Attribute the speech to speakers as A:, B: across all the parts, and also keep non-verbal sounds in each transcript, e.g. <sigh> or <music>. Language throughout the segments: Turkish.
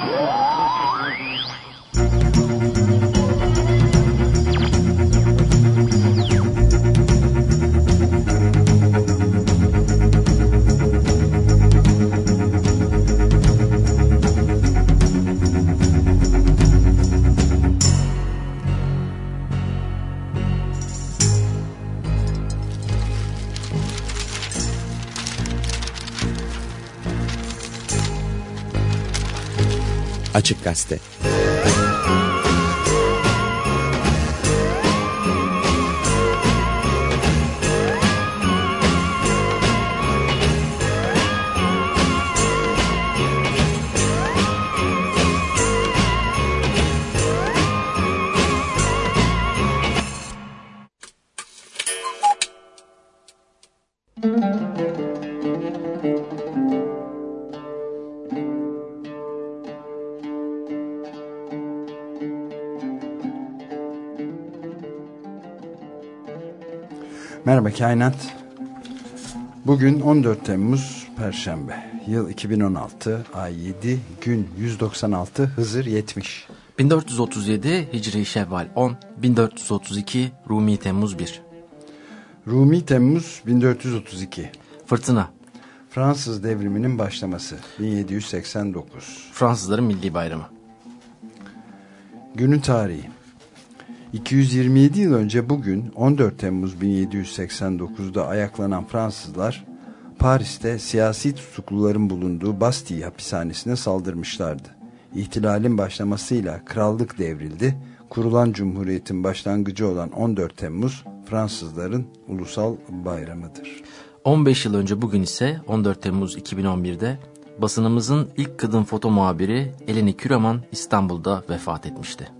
A: Açık Gazete
B: Merhaba Kainat. Bugün 14 Temmuz Perşembe. Yıl 2016, ay 7, gün 196, Hızır 70.
C: 1437 Hicri Şevval 10, 1432 Rumi Temmuz 1.
B: Rumi Temmuz 1432.
C: Fırtına.
B: Fransız devriminin başlaması 1789.
C: Fransızların milli bayramı.
B: Günün tarihi. 227 yıl önce bugün 14 Temmuz 1789'da ayaklanan Fransızlar Paris'te siyasi tutukluların bulunduğu Bastille hapishanesine saldırmışlardı. İhtilalin başlamasıyla krallık devrildi. Kurulan cumhuriyetin başlangıcı olan 14 Temmuz Fransızların ulusal bayramıdır.
C: 15 yıl önce bugün ise 14 Temmuz 2011'de basınımızın ilk kadın foto muhabiri Eleni Küraman İstanbul'da vefat etmişti.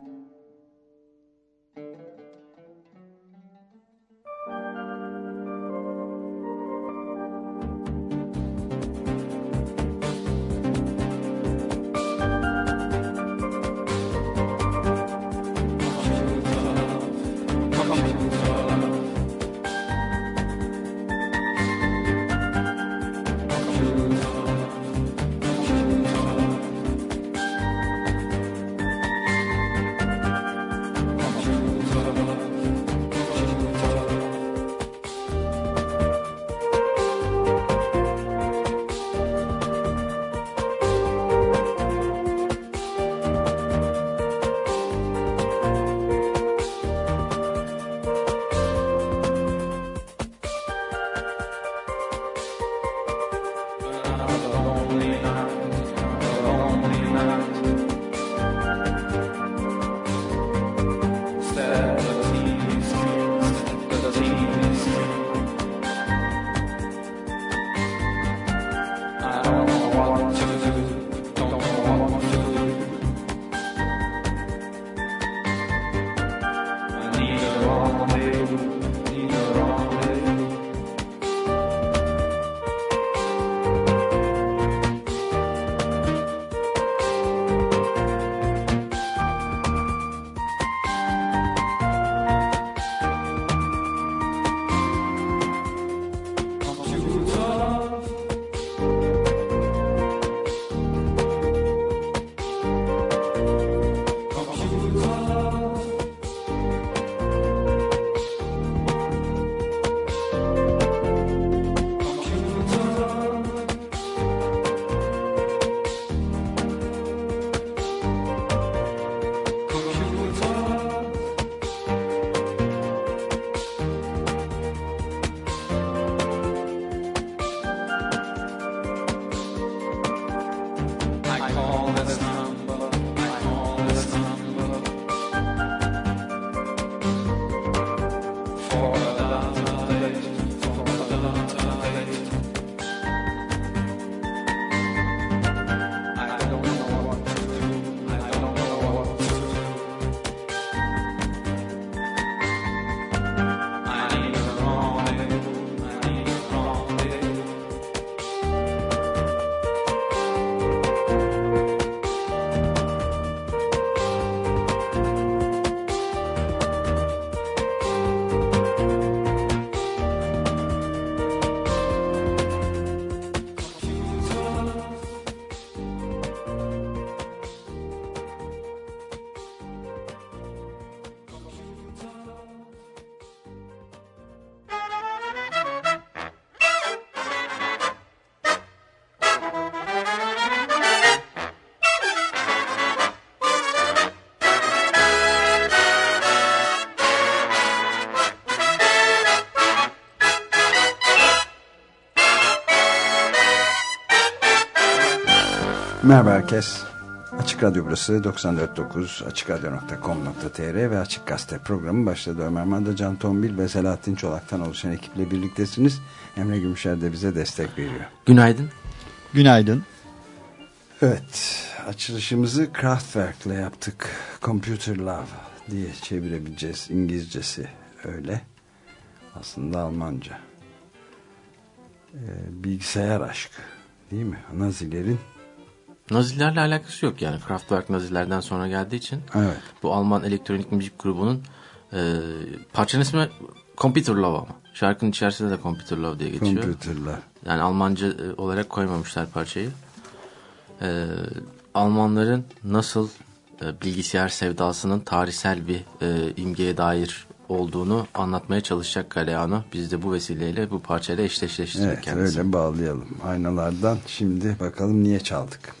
B: Merhaba herkes. Açık Radyo burası 94.9 AçıkRadyo.com.tr ve Açık Gazete programı başladı. Ömer Madra, Can Tombil ve Selahattin Çolak'tan oluşan ekiple birliktesiniz. Emre Gümüşer de bize destek veriyor.
C: Günaydın.
D: Günaydın.
B: Evet, açılışımızı Kraftwerk'le yaptık. Computer Love diye çevirebileceğiz. İngilizcesi öyle. Aslında Almanca. Ee, bilgisayar aşkı değil mi? Nazilerin
C: Nazilerle alakası yok yani. Kraftwerk Nazilerden sonra geldiği için.
B: Evet.
C: Bu Alman elektronik müzik grubunun e, parçanın ismi Computer Love ama. Şarkının içerisinde de Computer Love diye geçiyor.
B: Computer Love.
C: Yani Almanca e, olarak koymamışlar parçayı. E, Almanların nasıl e, bilgisayar sevdasının tarihsel bir e, imgeye dair olduğunu anlatmaya çalışacak Galeano. Biz de bu vesileyle bu parçayla eşleştirdik
B: Evet
C: kendisini.
B: öyle bağlayalım. Aynalardan şimdi bakalım niye çaldık.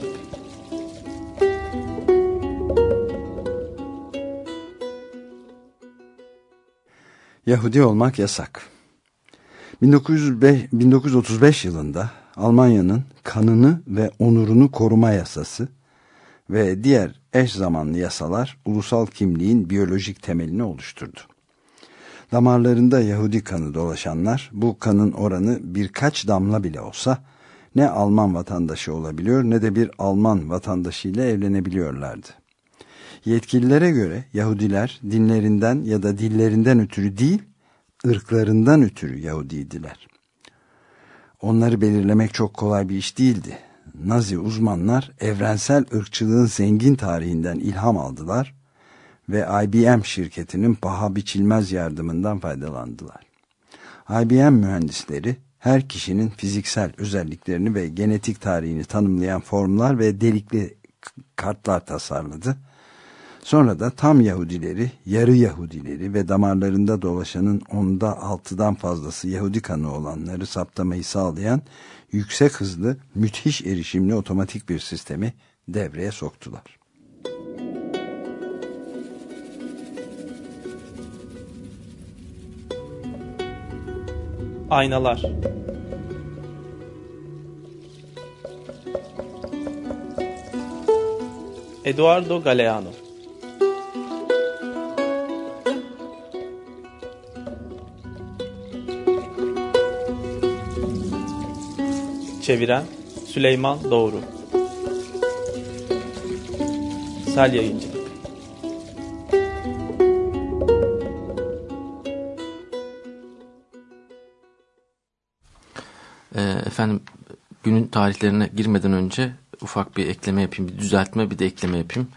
B: Yahudi olmak yasak. 1905, 1935 yılında Almanya'nın kanını ve onurunu koruma yasası ve diğer eş zamanlı yasalar ulusal kimliğin biyolojik temelini oluşturdu. Damarlarında Yahudi kanı dolaşanlar bu kanın oranı birkaç damla bile olsa ne Alman vatandaşı olabiliyor ne de bir Alman vatandaşıyla evlenebiliyorlardı. Yetkililere göre Yahudiler dinlerinden ya da dillerinden ötürü değil, ırklarından ötürü Yahudiydiler. Onları belirlemek çok kolay bir iş değildi. Nazi uzmanlar evrensel ırkçılığın zengin tarihinden ilham aldılar ve IBM şirketinin paha biçilmez yardımından faydalandılar. IBM mühendisleri her kişinin fiziksel özelliklerini ve genetik tarihini tanımlayan formlar ve delikli kartlar tasarladı. Sonra da tam Yahudileri, yarı Yahudileri ve damarlarında dolaşanın onda altıdan fazlası Yahudi kanı olanları saptamayı sağlayan yüksek hızlı, müthiş erişimli otomatik bir sistemi devreye soktular.
E: Aynalar Eduardo Galeano Çeviren Süleyman Doğru Sel Yayıncılık
C: E, efendim günün tarihlerine girmeden önce ufak bir ekleme yapayım, bir düzeltme bir de ekleme yapayım.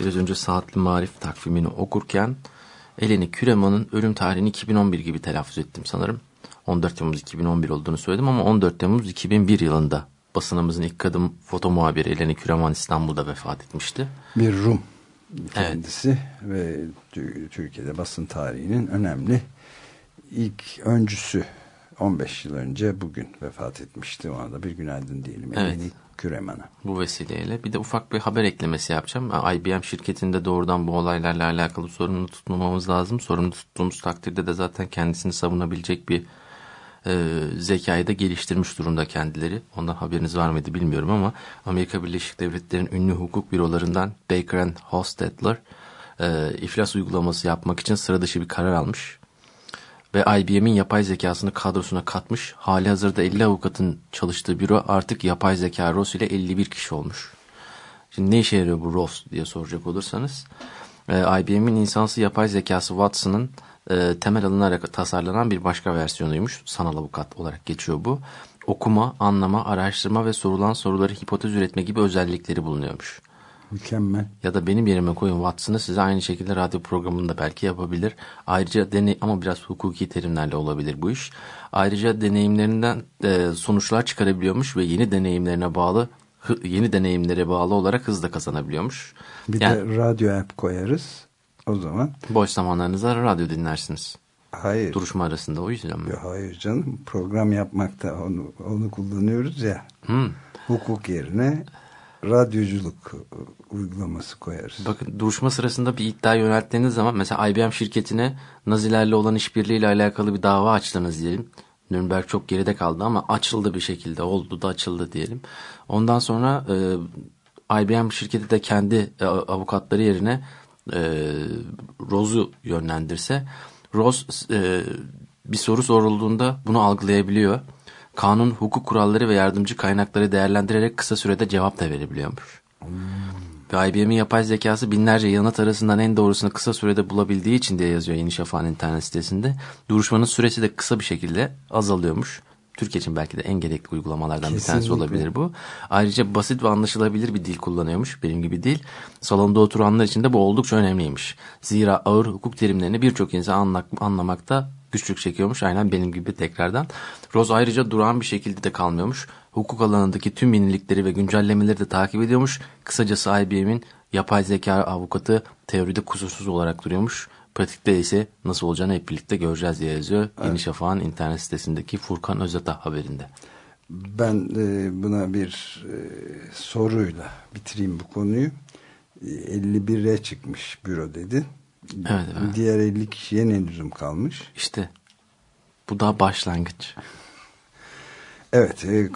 C: Biraz önce Saatli Marif takvimini okurken Eleni Küreman'ın ölüm tarihini 2011 gibi telaffuz ettim sanırım. 14 Temmuz 2011 olduğunu söyledim ama 14 Temmuz 2001 yılında basınımızın ilk kadın foto muhabiri Eleni Küreman İstanbul'da vefat etmişti.
B: Bir Rum kendisi ve Türkiye'de basın tarihinin önemli ilk öncüsü 15 yıl önce bugün vefat etmişti. Ona da bir günaydın diyelim.
C: Evet.
B: Eleni Küreman'a.
C: Bu vesileyle bir de ufak bir haber eklemesi yapacağım. IBM şirketinde doğrudan bu olaylarla alakalı sorumlu tutmamamız lazım. Sorumlu tuttuğumuz takdirde de zaten kendisini savunabilecek bir e, zekayı da geliştirmiş durumda kendileri. Ondan haberiniz var mıydı bilmiyorum ama Amerika Birleşik Devletleri'nin ünlü hukuk bürolarından Baker Hostetler e, iflas uygulaması yapmak için sıra dışı bir karar almış. Ve IBM'in yapay zekasını kadrosuna katmış. Hali hazırda 50 avukatın çalıştığı büro artık yapay zeka ROS ile 51 kişi olmuş. Şimdi ne işe yarıyor bu ROS diye soracak olursanız. E, IBM'in insansı yapay zekası Watson'ın e, temel alınarak tasarlanan bir başka versiyonuymuş. Sanal avukat olarak geçiyor bu. Okuma, anlama, araştırma ve sorulan soruları hipotez üretme gibi özellikleri bulunuyormuş.
B: Mükemmel.
C: Ya da benim yerime koyun Watson'ı size aynı şekilde radyo programında belki yapabilir. Ayrıca deney ama biraz hukuki terimlerle olabilir bu iş. Ayrıca deneyimlerinden e, sonuçlar çıkarabiliyormuş ve yeni deneyimlerine bağlı yeni deneyimlere bağlı olarak hız da kazanabiliyormuş.
B: Bir
C: yani,
B: de radyo app koyarız. O zaman.
C: Boş zamanlarınızda radyo dinlersiniz.
B: Hayır.
C: Duruşma arasında o yüzden mi?
B: Hayır canım. Program yapmakta onu, onu kullanıyoruz ya.
C: Hmm.
B: Hukuk yerine radyoculuk uygulaması koyarız.
C: Bakın duruşma sırasında bir iddia yönelttiğiniz zaman mesela IBM şirketine Nazilerle olan işbirliğiyle alakalı bir dava açtınız diyelim. Nürnberg çok geride kaldı ama açıldı bir şekilde oldu da açıldı diyelim. Ondan sonra e, IBM şirketi de kendi e, avukatları yerine e, Rose'u yönlendirse Rose e, bir soru sorulduğunda bunu algılayabiliyor. Kanun, hukuk kuralları ve yardımcı kaynakları değerlendirerek kısa sürede cevap da verebiliyormuş. Hmm. Ve IBM'in yapay zekası binlerce yanıt arasından en doğrusunu kısa sürede bulabildiği için diye yazıyor Yeni Şafak'ın internet sitesinde. Duruşmanın süresi de kısa bir şekilde azalıyormuş. Türkiye için belki de en gerekli uygulamalardan Kesinlikle. bir tanesi olabilir bu. Ayrıca basit ve anlaşılabilir bir dil kullanıyormuş. Benim gibi değil. Salonda oturanlar için de bu oldukça önemliymiş. Zira ağır hukuk terimlerini birçok insan anlamakta güçlük çekiyormuş. Aynen benim gibi tekrardan. Rose ayrıca durağan bir şekilde de kalmıyormuş. Hukuk alanındaki tüm yenilikleri ve güncellemeleri de takip ediyormuş. Kısacası IBM'in yapay zeka avukatı teoride kusursuz olarak duruyormuş. Pratikte ise nasıl olacağını hep birlikte göreceğiz diye yazıyor. Evet. Yeni Şafak'ın internet sitesindeki Furkan Özata haberinde.
B: Ben e, buna bir e, soruyla bitireyim bu konuyu. 51'e çıkmış büro dedi.
C: Evet, evet.
B: Diğer 50 kişiye ne lüzum kalmış?
C: İşte bu da başlangıç. <laughs>
B: Evet e,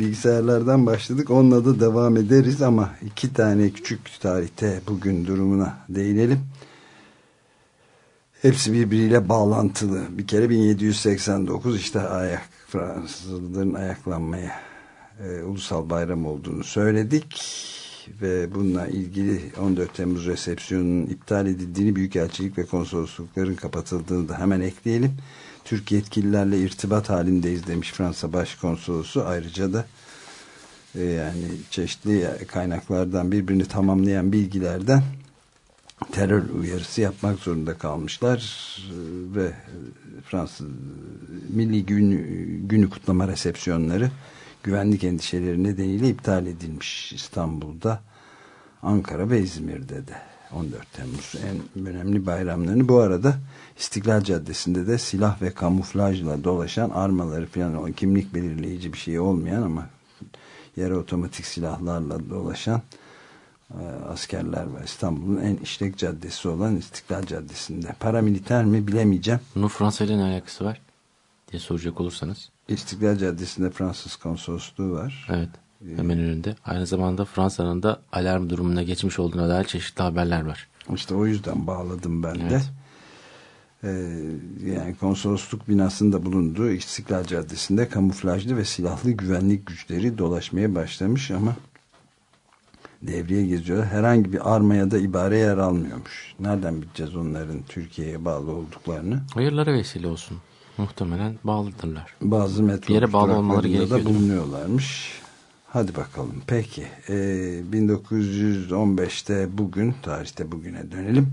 B: bilgisayarlardan başladık onunla da devam ederiz ama iki tane küçük tarihte bugün durumuna değinelim. Hepsi birbiriyle bağlantılı. Bir kere 1789 işte ayak Fransızların ayaklanmaya e, ulusal bayram olduğunu söyledik ve bununla ilgili 14 Temmuz resepsiyonunun iptal edildiğini Büyükelçilik ve konsoloslukların kapatıldığını da hemen ekleyelim. Türk yetkililerle irtibat halindeyiz demiş Fransa Başkonsolosu. Ayrıca da e, yani çeşitli kaynaklardan birbirini tamamlayan bilgilerden terör uyarısı yapmak zorunda kalmışlar e, ve Fransız Milli Günü, günü kutlama resepsiyonları güvenlik endişeleri nedeniyle iptal edilmiş İstanbul'da, Ankara ve İzmir'de de 14 Temmuz en önemli bayramlarını. Bu arada İstiklal Caddesi'nde de silah ve kamuflajla dolaşan armaları falan kimlik belirleyici bir şey olmayan ama yarı otomatik silahlarla dolaşan e, askerler var. İstanbul'un en işlek caddesi olan İstiklal Caddesi'nde. Paramiliter mi bilemeyeceğim.
C: Bunun Fransa ile ne alakası var diye soracak olursanız.
B: İstiklal Caddesi'nde Fransız konsolosluğu var.
C: Evet. Ee, hemen önünde. Aynı zamanda Fransa'nın da alarm durumuna geçmiş olduğuna dair çeşitli haberler var.
B: İşte o yüzden bağladım ben evet. de. Ee, yani konsolosluk binasında bulunduğu İstiklal Caddesi'nde kamuflajlı ve silahlı güvenlik güçleri dolaşmaya başlamış ama devreye geziyorlar. Herhangi bir armaya da ibare yer almıyormuş. Nereden bileceğiz onların Türkiye'ye bağlı olduklarını?
C: Hayırlara vesile olsun. Muhtemelen bağlıdırlar.
B: Bazı metro yere bağlı olmaları gerekiyor. da bulunuyorlarmış. Hadi bakalım. Peki. Ee, 1915'te bugün, tarihte bugüne dönelim.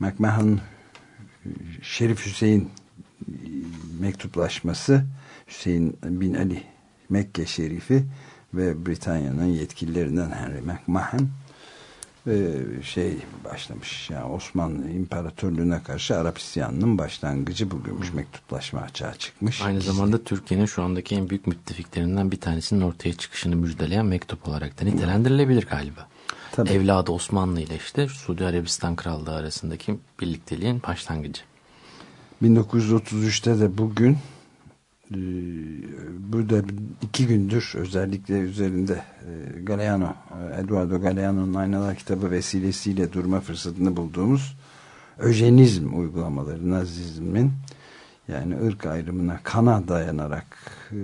B: McMahon Şerif Hüseyin mektuplaşması Hüseyin bin Ali Mekke Şerifi ve Britanya'nın yetkililerinden Henry McMahon şey başlamış. Yani Osmanlı İmparatorluğu'na karşı Arap isyanının başlangıcı bugünmüş. Mektuplaşma açığa çıkmış.
C: Aynı zamanda Türkiye'nin şu andaki en büyük müttefiklerinden bir tanesinin ortaya çıkışını müjdeleyen mektup olarak da nitelendirilebilir galiba. Tabii. Evladı Osmanlı ile işte Suudi Arabistan Krallığı arasındaki birlikteliğin başlangıcı.
B: 1933'te de bugün burada iki gündür özellikle üzerinde e, Galeano, Eduardo Galeano'nun Aynalar kitabı vesilesiyle durma fırsatını bulduğumuz öjenizm uygulamaları, nazizmin yani ırk ayrımına kana dayanarak e,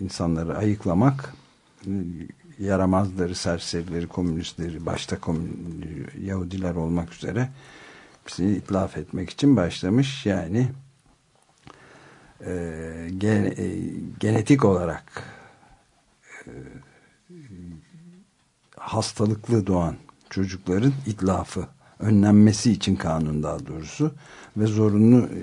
B: insanları ayıklamak e, yaramazları, serserileri, komünistleri, başta komün, Yahudiler olmak üzere hepsini itlaf etmek için başlamış. Yani e, gen, e, genetik olarak e, hastalıklı doğan çocukların itlafı önlenmesi için kanun daha doğrusu ve zorunlu e,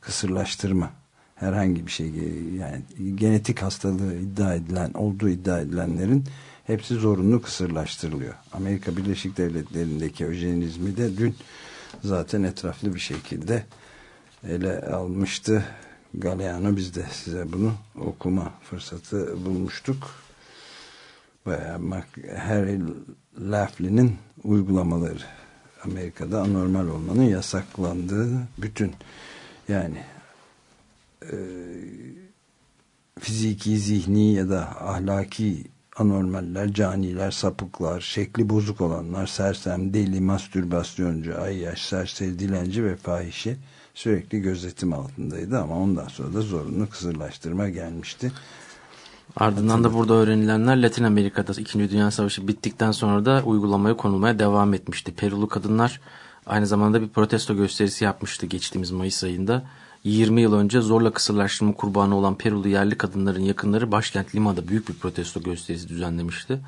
B: kısırlaştırma herhangi bir şey yani genetik hastalığı iddia edilen olduğu iddia edilenlerin hepsi zorunlu kısırlaştırılıyor. Amerika Birleşik Devletleri'ndeki öjenizmi de dün zaten etraflı bir şekilde ele almıştı. Galeano biz de size bunu okuma fırsatı bulmuştuk. Bayağı Harry Lafley'nin uygulamaları Amerika'da anormal olmanın yasaklandığı bütün yani e, fiziki, zihni ya da ahlaki anormaller, caniler, sapıklar, şekli bozuk olanlar, sersem, deli, mastürbasyoncu, ayyaş, serseri, dilenci ve fahişe sürekli gözetim altındaydı ama ondan sonra da zorunlu kısırlaştırma gelmişti.
C: Ardından da burada öğrenilenler Latin Amerika'da 2. Dünya Savaşı bittikten sonra da uygulamaya konulmaya devam etmişti. Perulu kadınlar aynı zamanda bir protesto gösterisi yapmıştı geçtiğimiz Mayıs ayında. 20 yıl önce zorla kısırlaştırma kurbanı olan Perulu yerli kadınların yakınları başkent Lima'da büyük bir protesto gösterisi düzenlemişti.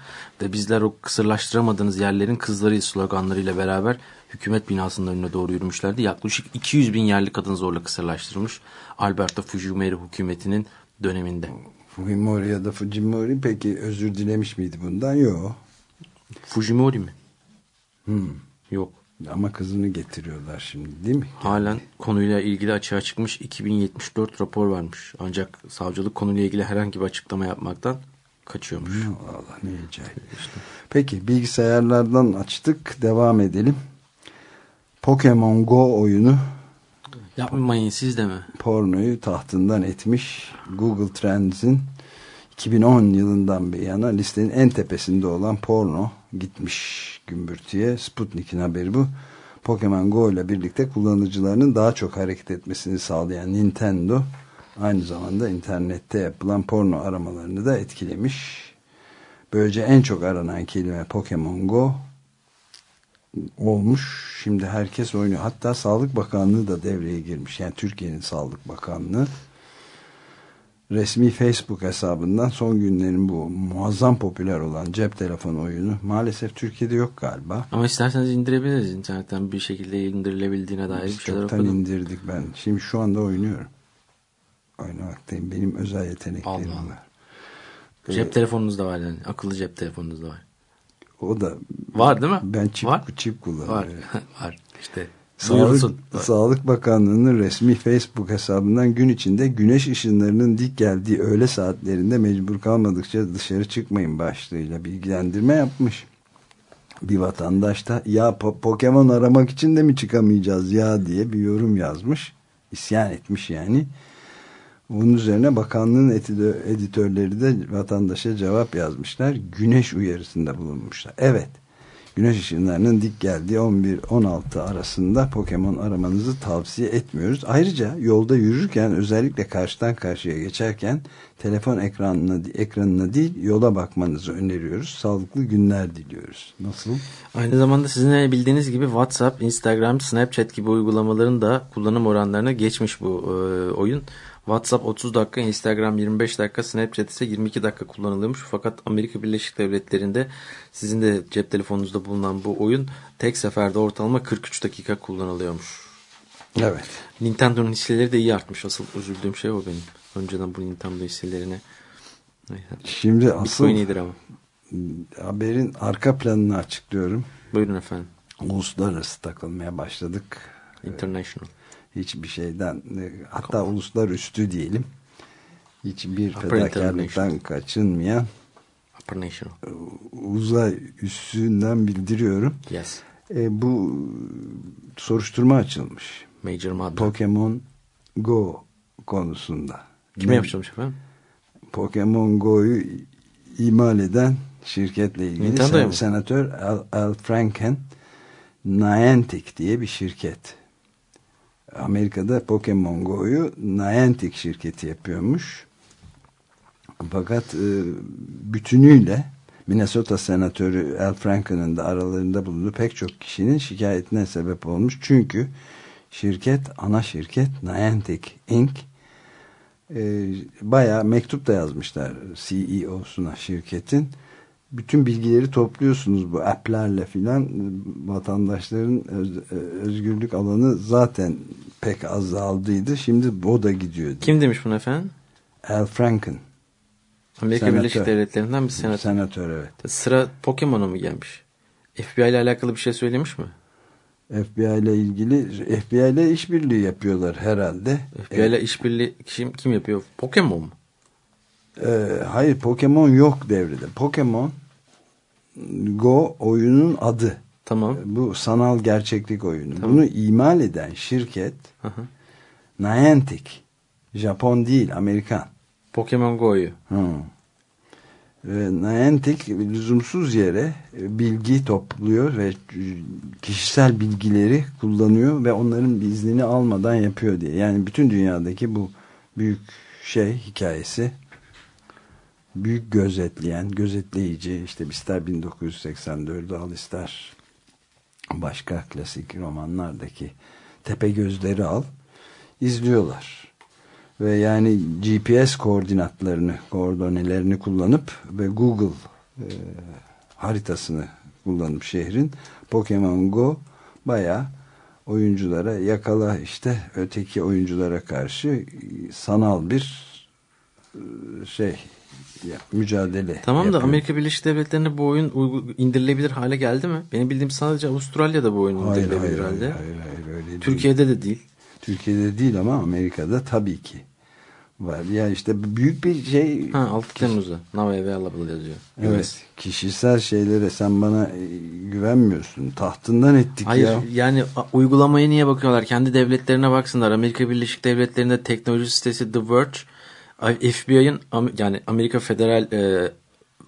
C: Ve bizler o kısırlaştıramadığınız yerlerin kızları sloganlarıyla beraber hükümet binasının önüne doğru yürümüşlerdi. Yaklaşık 200 bin yerli kadın zorla kısırlaştırılmış Alberto Fujimori hükümetinin döneminde.
B: Fujimori ya da Fujimori peki özür dilemiş miydi bundan? Yok.
C: Fujimori mi?
B: Hmm.
C: Yok.
B: Ama kızını getiriyorlar şimdi değil mi?
C: Halen konuyla ilgili açığa çıkmış 2074 rapor vermiş. Ancak savcılık konuyla ilgili herhangi bir açıklama yapmaktan kaçıyormuş.
B: Allah ne acayip. İşte. Peki bilgisayarlardan açtık. Devam edelim. Pokemon Go oyunu
C: Yapmayın siz de mi?
B: Pornoyu tahtından etmiş. Google Trends'in 2010 yılından bir yana listenin en tepesinde olan porno gitmiş gümbürtüye. Sputnik'in haberi bu. Pokemon Go ile birlikte kullanıcılarının daha çok hareket etmesini sağlayan Nintendo aynı zamanda internette yapılan porno aramalarını da etkilemiş. Böylece en çok aranan kelime Pokemon Go olmuş. Şimdi herkes oynuyor. Hatta Sağlık Bakanlığı da devreye girmiş. Yani Türkiye'nin Sağlık Bakanlığı resmi Facebook hesabından son günlerin bu muazzam popüler olan cep telefonu oyunu maalesef Türkiye'de yok galiba.
C: Ama isterseniz indirebiliriz internetten bir şekilde indirilebildiğine dair bir şeyler
B: Çoktan okudum. indirdik ben. Şimdi şu anda oynuyorum. Oynamaktayım. Benim özel yeteneklerim Allah. var.
C: Cep ee, telefonunuz var yani. Akıllı cep telefonunuz da var.
B: O da
C: var değil mi?
B: Ben çip,
C: var.
B: çip kullanıyorum.
C: Var. <laughs> var. İşte
B: Sağlık, Sağlık Bakanlığı'nın resmi Facebook hesabından gün içinde güneş ışınlarının dik geldiği öğle saatlerinde mecbur kalmadıkça dışarı çıkmayın başlığıyla bilgilendirme yapmış. Bir vatandaş da ya po Pokemon aramak için de mi çıkamayacağız ya diye bir yorum yazmış. İsyan etmiş yani. Bunun üzerine bakanlığın editörleri de vatandaşa cevap yazmışlar. Güneş uyarısında bulunmuşlar. Evet güneş ışınlarının dik geldiği 11-16 arasında Pokemon aramanızı tavsiye etmiyoruz. Ayrıca yolda yürürken özellikle karşıdan karşıya geçerken telefon ekranına, ekranına değil yola bakmanızı öneriyoruz. Sağlıklı günler diliyoruz. Nasıl?
C: Aynı zamanda sizin bildiğiniz gibi WhatsApp, Instagram, Snapchat gibi uygulamaların da kullanım oranlarına geçmiş bu e, oyun. WhatsApp 30 dakika, Instagram 25 dakika, Snapchat ise 22 dakika kullanılıyormuş. Fakat Amerika Birleşik Devletleri'nde sizin de cep telefonunuzda bulunan bu oyun tek seferde ortalama 43 dakika kullanılıyormuş.
B: Evet.
C: Nintendo'nun hisseleri de iyi artmış. Asıl üzüldüğüm şey o benim. Önceden bu Nintendo hisselerine.
B: Şimdi asıl
C: iyidir ama.
B: haberin arka planını açıklıyorum.
C: Buyurun efendim.
B: Uluslararası takılmaya başladık.
C: International
B: hiçbir şeyden hatta uluslar üstü diyelim hiçbir fedakarlıktan kaçınmayan uzay üssünden bildiriyorum.
C: Yes.
B: E, bu soruşturma açılmış.
C: Major Madden.
B: Pokemon Go konusunda.
C: Kime yapıştırmış efendim?
B: Pokemon Go'yu imal eden şirketle ilgili sen, senatör Al, Al Franken Niantic diye bir şirket. Amerika'da Pokemon Go'yu Niantic şirketi yapıyormuş. Fakat e, bütünüyle Minnesota senatörü Al Franken'ın da aralarında bulunduğu pek çok kişinin şikayetine sebep olmuş. Çünkü şirket, ana şirket Niantic Inc. E, bayağı mektup da yazmışlar CEO'suna şirketin bütün bilgileri topluyorsunuz bu app'lerle filan vatandaşların e, özgürlük alanı zaten pek azaldıydı. Şimdi o da gidiyor.
C: Kim demiş bunu efendim?
B: Al Franken.
C: Amerika
B: senatör.
C: Birleşik Devletleri'nden bir senatör.
B: Senatör evet.
C: Sıra Pokemon'a mı gelmiş? FBI ile alakalı bir şey söylemiş mi?
B: FBI ile ilgili FBI ile işbirliği yapıyorlar herhalde.
C: FBI ile evet. işbirliği kim kim yapıyor? Pokemon mu?
B: Ee, hayır Pokemon yok devrede. Pokemon Go oyunun adı.
C: Tamam.
B: E, bu sanal gerçeklik oyunu.
C: Tamam.
B: Bunu imal eden şirket
C: hı.
B: Niantic. Japon değil Amerikan.
C: Pokemon Go'yu.
B: Niantic lüzumsuz yere e, bilgi topluyor ve e, kişisel bilgileri kullanıyor ve onların bir iznini almadan yapıyor diye. Yani bütün dünyadaki bu büyük şey hikayesi büyük gözetleyen, gözetleyici işte ister 1984'ü al ister başka klasik romanlardaki tepe gözleri al izliyorlar. Ve yani GPS koordinatlarını, koordinelerini kullanıp ve Google e, haritasını kullanıp şehrin Pokemon Go bayağı oyunculara yakala işte öteki oyunculara karşı e, sanal bir e, şey mücadele.
C: Tamam
B: yapıyor.
C: da Amerika Birleşik Devletleri'nde bu oyun indirilebilir hale geldi mi? Benim bildiğim sadece Avustralya'da bu oyun indirilebilir
B: hayır,
C: halde.
B: Hayır, hayır, hayır, öyle
C: Türkiye'de değil. de değil.
B: Türkiye'de değil ama Amerika'da tabii ki var. Ya işte büyük bir şey.
C: Ha, 6 Temmuz'da. Now available yazıyor.
B: Evet. Yes. Kişisel şeylere sen bana e, güvenmiyorsun. Tahtından ettik
C: Hayır,
B: ya.
C: Yani uygulamaya niye bakıyorlar? Kendi devletlerine baksınlar. Amerika Birleşik Devletleri'nde teknoloji sitesi The Verge FBI'ın yani Amerika Federal e,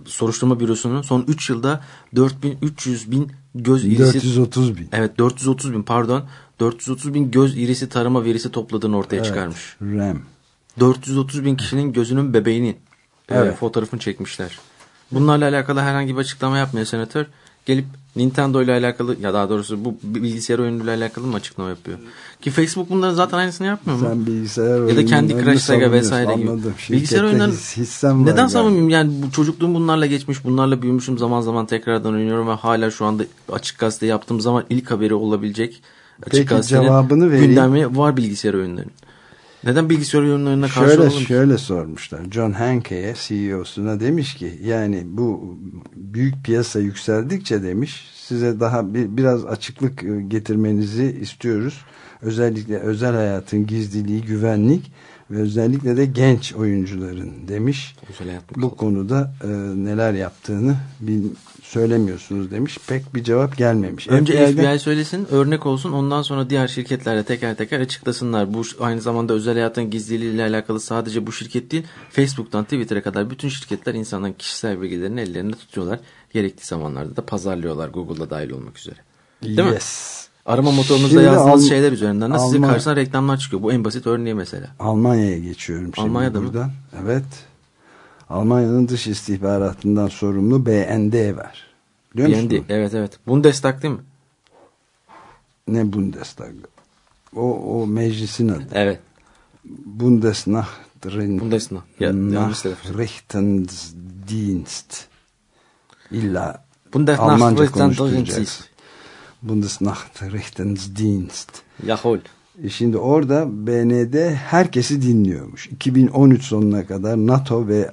C: Soruşturma Bürosu'nun son 3 yılda 4300 bin göz irisi
B: 430 bin.
C: Evet 430 bin pardon 430 bin göz irisi tarama verisi topladığını ortaya
B: evet,
C: çıkarmış.
B: RAM.
C: 430 bin kişinin gözünün bebeğini e,
B: evet.
C: e, fotoğrafını çekmişler. Bunlarla alakalı herhangi bir açıklama yapmıyor senatör gelip Nintendo ile alakalı ya daha doğrusu bu bilgisayar oyunuyla alakalı mı açıklama yapıyor? Ki Facebook bunların zaten aynısını yapmıyor mu?
B: Sen bilgisayar.
C: Ya da kendi Crash
B: Sega
C: vesaire gibi.
B: Anladım.
C: Bilgisayar oyunları
B: his,
C: neden savunmayayım? Yani bu çocukluğum bunlarla geçmiş, bunlarla büyümüşüm. Zaman zaman tekrardan oynuyorum ve hala şu anda açık gazete yaptığım zaman ilk haberi olabilecek açık
B: Peki,
C: gazetenin
B: cevabını
C: gündemi var bilgisayar oyunlarının. Neden bilgisayar oyunlarına karşı
B: şöyle,
C: olmamış?
B: Şöyle sormuşlar. John Hanke'ye CEO'suna demiş ki yani bu büyük piyasa yükseldikçe demiş size daha bir, biraz açıklık e, getirmenizi istiyoruz. Özellikle özel hayatın gizliliği, güvenlik ve özellikle de genç oyuncuların demiş. Bu konuda e, neler yaptığını bil, söylemiyorsunuz demiş. Pek bir cevap gelmemiş.
C: Önce
B: FBI'den...
C: FBI söylesin, örnek olsun. Ondan sonra diğer şirketlerde teker teker açıklasınlar. Bu aynı zamanda özel hayatın gizliliğiyle alakalı sadece bu şirket değil, Facebook'tan Twitter'a kadar bütün şirketler insanların kişisel bilgilerini ellerinde tutuyorlar. Gerekli zamanlarda da pazarlıyorlar Google'da dahil olmak üzere. Değil
B: yes. mi?
C: Arama motorunuzda yazdığınız şeyler üzerinden de
B: Alman...
C: sizin karşısına reklamlar çıkıyor. Bu en basit örneği mesela.
B: Almanya'ya geçiyorum şimdi
C: Almanya'da
B: buradan. Mı? Evet. Almanya'nın dış istihbaratından sorumlu BND var. Biliyor
C: BND, musun? evet evet. Bundestag değil mi?
B: Ne Bundestag? O, o meclisin adı.
C: Evet. Bundesnachrin,
B: Bundesnachrichtendienst. İlla Almanca konuşturacaksın. Bundesnachrichtendienst.
C: Jawohl.
B: E şimdi orada BND herkesi dinliyormuş. 2013 sonuna kadar NATO ve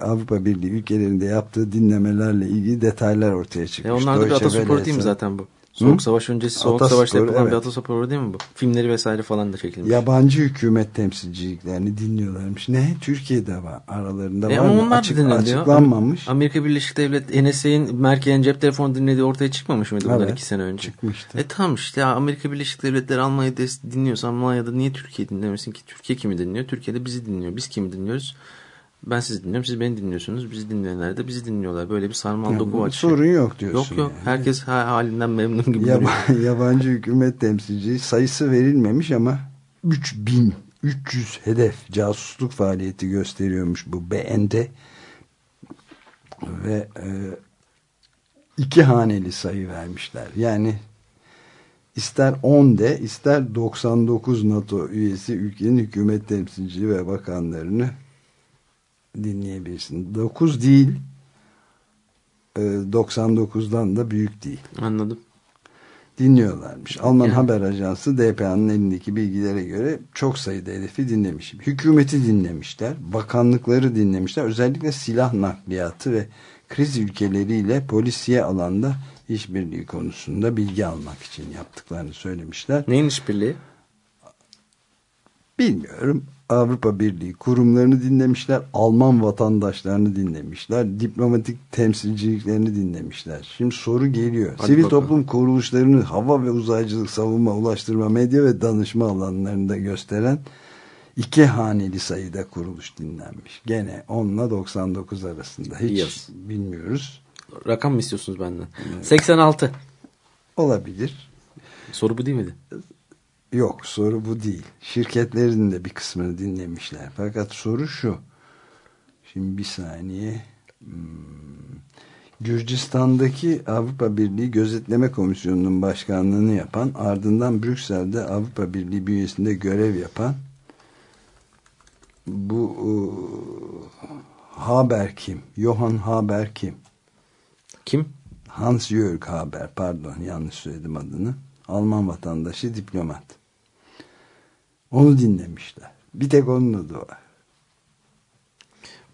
B: Avrupa Birliği ülkelerinde yaptığı dinlemelerle ilgili detaylar ortaya çıkmış.
C: E onlar da bir
B: atasportiyim
C: zaten bu. Soğuk
B: Hı?
C: Savaş öncesi Soğuk
B: Ataspor,
C: Savaş'ta yapılan
B: evet.
C: bir Ataspor değil mi bu? Filmleri vesaire falan da çekilmiş.
B: Yabancı hükümet temsilciliklerini dinliyorlarmış. Ne? Türkiye'de var. Aralarında
C: e
B: var mı? Açık, açıklanmamış.
C: Amerika Birleşik Devletleri NSA'nin Merkel'in cep telefonu dinlediği ortaya çıkmamış mıydı
B: evet.
C: bundan iki sene önce?
B: Çıkmıştı.
C: E tamam işte Amerika Birleşik Devletleri Almanya'da dinliyorsa Almanya'da niye Türkiye dinlemesin ki? Türkiye kimi dinliyor? Türkiye'de bizi dinliyor. Biz kimi dinliyoruz? ben sizi dinliyorum siz beni dinliyorsunuz. Bizi dinleyenler de bizi dinliyorlar. Böyle bir sarmal
B: yani
C: doku.
B: Sorun yok diyorsun.
C: Yok yok
B: yani.
C: herkes halinden memnun gibi.
B: Yaba <laughs> yabancı hükümet temsilcisi sayısı verilmemiş ama 3000 300 hedef casusluk faaliyeti gösteriyormuş bu BND ve e, iki haneli sayı vermişler. Yani ister 10 de ister 99 NATO üyesi ülkenin hükümet temsilciliği ve bakanlarını dinleyebilirsin. 9 değil e, 99'dan da büyük değil.
C: Anladım.
B: Dinliyorlarmış. Alman
C: yani.
B: Haber Ajansı DPA'nın elindeki bilgilere göre çok sayıda hedefi dinlemiş. Hükümeti dinlemişler, bakanlıkları dinlemişler. Özellikle silah nakliyatı ve kriz ülkeleriyle polisiye alanda işbirliği konusunda bilgi almak için yaptıklarını söylemişler.
C: Neyin işbirliği?
B: Bilmiyorum Avrupa Birliği kurumlarını dinlemişler. Alman vatandaşlarını dinlemişler. Diplomatik temsilciliklerini dinlemişler. Şimdi soru geliyor.
C: Hadi
B: Sivil
C: bakalım.
B: toplum kuruluşlarını hava ve uzaycılık, savunma, ulaştırma, medya ve danışma alanlarında gösteren iki haneli sayıda kuruluş dinlenmiş. Gene 10 ile 99 arasında. Hiç
C: Yes.
B: bilmiyoruz.
C: Rakam mı istiyorsunuz benden? 86.
B: Olabilir.
C: Soru bu değil miydi?
B: Yok soru bu değil. Şirketlerin de bir kısmını dinlemişler. Fakat soru şu. Şimdi bir saniye. Hmm. Gürcistan'daki Avrupa Birliği Gözetleme Komisyonu'nun başkanlığını yapan ardından Brüksel'de Avrupa Birliği bünyesinde görev yapan bu e, Haber kim? Johann Haber kim?
C: Kim?
B: Hans Jörg Haber pardon yanlış söyledim adını. Alman vatandaşı diplomat. Onu dinlemişler. Bir tek onun adı var.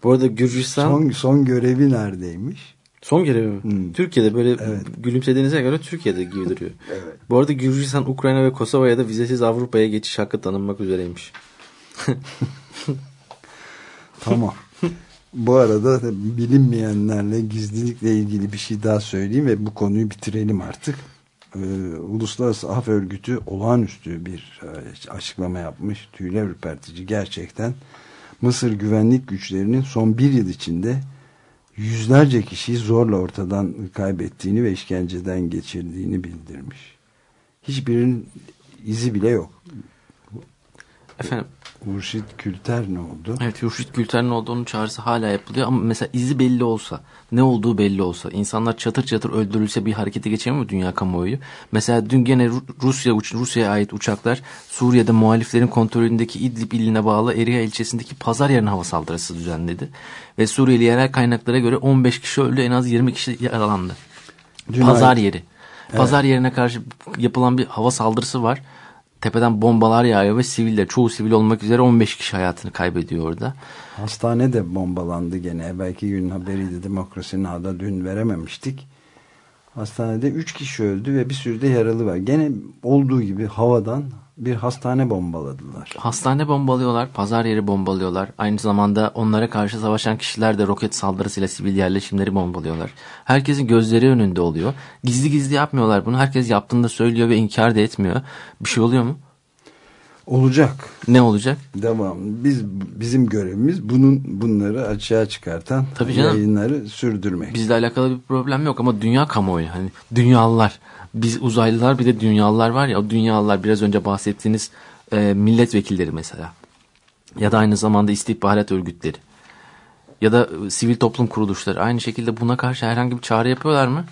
C: Bu arada Gürcistan son,
B: Son, son görevi neredeymiş?
C: görevi mi?
B: Hmm.
C: Türkiye'de böyle
B: Evet.
C: gülümsediğinize göre Türkiye'de gibi <laughs> duruyor.
B: Evet.
C: Bu arada Gürcistan, Ukrayna ve Kosova'ya da vizesiz Avrupa'ya geçiş hakkı tanınmak üzereymiş. <laughs>
B: Tamam. bu arada bilinmeyenlerle gizlilikle ilgili bir şey daha söyleyeyim ve bu konuyu bitirelim artık. Ee, Uluslararası Af Örgütü olağanüstü bir e, açıklama yapmış. Tüyler ürpertici gerçekten. Mısır güvenlik güçlerinin son bir yıl içinde yüzlerce kişiyi zorla ortadan kaybettiğini ve işkenceden geçirdiğini bildirmiş. Hiçbirinin izi bile yok.
C: Efendim
B: Urşit Külter ne oldu?
C: Evet Hürşit Gülter'in olduğunun çağrısı hala yapılıyor ama mesela izi belli olsa ne olduğu belli olsa insanlar çatır çatır öldürülse bir harekete geçemiyor mu dünya kamuoyu? Mesela dün gene Ru- Rusya Rusya'ya ait uçaklar Suriye'de muhaliflerin kontrolündeki İdlib iline bağlı Eriya ilçesindeki pazar yerine hava saldırısı düzenledi. Ve Suriyeli yerel kaynaklara göre 15 kişi öldü en az 20 kişi yaralandı.
B: Dün
C: Pazar
B: ay-
C: yeri. Pazar yerine karşı yapılan bir hava saldırısı var. Tepeden bombalar yağıyor ve siviller çoğu sivil olmak üzere 15 kişi hayatını kaybediyor orada.
B: Hastane de bombalandı gene. Belki günün haberiydi. Demokrasinin adı dün verememiştik. Hastanede 3 kişi öldü ve bir sürü de yaralı var. Gene olduğu gibi havadan bir hastane bombaladılar.
C: Hastane bombalıyorlar, pazar yeri bombalıyorlar. Aynı zamanda onlara karşı savaşan kişiler de roket saldırısıyla sivil yerleşimleri bombalıyorlar. Herkesin gözleri önünde oluyor. Gizli gizli yapmıyorlar bunu. Herkes yaptığında söylüyor ve inkar da etmiyor. Bir şey oluyor mu?
B: Olacak.
C: Ne olacak?
B: Devam. Biz bizim görevimiz bunun bunları açığa çıkartan
C: Tabii canım.
B: yayınları sürdürmek.
C: Bizle alakalı bir problem yok ama dünya kamuoyu hani dünyalılar biz uzaylılar bir de dünyalılar var ya o dünyalılar biraz önce bahsettiğiniz e, milletvekilleri mesela ya da aynı zamanda istihbarat örgütleri ya da e, sivil toplum kuruluşları aynı şekilde buna karşı herhangi bir çağrı yapıyorlar mı?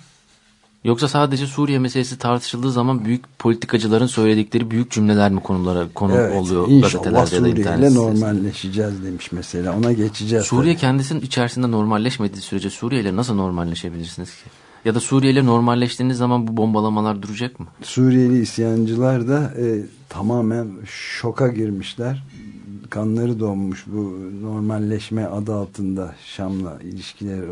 C: Yoksa sadece Suriye meselesi tartışıldığı zaman büyük politikacıların söyledikleri büyük cümleler mi konulara konu
B: Evet,
C: oluyor
B: inşallah Suriye ile normalleşeceğiz demiş mesela. Ona geçeceğiz.
C: Suriye
B: tabii.
C: kendisinin içerisinde normalleşmediği sürece Suriye ile nasıl normalleşebilirsiniz ki? Ya da Suriye ile normalleştiğiniz zaman bu bombalamalar duracak mı?
B: Suriyeli isyancılar da e, tamamen şoka girmişler. Kanları donmuş bu normalleşme adı altında Şam'la ilişkiler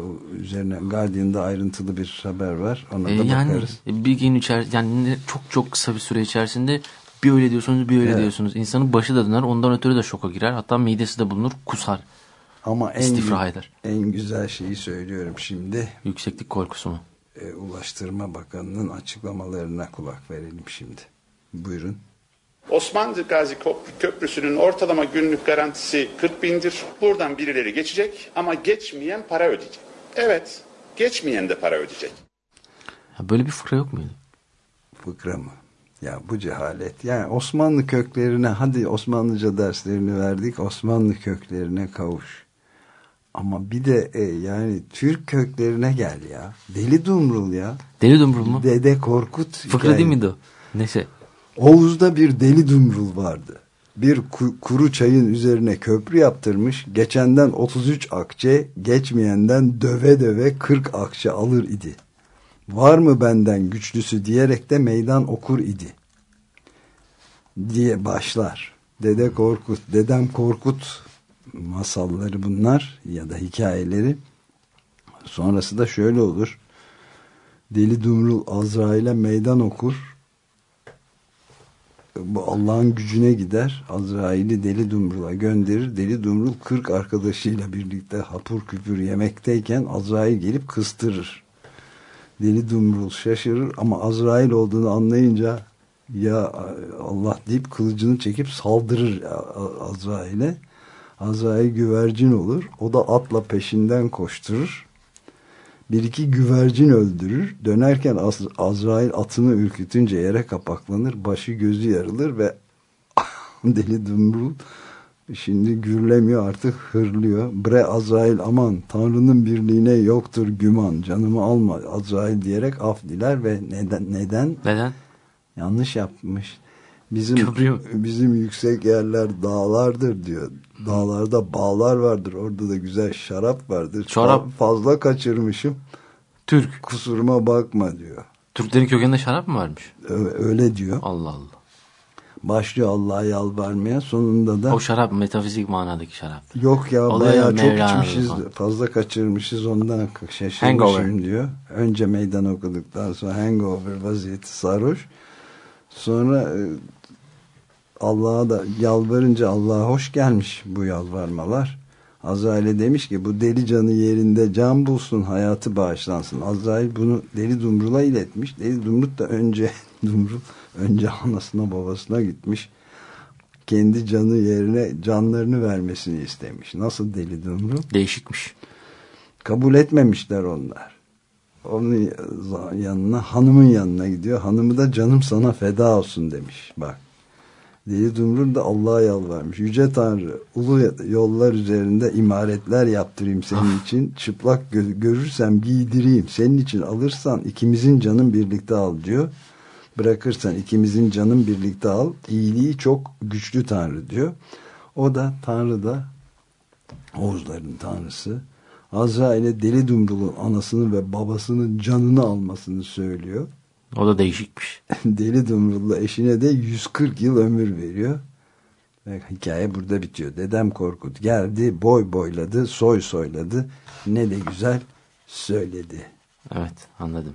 B: üzerine Guardian'da ayrıntılı bir haber var. Ona da
C: yani
B: bakarız.
C: bir gün içer yani çok çok kısa bir süre içerisinde bir öyle diyorsunuz bir öyle
B: Evet.
C: diyorsunuz. İnsanın başı da döner ondan ötürü de şoka girer. Hatta midesi de bulunur kusar.
B: Ama en, en güzel şeyi söylüyorum şimdi.
C: Yükseklik korkusu mu?
B: E, Ulaştırma Bakanı'nın açıklamalarına kulak verelim şimdi. Buyurun.
D: Osmanlı Gazi Köp- Köprüsü'nün ortalama günlük garantisi 40 bindir. Buradan birileri geçecek ama geçmeyen para ödeyecek. Evet, geçmeyen de para ödeyecek.
C: Ya böyle bir fıkra yok muydu?
B: Fıkra mı? Ya bu cehalet. Yani Osmanlı köklerine hadi Osmanlıca derslerini verdik. Osmanlı köklerine kavuş. Ama bir de e, yani Türk köklerine gel ya. Deli Dumrul ya.
C: Deli Dumrul mu?
B: Dede Korkut.
C: Fıkra
B: hikaye.
C: değil miydi o? Neyse.
B: Oğuz'da bir Deli Dumrul vardı. bir ku- kuru çayın üzerine köprü yaptırmış. Geçenden 33 akçe, geçmeyenden döve döve 40 akçe alır idi. Var mı benden güçlüsü diyerek de meydan okur idi. Diye başlar. Dede Korkut, Dedem Korkut masalları bunlar ya da hikayeleri. Sonrası da şöyle olur. Deli Dumrul Azrail'e meydan okur. Bu Allah'ın gücüne gider. Azrail'i Deli Dumrul'a gönderir. Deli Dumrul 40 arkadaşıyla birlikte hapur küpür yemekteyken Azrail gelip kıstırır. Deli Dumrul şaşırır ama Azrail olduğunu anlayınca ya Allah deyip kılıcını çekip saldırır Azrail'e. Azrail güvercin olur. O da atla peşinden koşturur bir iki güvercin öldürür. Dönerken Az Azrail atını ürkütünce yere kapaklanır. Başı gözü yarılır ve <laughs> deli dumrul şimdi gürlemiyor artık hırlıyor. Bre Azrail aman Tanrı'nın birliğine yoktur güman canımı alma Azrail diyerek af diler ve neden? Neden?
C: Neden?
B: Yanlış yapmış. Bizim
C: Köprü.
B: bizim yüksek yerler dağlardır diyor. Dağlarda bağlar vardır. Orada da güzel şarap vardır.
C: Şarap.
B: Fa- Fazla kaçırmışım.
C: Türk.
B: Kusuruma bakma diyor.
C: Türklerin kökeninde şarap mı varmış?
B: Öyle diyor.
C: Allah Allah.
B: Başlıyor Allah'a yalvarmaya. Sonunda da
C: O şarap metafizik manadaki şarap.
B: yok ya
C: Oluyor
B: bayağı
C: ya,
B: çok
C: Mevlana
B: içmişiz.
C: falan.
B: Fazla kaçırmışız ondan şaşırmışım
C: Hangover.
B: diyor. Önce meydan okuduktan sonra hangover vaziyeti sarhoş. Sonra e, Allah'a da yalvarınca Allah'a hoş gelmiş bu yalvarmalar. Azrail'e demiş ki bu deli canı yerinde can bulsun hayatı bağışlansın. Azrail bunu deli Dumrul'a iletmiş. Deli Dumrul da önce <laughs> Dumrul önce anasına babasına gitmiş. Kendi canı yerine canlarını vermesini istemiş. Nasıl deli Dumrul?
C: Değişikmiş.
B: Kabul etmemişler onlar. Onun yanına hanımın yanına gidiyor. Hanımı da canım sana feda olsun demiş. Bak. Deli Dumrul da Allah'a yalvarmış. Yüce Tanrı ulu yollar üzerinde imaretler yaptırayım senin için. Çıplak gö görürsem giydireyim. Senin için alırsan ikimizin canın birlikte al diyor. Bırakırsan ikimizin canın birlikte al. İyiliği çok güçlü Tanrı diyor. O da Tanrı da Oğuzların Tanrısı Azrail'e Deli Dumrul'un anasını ve babasının canını almasını söylüyor.
C: O da değişikmiş. <laughs>
B: Deli Dumrul'la eşine de 140 yıl ömür veriyor. Ve hikaye burada bitiyor. Dedem Korkut geldi, boy boyladı, soy soyladı. Ne de güzel söyledi.
C: Evet anladım.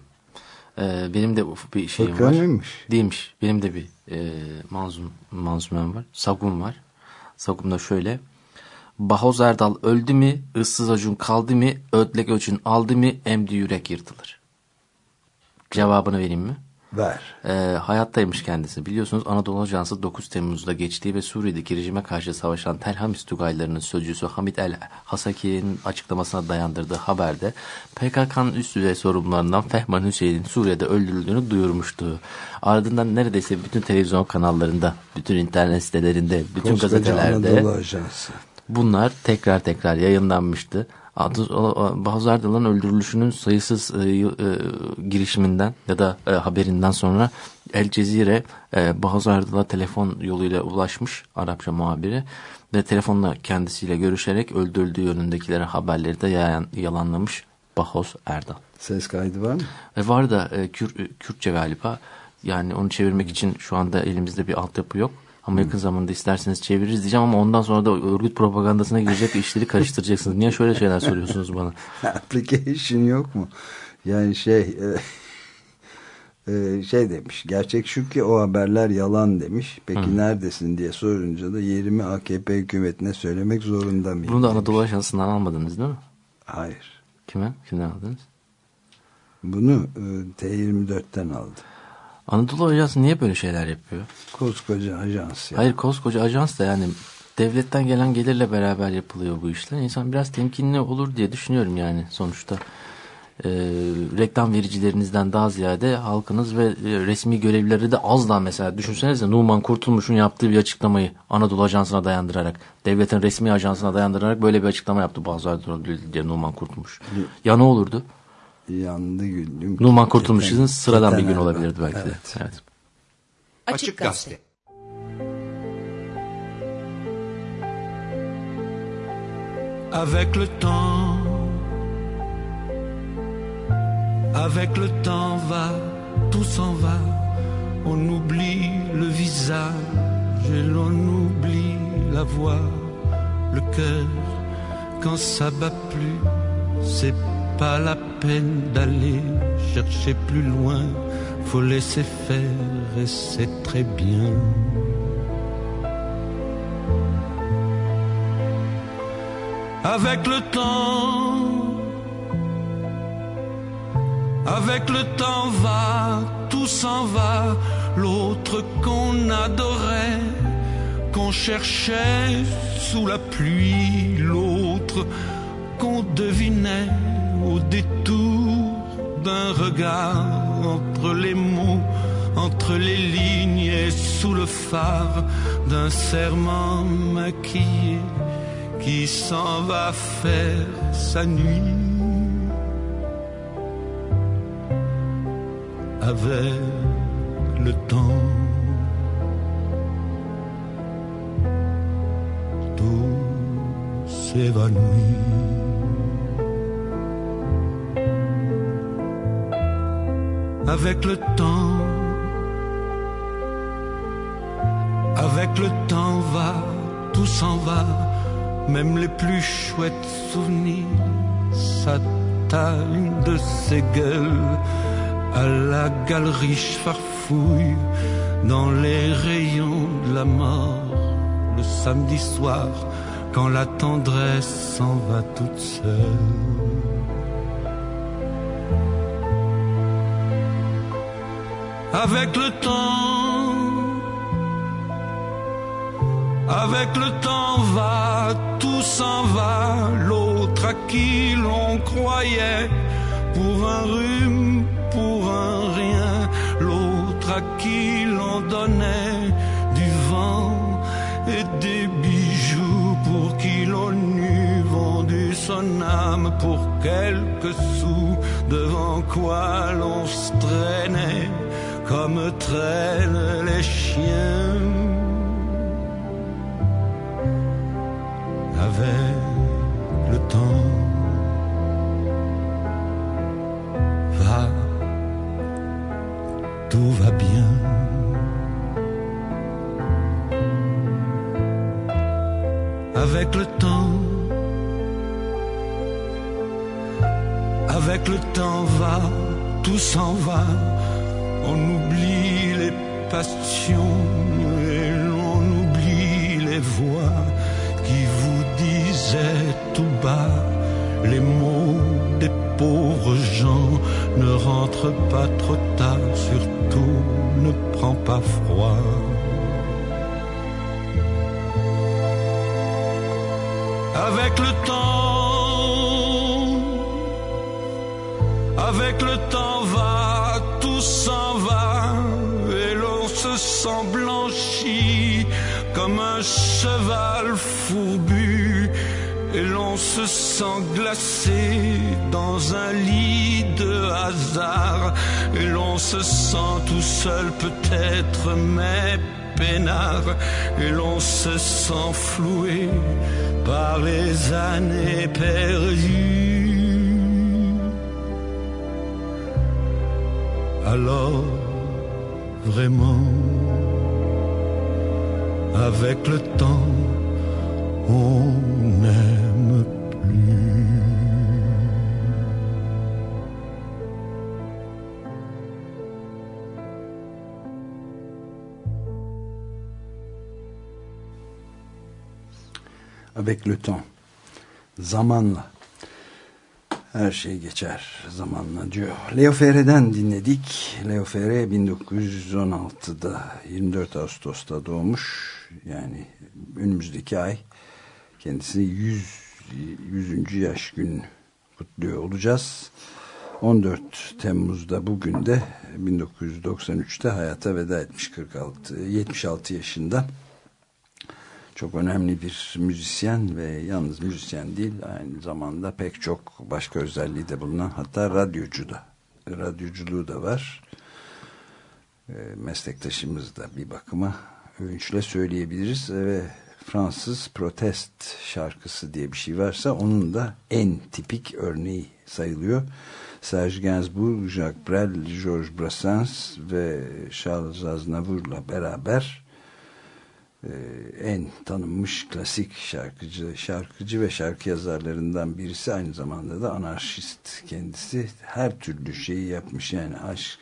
C: Ee, benim de bir şeyim
B: Fıkra
C: var.
B: mıymış?
C: Değilmiş. Benim de bir e, manzum, manzumem var. Sagum var. Sagumda şöyle. Bahoz Erdal öldü mü, ıssız acun kaldı mı, ödlek öcün aldı mı, emdi yürek yırtılır. Cevabını vereyim mi?
B: Ver.
C: Ee, hayattaymış kendisi. Biliyorsunuz Anadolu Ajansı 9 Temmuz'da geçtiği ve Suriye'deki rejime karşı savaşan Telhamis Tugaylarının sözcüsü Hamit El Hasaki'nin açıklamasına dayandırdığı haberde PKK'nın üst düzey sorumlularından Fehman Hüseyin'in Suriye'de öldürüldüğünü duyurmuştu. Ardından neredeyse bütün televizyon kanallarında, bütün internet sitelerinde, bütün
B: Koskoca
C: gazetelerde. Bunlar tekrar tekrar yayınlanmıştı. Bazı Erdal'ın öldürülüşünün sayısız e, e, girişiminden ya da e, haberinden sonra El Cezire e, Bazı Erdal'a telefon yoluyla ulaşmış Arapça muhabiri ve telefonla kendisiyle görüşerek öldürüldüğü yönündekilere haberleri de yayan, yalanlamış Bahoz Erdal.
B: Ses kaydı var mı?
C: Ve var da e, Kür, e, Kürtçe galiba yani onu çevirmek için şu anda elimizde bir altyapı yok. Ama yakın zamanda isterseniz çeviririz diyeceğim ama ondan sonra da örgüt propagandasına girecek işleri karıştıracaksınız. Niye şöyle şeyler soruyorsunuz bana? <laughs>
B: Application yok mu? Yani şey e, e, şey demiş. Gerçek şu ki o haberler yalan demiş. Peki
C: Hı.
B: neredesin diye sorunca da yerimi AKP hükümetine söylemek zorunda mıyım?
C: Bunu da. Anadolu Ajansı'ndan almadınız değil mi?
B: Hayır.
C: Kime? Kimden aldınız?
B: Bunu e, T24'ten aldı.
C: Anadolu Ajansı niye böyle şeyler yapıyor?
B: Koskoca ajans ya.
C: Hayır koskoca ajans da yani devletten gelen gelirle beraber yapılıyor bu işler. İnsan biraz temkinli olur diye düşünüyorum yani sonuçta. Ee, reklam vericilerinizden daha ziyade halkınız ve e, resmi görevlileri de az daha mesela düşünsenize Numan Kurtulmuş'un yaptığı bir açıklamayı Anadolu Ajansı'na dayandırarak devletin resmi ajansına dayandırarak böyle bir açıklama yaptı bazı diye Numan Kurtulmuş. Ya ne olurdu?
B: yandı güldüm.
C: Numan Kurtulmuş sıradan bir gün olabilirdi belki de.
B: Evet.
A: Açık Gazete
F: Avec le temps Avec le temps va Tout s'en va On oublie le visage Et l'on oublie la voix Le cœur Quand ça bat plus C'est pas pas la peine d'aller chercher plus loin. Faut laisser faire et c'est très bien. Avec le temps, avec le temps va, tout s'en va, l'autre qu'on adorait, qu'on cherchait sous la pluie, l'autre qu'on devinait au détour d'un regard entre les mots, entre les lignes et sous le phare d'un serment maquillé qui s'en va faire sa nuit avec le temps. Tout s'évanouit. Avec le temps, avec le temps va, tout s'en va même les plus chouettes souvenirs s'atteignent de ses gueules à la galerie farfouille dans les rayons de la mort le samedi soir quand la tendresse s'en va toute seule. Avec le temps, avec le temps va, tout s'en va, l'autre à qui l'on croyait pour un rhume, pour un rien, l'autre à qui l'on donnait du vent et des bijoux pour qui l'on eût vendu son âme pour quelques sous, devant quoi l'on se traînait comme traînent les chiens. avec le temps. Va, tout va bien. Avec le temps, avec le temps va, tout s'en va. On oublie les passions et l'on oublie les voix qui vous disaient tout bas les mots des pauvres gens. Ne rentre pas trop tard, surtout ne prends pas froid. Avec le temps, avec le temps va, s'en va, et l'on se sent blanchi comme un cheval fourbu, et l'on se sent glacé dans un lit de hasard, et l'on se sent tout seul peut-être, mais peinard, et l'on se sent floué par les années perdues. Alors, vraiment, avec le temps, on n'aime plus.
B: Avec le temps. Zamanla. Her şey geçer zamanla diyor. Leo Ferre'den dinledik. Leo Ferre 1916'da 24 Ağustos'ta doğmuş. Yani önümüzdeki ay kendisi 100, 100. yaş günü kutluyor olacağız. 14 Temmuz'da bugün de 1993'te hayata veda etmiş 46 76 yaşında. Çok önemli bir müzisyen ve yalnız müzisyen değil aynı zamanda pek çok başka özelliği de bulunan hatta radyocu da radyoculuğu da var. E, meslektaşımız da bir bakıma övünçle söyleyebiliriz ve Fransız protest şarkısı diye bir şey varsa onun da en tipik örneği sayılıyor. Serge Gainsbourg, Jacques Brel, Georges Brassens ve Charles Aznavour'la beraber e, en tanınmış klasik şarkıcı, şarkıcı ve şarkı yazarlarından birisi aynı zamanda da anarşist kendisi. Her türlü şeyi yapmış yani aşk,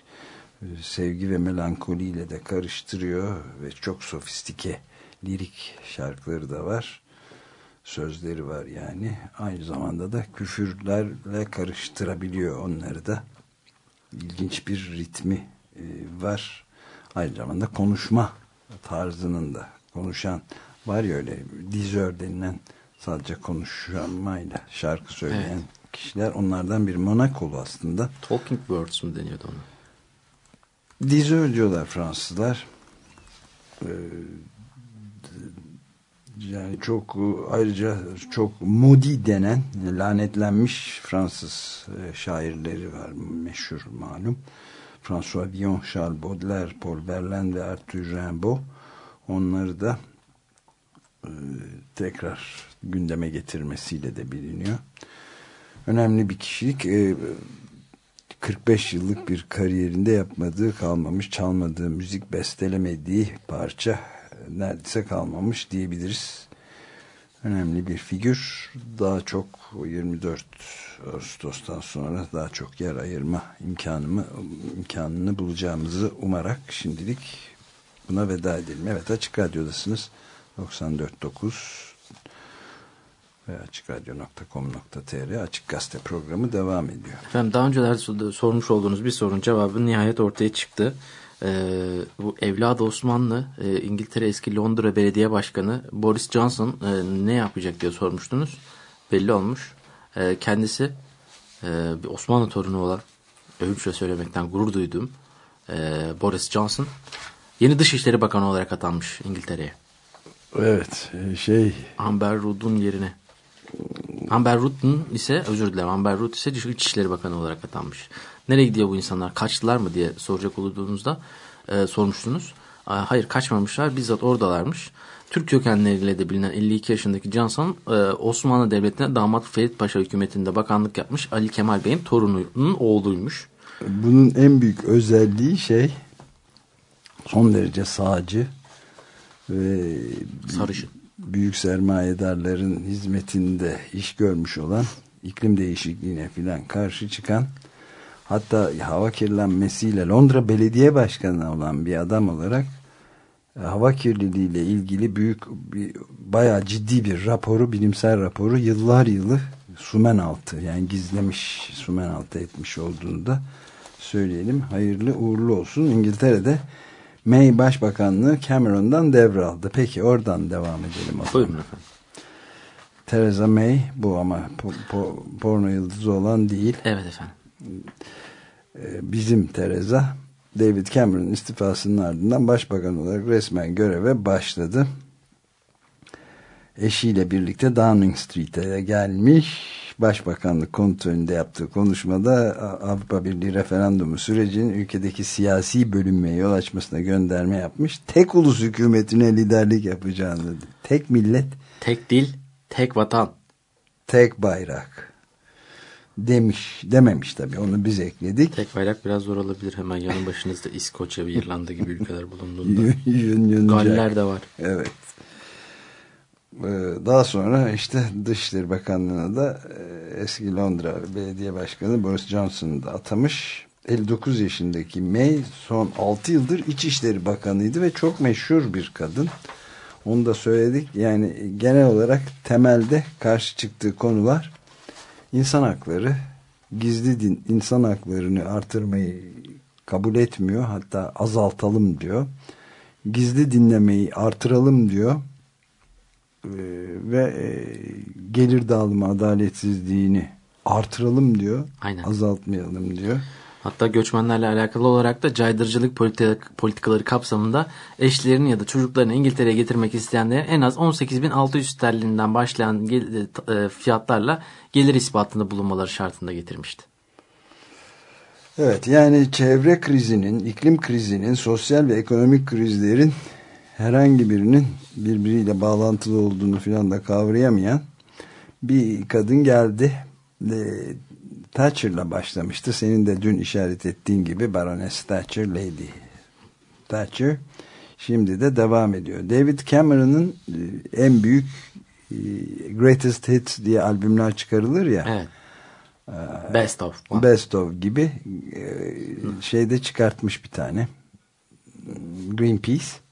B: e, sevgi ve melankoliyle de karıştırıyor ve çok sofistike lirik şarkıları da var sözleri var yani. Aynı zamanda da küfürlerle karıştırabiliyor onları da. İlginç bir ritmi e, var. Aynı zamanda konuşma tarzının da konuşan var ya öyle dizör denilen sadece konuşmayla şarkı söyleyen evet. kişiler onlardan bir Monakolu aslında.
C: Talking Birds mu deniyordu ona?
B: Dizör diyorlar Fransızlar. Ee, yani çok ayrıca çok Moody denen lanetlenmiş Fransız e, şairleri var meşhur malum. François Villon, Charles Baudelaire, Paul Verlaine ve Arthur Rimbaud onları da e, tekrar gündeme getirmesiyle de biliniyor. Önemli bir kişilik. E, 45 yıllık bir kariyerinde yapmadığı kalmamış, çalmadığı müzik, bestelemediği parça neredeyse kalmamış diyebiliriz. Önemli bir figür. Daha çok 24 Ağustos'tan sonra daha çok yer ayırma imkanımı, imkanını bulacağımızı umarak şimdilik buna veda edelim. Evet Açık Radyo'dasınız. 94.9 ve açıkradyo.com.tr Açık Gazete programı devam ediyor.
C: Efendim daha önceler sormuş olduğunuz bir sorun cevabı nihayet ortaya çıktı. Ee, bu evladı Osmanlı e, İngiltere eski Londra Belediye Başkanı Boris Johnson e, ne yapacak diye sormuştunuz. Belli olmuş. E, kendisi e, bir Osmanlı torunu olan övünçle söylemekten gurur duyduğum e, Boris Johnson yeni Dışişleri Bakanı olarak atanmış İngiltere'ye.
B: Evet şey
C: Amber Rudd'un yerine Amber Rudd'un ise özür dilerim Amber Rudd ise İçişleri Bakanı olarak atanmış. Nereye gidiyor bu insanlar? Kaçtılar mı diye soracak olduğunuzda e, sormuştunuz. E, hayır kaçmamışlar. Bizzat oradalarmış. Türk kökenleriyle de bilinen 52 yaşındaki Johnson e, Osmanlı Devleti'ne damat Ferit Paşa hükümetinde bakanlık yapmış Ali Kemal Bey'in torununun oğluymuş.
B: Bunun en büyük özelliği şey son derece sağcı ve
C: sarışın
B: büyük sermayedarların hizmetinde iş görmüş olan iklim değişikliğine filan karşı çıkan hatta hava kirlenmesiyle Londra Belediye Başkanı olan bir adam olarak e, hava kirliliği ile ilgili büyük bir, bayağı ciddi bir raporu, bilimsel raporu yıllar yılı sumen altı yani gizlemiş sumen altı etmiş olduğunu da söyleyelim. Hayırlı uğurlu olsun. İngiltere'de May Başbakanlığı Cameron'dan devraldı. Peki oradan devam edelim.
C: Buyurun efendim.
B: Theresa May bu ama po, po, porno yıldızı olan değil.
C: Evet efendim.
B: Ee, bizim Theresa David Cameron istifasının ardından başbakan olarak resmen göreve başladı. Eşiyle birlikte Downing Street'e gelmiş. Başbakanlık kontrolünde yaptığı konuşmada Avrupa Birliği referandumu sürecinin ülkedeki siyasi bölünmeye yol açmasına gönderme yapmış. Tek ulus hükümetine liderlik yapacağını dedi. Tek millet.
C: Tek dil, tek vatan.
B: Tek bayrak demiş dememiş tabii onu biz ekledik.
C: Tek bayrak biraz zor olabilir hemen yanın başınızda İskoçya ve İrlanda gibi ülkeler bulunduğunda. <laughs> Galler de var.
B: Evet. Ee, daha sonra işte Dışişleri Bakanlığı'na da e, eski Londra Belediye Başkanı Boris Johnson'ı da atamış. 59 yaşındaki May son 6 yıldır İçişleri Bakanı'ydı ve çok meşhur bir kadın. Onu da söyledik. Yani genel olarak temelde karşı çıktığı konular insan hakları, gizli din, insan haklarını artırmayı kabul etmiyor. Hatta azaltalım diyor. Gizli dinlemeyi artıralım diyor ve e, gelir dağılımı adaletsizliğini artıralım diyor.
C: Aynen.
B: Azaltmayalım diyor.
C: Hatta göçmenlerle alakalı olarak da caydırıcılık politikaları kapsamında eşlerini ya da çocuklarını İngiltere'ye getirmek isteyenlerin en az 18.600 sterlinden başlayan e, fiyatlarla gelir ispatında bulunmaları şartında getirmişti.
B: Evet yani çevre krizinin, iklim krizinin, sosyal ve ekonomik krizlerin herhangi birinin birbiriyle bağlantılı olduğunu filan da kavrayamayan bir kadın geldi. E, Thatcher'la başlamıştı. Senin de dün işaret ettiğin gibi Baroness Thatcher, Lady Thatcher. Şimdi de devam ediyor. David Cameron'ın e, en büyük e, Greatest Hits diye albümler çıkarılır ya.
C: Evet. Best of.
B: Best of gibi e, şeyde çıkartmış bir tane. Greenpeace.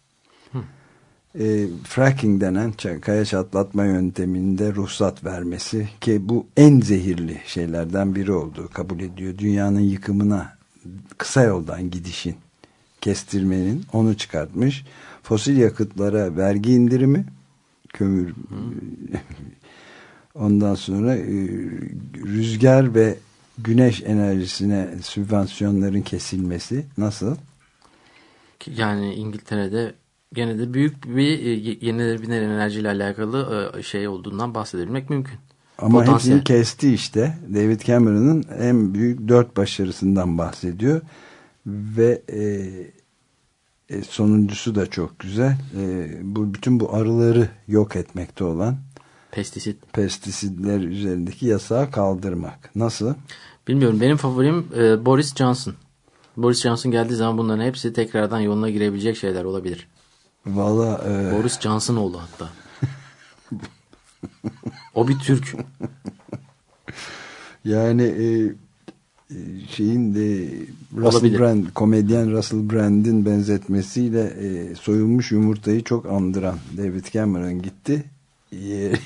B: E, fracking denen kaya çatlatma yönteminde ruhsat vermesi ki bu en zehirli şeylerden biri olduğu kabul ediyor. Dünyanın yıkımına kısa yoldan gidişin kestirmenin onu çıkartmış. Fosil yakıtlara vergi indirimi kömür <laughs> ondan sonra e, rüzgar ve güneş enerjisine sübvansiyonların kesilmesi nasıl?
C: Yani İngiltere'de gene de büyük bir e, yenilenebilir enerjiyle alakalı e, şey olduğundan bahsedebilmek mümkün.
B: Ama Potansiyel. hepsini kesti işte. David Cameron'ın en büyük dört başarısından bahsediyor. Ve e, e, sonuncusu da çok güzel. E, bu bütün bu arıları yok etmekte olan
C: pestisit
B: pestisitler üzerindeki yasağı kaldırmak. Nasıl?
C: Bilmiyorum. Benim favorim e, Boris Johnson. Boris Johnson geldiği zaman bunların hepsi tekrardan yoluna girebilecek şeyler olabilir.
B: Valla e...
C: Boris Johnson oldu hatta. o bir Türk.
B: Yani e, şeyin de Russell Olabilir. Brand komedyen Russell Brand'in benzetmesiyle e, soyulmuş yumurtayı çok andıran David Cameron gitti yer,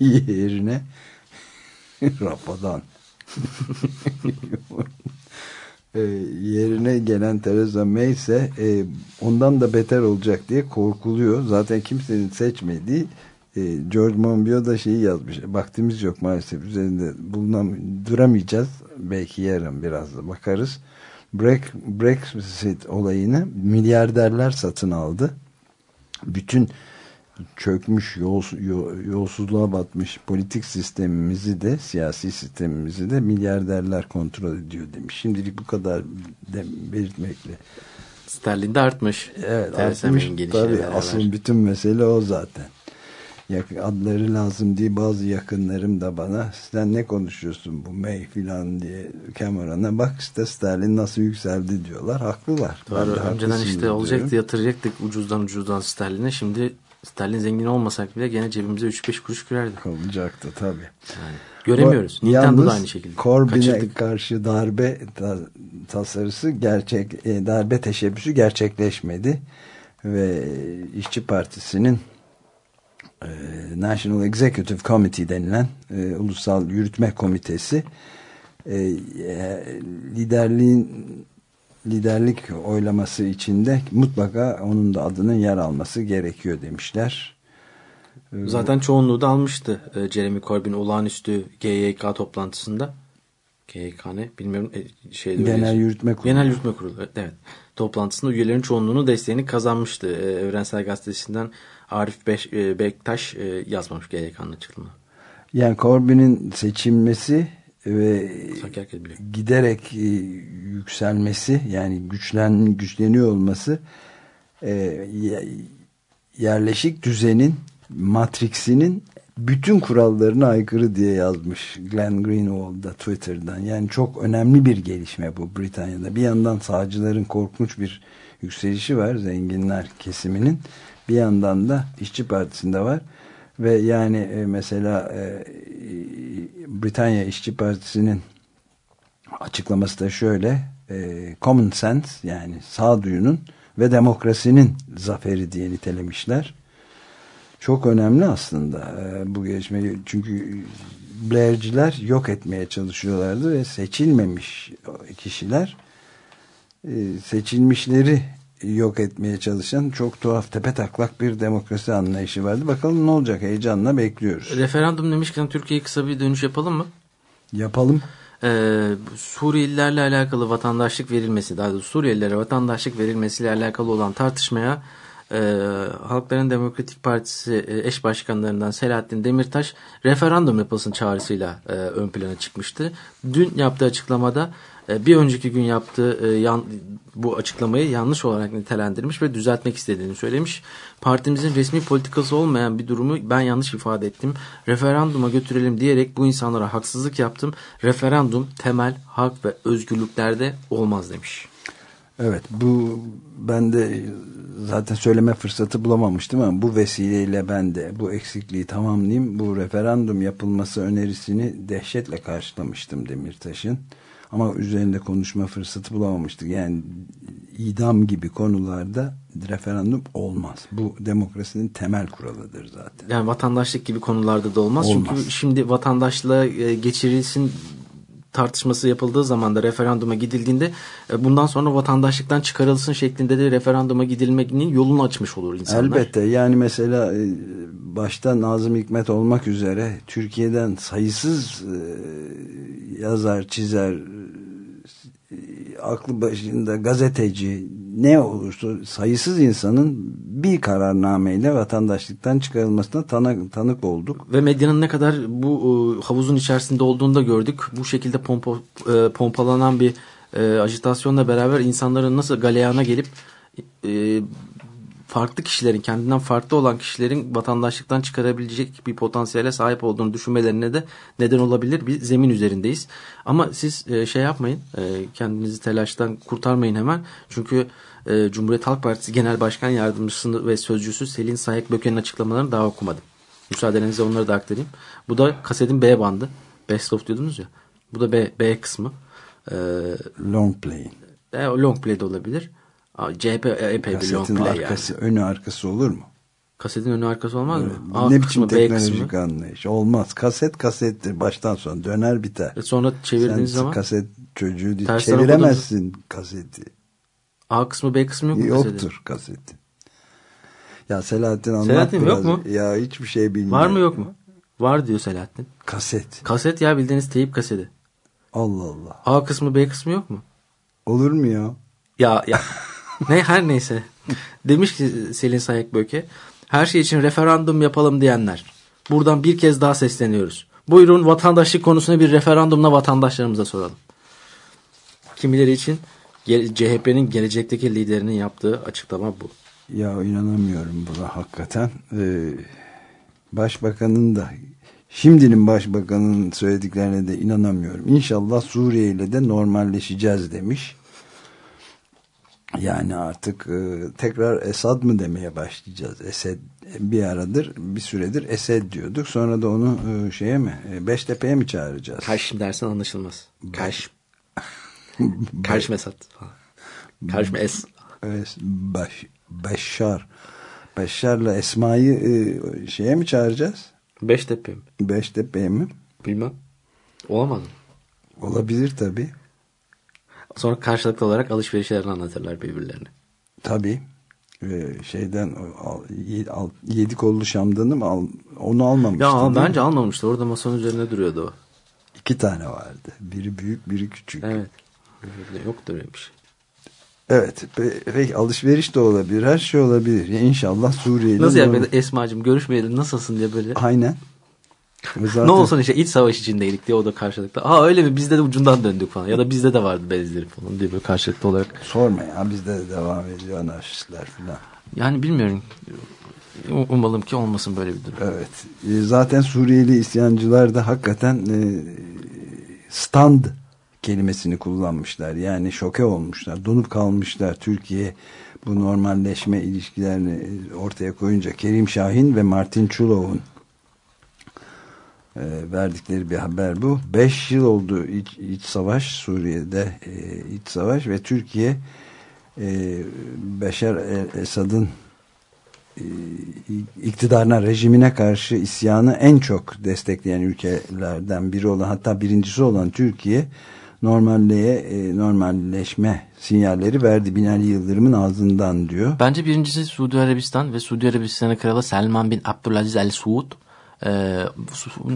B: yerine <laughs> rapadan <laughs> e, yerine gelen Theresa May ise e, ondan da beter olacak diye korkuluyor. Zaten kimsenin seçmediği e, George Monbiot da şeyi yazmış. Vaktimiz yok maalesef üzerinde bulunam duramayacağız. Belki yarın biraz da bakarız. Break, Brexit olayını milyarderler satın aldı. Bütün çökmüş, yols, yolsuzluğa batmış politik sistemimizi de, siyasi sistemimizi de milyarderler kontrol ediyor demiş. Şimdilik bu kadar de belirtmekle.
C: Sterlin de artmış.
B: Evet artmış. Tabii asıl bütün mesele o zaten adları lazım diye bazı yakınlarım da bana sen ne konuşuyorsun bu May filan diye Cameron'a bak işte Sterlin nasıl yükseldi diyorlar haklılar.
C: Doğru önceden işte diyorum. olacaktı yatıracaktık ucuzdan ucuzdan Sterlin'e şimdi Sterlin zengin olmasak bile gene cebimize 3-5 kuruş girerdi.
B: Olacaktı tabii.
C: Yani göremiyoruz. O, Nintendo da aynı şekilde.
B: Corbyn'e karşı darbe ta, tasarısı gerçek e, darbe teşebbüsü gerçekleşmedi ve İşçi Partisi'nin e, National Executive Committee denilen e, Ulusal Yürütme Komitesi e, liderliğin liderlik oylaması içinde mutlaka onun da adının yer alması gerekiyor demişler.
C: Zaten çoğunluğu da almıştı Jeremy Corbyn olağanüstü GYK toplantısında. GYK ne bilmiyorum. Şeyde
B: Genel Yürütme Kurulu.
C: Genel Yürütme Kurulu evet. Toplantısında üyelerin çoğunluğunu desteğini kazanmıştı. Evrensel Gazetesi'nden Arif Beş, e, Bektaş e, yazmamış GYK'nın açılımı.
B: Yani Corbyn'in seçilmesi ve giderek e, yükselmesi yani güçlen güçleniyor olması e, yerleşik düzenin matriksinin bütün kurallarına aykırı diye yazmış Glenn Greenwald da Twitter'dan. Yani çok önemli bir gelişme bu Britanya'da. Bir yandan sağcıların korkunç bir yükselişi var zenginler kesiminin. Bir yandan da İşçi Partisi'nde var. Ve yani e, mesela e, Britanya İşçi Partisi'nin açıklaması da şöyle e, common sense yani sağduyunun ve demokrasinin zaferi diye nitelemişler. Çok önemli aslında e, bu gelişme. Çünkü Blair'ciler yok etmeye çalışıyorlardı ve seçilmemiş kişiler e, seçilmişleri yok etmeye çalışan çok tuhaf tepe taklak bir demokrasi anlayışı vardı. Bakalım ne olacak heyecanla bekliyoruz.
C: Referandum demişken Türkiye'ye kısa bir dönüş yapalım mı?
B: Yapalım.
C: Ee, Suriyelilerle alakalı vatandaşlık verilmesi, daha doğrusu Suriyelilere vatandaşlık verilmesiyle alakalı olan tartışmaya e, Halkların Demokratik Partisi e, eş başkanlarından Selahattin Demirtaş referandum yapılsın çağrısıyla e, ön plana çıkmıştı. Dün yaptığı açıklamada bir önceki gün yaptığı e, bu açıklamayı yanlış olarak nitelendirmiş ve düzeltmek istediğini söylemiş. Partimizin resmi politikası olmayan bir durumu ben yanlış ifade ettim. Referanduma götürelim diyerek bu insanlara haksızlık yaptım. Referandum temel hak ve özgürlüklerde olmaz demiş.
B: Evet bu ben de zaten söyleme fırsatı bulamamıştım ama bu vesileyle ben de bu eksikliği tamamlayayım. Bu referandum yapılması önerisini dehşetle karşılamıştım Demirtaş'ın. Ama üzerinde konuşma fırsatı bulamamıştık. Yani idam gibi konularda referandum olmaz. Bu demokrasinin temel kuralıdır zaten.
C: Yani vatandaşlık gibi konularda da olmaz.
B: Olmaz.
C: Çünkü şimdi vatandaşlığa e, geçirilsin tartışması yapıldığı zaman da referanduma gidildiğinde e, bundan sonra vatandaşlıktan çıkarılsın şeklinde de referanduma gidilmenin yolunu açmış olur insanlar.
B: Elbette yani mesela e, başta Nazım Hikmet olmak üzere Türkiye'den sayısız e, yazar, çizer, aklı başında gazeteci ne olursa sayısız insanın bir kararnameyle vatandaşlıktan çıkarılmasına tanık, tanık olduk.
C: Ve medyanın ne kadar bu e, havuzun içerisinde olduğunu da gördük. Bu şekilde pompa, e, pompalanan bir e, ajitasyonla beraber insanların nasıl galeyana gelip e, farklı kişilerin kendinden farklı olan kişilerin vatandaşlıktan çıkarabilecek bir potansiyele sahip olduğunu düşünmelerine de neden olabilir bir zemin üzerindeyiz. Ama siz e, şey yapmayın e, kendinizi telaştan kurtarmayın hemen çünkü e, Cumhuriyet Halk Partisi Genel Başkan Yardımcısı ve Sözcüsü Selin Sayek Böke'nin açıklamalarını daha okumadım. Müsaadenizle onları da aktarayım. Bu da kasetin B bandı. Best of diyordunuz ya. Bu da B, B kısmı. Ee,
B: Long play.
C: e, long play de olabilir. CHP epey bir long
B: Kasetin
C: play
B: arkası,
C: yani.
B: önü arkası olur mu?
C: Kasetin önü arkası olmaz mı? A
B: ne biçim teknolojik anlayış? Olmaz. Kaset kasettir. Baştan sona döner biter.
C: E sonra çevirdiğiniz
B: Sen
C: zaman
B: kaset çocuğu.
C: Tersten
B: Çeviremezsin kaseti.
C: A kısmı B kısmı yok mu kasetin?
B: Yoktur kaseti. Ya Selahattin anlat
C: Selahattin
B: biraz.
C: yok mu?
B: Ya hiçbir şey bilmiyorum.
C: Var mı yok mu? Var diyor Selahattin.
B: Kaset.
C: Kaset ya bildiğiniz teyip kaseti.
B: Allah Allah.
C: A kısmı B kısmı yok mu?
B: Olur mu ya?
C: Ya ya <laughs> <laughs> ne her neyse. Demiş ki Selin Sayek Böke her şey için referandum yapalım diyenler. Buradan bir kez daha sesleniyoruz. Buyurun vatandaşlık konusunu bir referandumla vatandaşlarımıza soralım. Kimileri için CHP'nin gelecekteki liderinin yaptığı açıklama bu.
B: Ya inanamıyorum buna hakikaten. Ee, başbakanın da şimdinin başbakanın söylediklerine de inanamıyorum. İnşallah Suriye ile de normalleşeceğiz demiş. Yani artık e, tekrar Esad mı demeye başlayacağız? Esed bir aradır bir süredir Esed diyorduk. Sonra da onu e, şeye mi e, Beştepe'ye mi çağıracağız?
C: Karşım dersen anlaşılmaz. Karş. Karş Mesat. Karş Es.
B: Evet, Baş, Beşşar. Beşşar'la Esma'yı e, şeye mi çağıracağız?
C: Beştepe mi?
B: Beştepe'ye mi?
C: Bilmem. Olamadı. mı?
B: Olabilir tabii.
C: Sonra karşılıklı olarak alışverişlerini anlatırlar birbirlerine.
B: Tabii. Ee, şeyden al, yedi, al, kollu şamdanı mı al, onu almamıştı.
C: Ya
B: mi?
C: bence almamıştı. Orada masanın üzerine duruyordu o.
B: İki tane vardı. Biri büyük biri küçük.
C: Evet. Yoktur öyle bir şey.
B: Evet. Pe- Peki alışveriş de olabilir. Her şey olabilir. Ya İnşallah Suriye'de.
C: Nasıl ya
B: normal-
C: böyle Esma'cığım görüşmeyelim nasılsın diye böyle.
B: Aynen. Zaten-
C: Ne olsun işte iç savaş içindeydik diye o da karşılıklı. Aa öyle mi bizde de ucundan döndük falan. Ya da bizde de vardı benzeri falan diye böyle karşılıklı olarak.
B: Sorma ya bizde de devam ediyor anarşistler filan.
C: Yani bilmiyorum. Um- Umalım ki olmasın böyle bir durum.
B: Evet. E, Zaten Suriyeli isyancılar da hakikaten e, stand kelimesini kullanmışlar. Yani şoke olmuşlar. Donup kalmışlar. Türkiye bu normalleşme ilişkilerini e, ortaya koyunca Kerim Şahin ve Martin Çulov'un e, verdikleri bir haber bu. Beş yıl oldu iç, iç savaş Suriye'de e, iç savaş ve Türkiye e, Beşar El- Esad'ın e, iktidarına, rejimine karşı isyanı en çok destekleyen ülkelerden biri olan hatta birincisi olan Türkiye normalliğe, e, normalleşme sinyalleri verdi Binali Yıldırım'ın ağzından diyor.
C: Bence birincisi Suudi Arabistan ve Suudi Arabistan'ın kralı Selman bin Abdülaziz El Suud. Ee,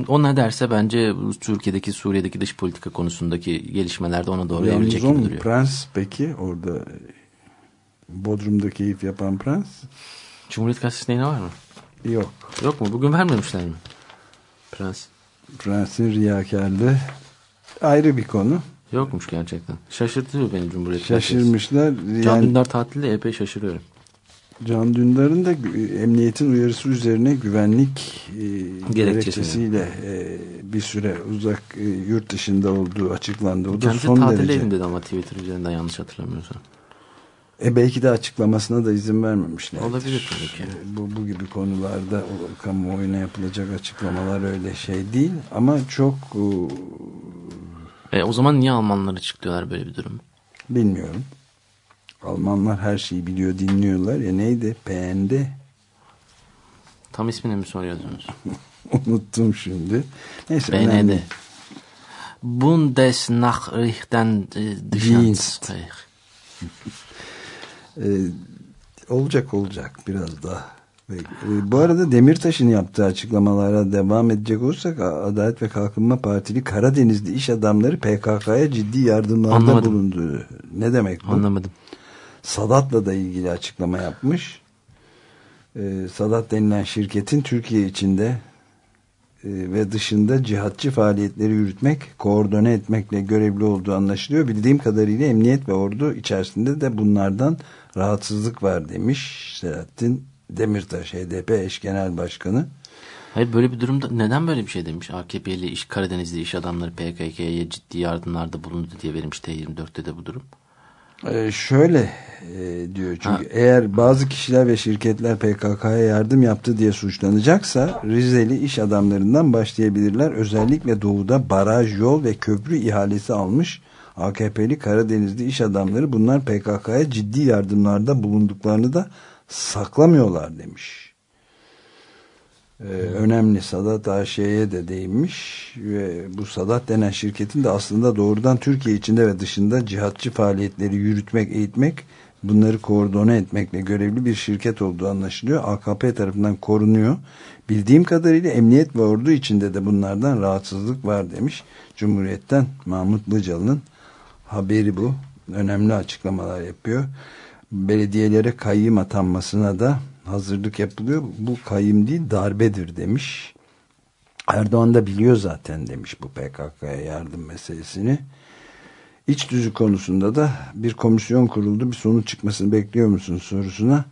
C: o ne derse bence Türkiye'deki Suriye'deki dış politika konusundaki gelişmelerde ona doğru evrilecek gibi duruyor.
B: Prens peki orada Bodrum'da keyif yapan prens?
C: Cumhuriyet Gazetesi'nde yine var mı?
B: Yok.
C: Yok mu? Bugün vermemişler mi? Prens.
B: Prensin riyakarlığı ayrı bir konu.
C: Yokmuş gerçekten. Şaşırtıyor beni Cumhuriyet Gazetesi.
B: Şaşırmışlar.
C: Can
B: Yani
C: Dündar tatilde epey şaşırıyorum.
B: Can Dündar'ın da emniyetin uyarısı üzerine güvenlik e,
C: Gerekçesiyle.
B: gerekçesiyle e, bir süre uzak e, yurt dışında olduğu açıklandı. O da
C: Kendisi
B: son derece.
C: evinde de ama Twitter üzerinden yanlış hatırlamıyorsam.
B: E belki de açıklamasına da izin vermemişler.
C: Olabilir tabii ki.
B: Bu, bu gibi konularda kamuoyuna yapılacak açıklamalar öyle şey değil. Ama çok e,
C: E, o zaman niye Almanlar açıklıyorlar böyle bir durum?
B: bilmiyorum. Almanlar her şeyi biliyor dinliyorlar ya neydi? PND
C: Tam ismini mi soruyorsunuz? <laughs>
B: unuttum şimdi. Neyse
C: BND.
B: önemli.
C: Bundesnachrichtendienst.
B: Ee, <laughs> olacak olacak biraz daha. E, bu arada Demirtaş'ın yaptığı açıklamalara devam edecek olursak Adalet ve Kalkınma Partili Karadenizli iş adamları PKK'ya ciddi yardımlarda
C: Anlamadım.
B: bulundu. Ne demek bu?
C: Anlamadım.
B: Sadat'la da ilgili açıklama yapmış. Ee, Sadat denilen şirketin Türkiye içinde e, ve dışında cihatçı faaliyetleri yürütmek, koordine etmekle görevli olduğu anlaşılıyor. Bildiğim kadarıyla emniyet ve ordu içerisinde de bunlardan rahatsızlık var demiş Selahattin Demirtaş, HDP eş genel başkanı.
C: Hayır böyle bir durumda neden böyle bir şey demiş? AKP'li iş Karadenizli iş adamları PKK'ya ciddi yardımlarda bulundu diye verilmiş T24'te de bu durum.
B: Ee, şöyle e, diyor çünkü
C: Ha.
B: eğer bazı kişiler ve şirketler PKK'ya yardım yaptı diye suçlanacaksa Rizeli iş adamlarından başlayabilirler. Özellikle doğuda baraj, yol ve köprü ihalesi almış AKP'li Karadenizli iş adamları bunlar PKK'ya ciddi yardımlarda bulunduklarını da saklamıyorlar demiş. Ee, önemli Sadat AŞ'ye de değinmiş ve bu Sadat denen şirketin de aslında doğrudan Türkiye içinde ve dışında cihatçı faaliyetleri yürütmek, eğitmek, bunları koordine etmekle görevli bir şirket olduğu anlaşılıyor. AKP tarafından korunuyor. Bildiğim kadarıyla emniyet ve ordu içinde de bunlardan rahatsızlık var demiş. Cumhuriyet'ten Mahmut Bıcalı'nın haberi bu. Önemli açıklamalar yapıyor. Belediyelere kayyım atanmasına da hazırlık yapılıyor. Bu kayyım değil darbedir demiş. Erdoğan da biliyor zaten demiş bu PKK'ya yardım meselesini. İç tüzük konusunda da bir komisyon kuruldu. Bir sonuç çıkmasını bekliyor musun sorusuna.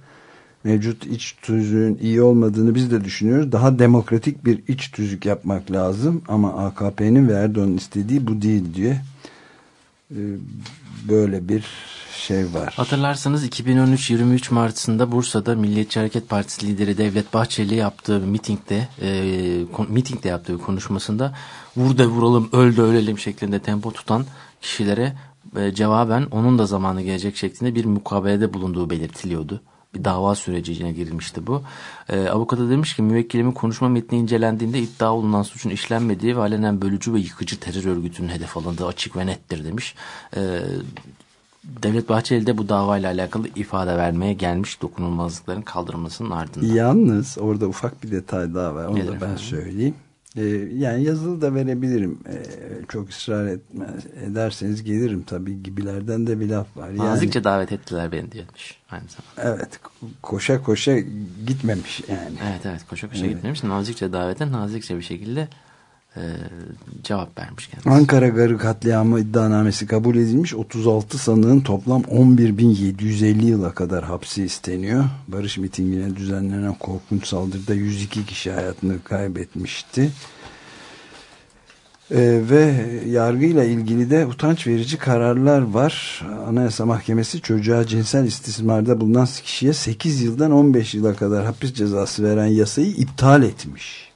B: Mevcut iç tüzüğün iyi olmadığını biz de düşünüyoruz. Daha demokratik bir iç tüzük yapmak lazım. Ama AKP'nin ve Erdoğan'ın istediği bu değil diye böyle bir şey var.
C: Hatırlarsanız 2013 23 Mart'sında Bursa'da Milliyetçi Hareket Partisi lideri Devlet Bahçeli yaptığı mitingde e, mitingde yaptığı konuşmasında vur da vuralım öl de ölelim şeklinde tempo tutan kişilere e, cevaben onun da zamanı gelecek şeklinde bir mukabelede bulunduğu belirtiliyordu. Bir dava sürecine girilmişti bu. E, avukata demiş ki müvekkilimin konuşma metni incelendiğinde iddia olunan suçun işlenmediği ve alenen bölücü ve yıkıcı terör örgütünün hedef alındığı açık ve nettir demiş. E, Devlet Bahçeli de bu davayla alakalı ifade vermeye gelmiş dokunulmazlıkların kaldırılmasının ardından.
B: Yalnız orada ufak bir detay daha var. Onu
C: Nedir
B: da ben
C: efendim?
B: söyleyeyim. Ee, yani yazılı da verebilirim. Ee, çok ısrar etmez, ederseniz gelirim tabii gibilerden de bir laf var. Yani,
C: Nazikçe davet ettiler beni diyormuş aynı zamanda.
B: Evet koşa koşa gitmemiş yani.
C: Evet evet koşa koşa
B: Evet.
C: gitmemiş. Nazikçe davete nazikçe bir şekilde e, cevap vermiş kendisi.
B: Ankara Garı katliamı iddianamesi kabul edilmiş. 36 sanığın toplam 11.750 yıla kadar hapsi isteniyor. Barış mitingine düzenlenen korkunç saldırıda 102 kişi hayatını kaybetmişti. Ee, ve yargıyla ilgili de utanç verici kararlar var. Anayasa Mahkemesi çocuğa cinsel istismarda bulunan kişiye 8 yıldan 15 yıla kadar hapis cezası veren yasayı iptal etmiş.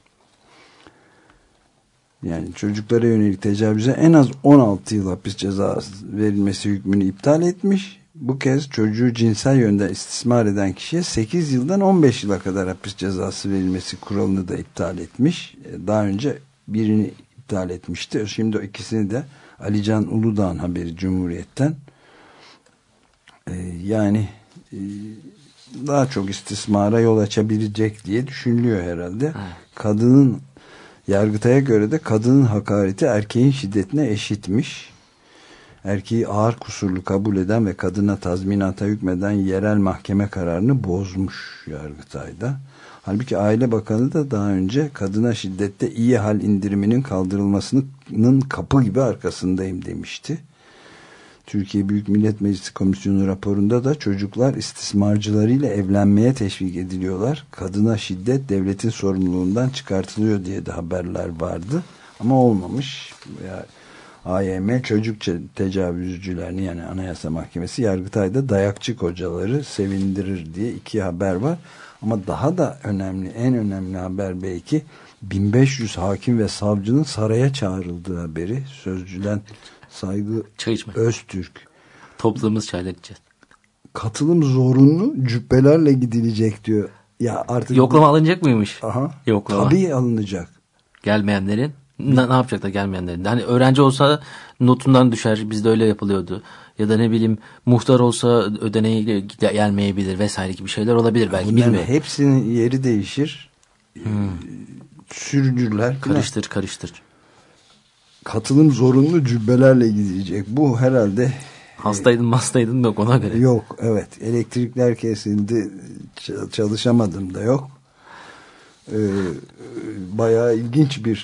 B: Yani çocuklara yönelik tecavüze en az 16 yıl hapis cezası verilmesi hükmünü iptal etmiş. Bu kez çocuğu cinsel yönden istismar eden kişiye 8 yıldan 15 yıla kadar hapis cezası verilmesi kuralını da iptal etmiş. E, Daha önce birini iptal etmişti. Şimdi o ikisini de Alican Uludağ'ın haberi Cumhuriyet'ten. E, Yani e, daha çok istismara yol açabilecek diye düşünülüyor herhalde. Kadının Yargıtay'a göre de kadının hakareti erkeğin şiddetine eşitmiş. erkeği ağır kusurlu kabul eden ve kadına tazminata hükmeden yerel mahkeme kararını bozmuş Yargıtay'da. Halbuki Aile Bakanı da daha önce kadına şiddette iyi hal indiriminin kaldırılmasının kapı gibi arkasındayım demişti. Türkiye Büyük Millet Meclisi Komisyonu raporunda da çocuklar istismarcılarıyla evlenmeye teşvik ediliyorlar. Kadına şiddet devletin sorumluluğundan çıkartılıyor diye de haberler vardı. Ama olmamış. Yani AYM çocuk tecavüzcülerini yani Anayasa Mahkemesi Yargıtay'da dayakçı kocaları sevindirir diye iki haber var. Ama daha da önemli, en önemli haber belki 1500 hakim ve savcının saraya çağrıldığı haberi. Sözcüden Saygı
C: Çay içme.
B: Öztürk.
C: Topladığımız çaylar içeceğiz.
B: Katılım zorunlu cübbelerle gidilecek diyor. Ya artık
C: Yoklama alınacak mıymış?
B: Aha.
C: Yoklama.
B: Tabii alınacak.
C: Gelmeyenlerin ne, ne yapacaklar gelmeyenlerin? Hani öğrenci olsa notundan düşer. Bizde öyle yapılıyordu. Ya da ne bileyim muhtar olsa ödeneği gelmeyebilir vesaire gibi şeyler olabilir belki.
B: Bunların
C: bilmiyorum.
B: hepsinin yeri değişir. Hmm. Falan.
C: Karıştır karıştır.
B: Katılım zorunlu cübbelerle gidilecek. Bu herhalde
C: Hastaydın hastaydın yok ona göre.
B: Yok evet elektrikler kesildi çalışamadım da yok. Ee, bayağı ilginç bir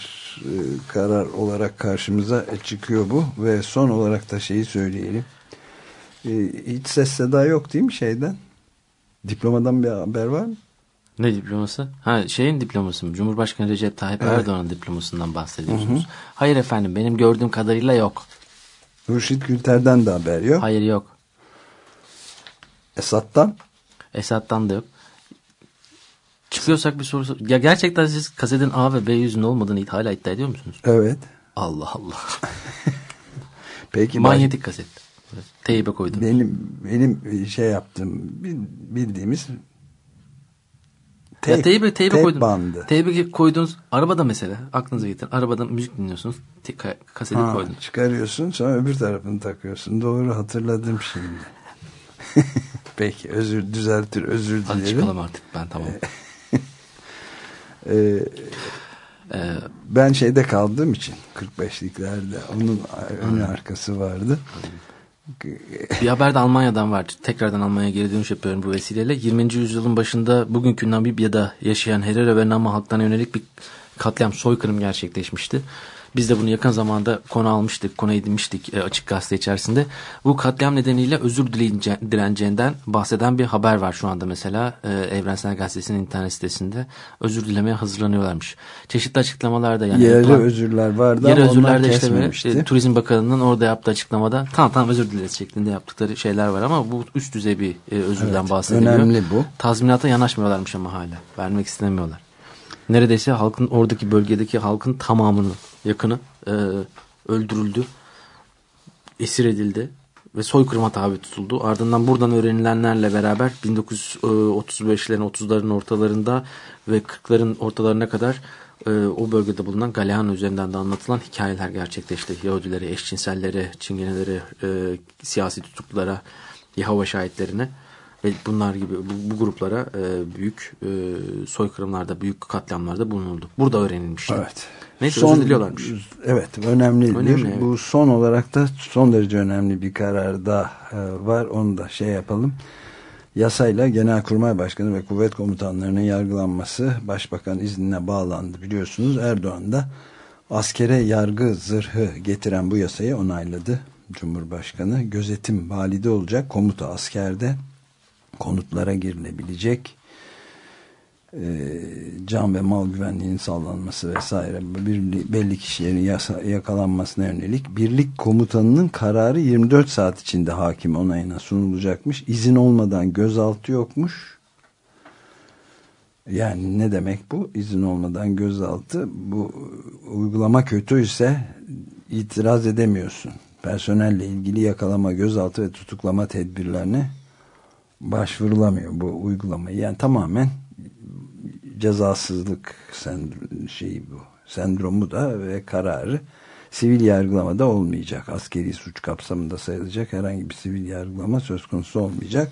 B: e, karar olarak karşımıza çıkıyor bu ve son olarak da şeyi söyleyelim. Ee, hiç ses seda yok değil mi şeyden? Diplomadan bir haber var mı?
C: Ne diploması? Ha şeyin diploması mı? Cumhurbaşkanı Recep Tayyip evet. Erdoğan'ın diplomasından bahsediyorsunuz. Hı hı. Hayır efendim benim gördüğüm kadarıyla yok.
B: Hürşit Gülter'den de haber yok.
C: Hayır yok.
B: Esat'tan?
C: Esat'tan da yok. Çıkıyorsak bir soru Ya gerçekten siz kasetin A ve B yüzünün olmadığını hala iddia ediyor musunuz?
B: Evet.
C: Allah Allah. <laughs>
B: Peki.
C: Manyetik kaset. Teybe koydum.
B: Benim benim şey yaptım bildiğimiz
C: Teyp, ya teybe, teybe
B: teyp
C: koydum.
B: bandı.
C: Teybe koyduğunuz arabada mesela aklınıza getirin. Arabada müzik dinliyorsunuz. Ka kaseti ha, koydun.
B: Çıkarıyorsun sonra öbür tarafını takıyorsun. Doğru hatırladım şimdi. <laughs> Peki özür düzeltir özür dilerim.
C: Hadi çıkalım artık ben tamam. <laughs>
B: ee, ee, ben şeyde kaldığım için 45'liklerde onun ön arkası vardı.
C: Bir haber de Almanya'dan var. Tekrardan Almanya'ya geri dönüş yapıyorum bu vesileyle. 20. yüzyılın başında bugünkü Namibya'da yaşayan Herero ve Nama halklarına yönelik bir katliam soykırım gerçekleşmişti. Biz de bunu yakın zamanda konu almıştık, konu edinmiştik e, açık gazete içerisinde. Bu katliam nedeniyle özür dileneceğinden bahseden bir haber var şu anda mesela e, Evrensel Gazetesi'nin internet sitesinde. Özür dilemeye hazırlanıyorlarmış. Çeşitli açıklamalarda yani.
B: Yerli yapılan, özürler vardı
C: yerli
B: ama
C: özürler de işte böyle, e, Turizm Bakanı'nın orada yaptığı açıklamada tamam tamam özür dileriz şeklinde yaptıkları şeyler var ama bu üst düzey bir e, özürden evet, bahsediliyor.
B: Önemli bu.
C: Tazminata yanaşmıyorlarmış ama hala. Vermek istemiyorlar neredeyse halkın oradaki bölgedeki halkın tamamının yakını e, öldürüldü, esir edildi ve soykırıma tabi tutuldu. Ardından buradan öğrenilenlerle beraber 1935'lerin 30'ların ortalarında ve 40'ların ortalarına kadar e, o bölgede bulunan Galeano üzerinden de anlatılan hikayeler gerçekleşti. Yahudilere, eşcinsellere, çingenelere, e, siyasi tutuklulara, Yahova şahitlerine ve bunlar gibi bu, bu gruplara e, büyük e, soykırımlarda, büyük katliamlarda bulunuldu. Burada öğrenilmiş.
B: Evet.
C: Neyse son, özür diliyorlarmış.
B: Evet. Önemli, evet. Bu son olarak da son derece önemli bir karar da e, var. Onu da şey yapalım. Yasayla Genelkurmay Başkanı ve kuvvet komutanlarının yargılanması başbakan iznine bağlandı biliyorsunuz. Erdoğan da askere yargı zırhı getiren bu yasayı onayladı. Cumhurbaşkanı gözetim valide olacak komuta askerde konutlara girilebilecek e, can ve mal güvenliğinin sağlanması vesaire bir, belli kişilerin yakalanmasına yönelik birlik komutanının kararı 24 saat içinde hakim onayına sunulacakmış. İzin olmadan gözaltı yokmuş. Yani ne demek bu? İzin olmadan gözaltı. Bu uygulama kötüyse itiraz edemiyorsun. Personelle ilgili yakalama, gözaltı ve tutuklama tedbirlerine başvurulamıyor bu uygulamayı. Yani tamamen cezasızlık şeyi bu. Sendromu da ve kararı sivil yargılamada olmayacak. Askeri suç kapsamında sayılacak herhangi bir sivil yargılama söz konusu olmayacak.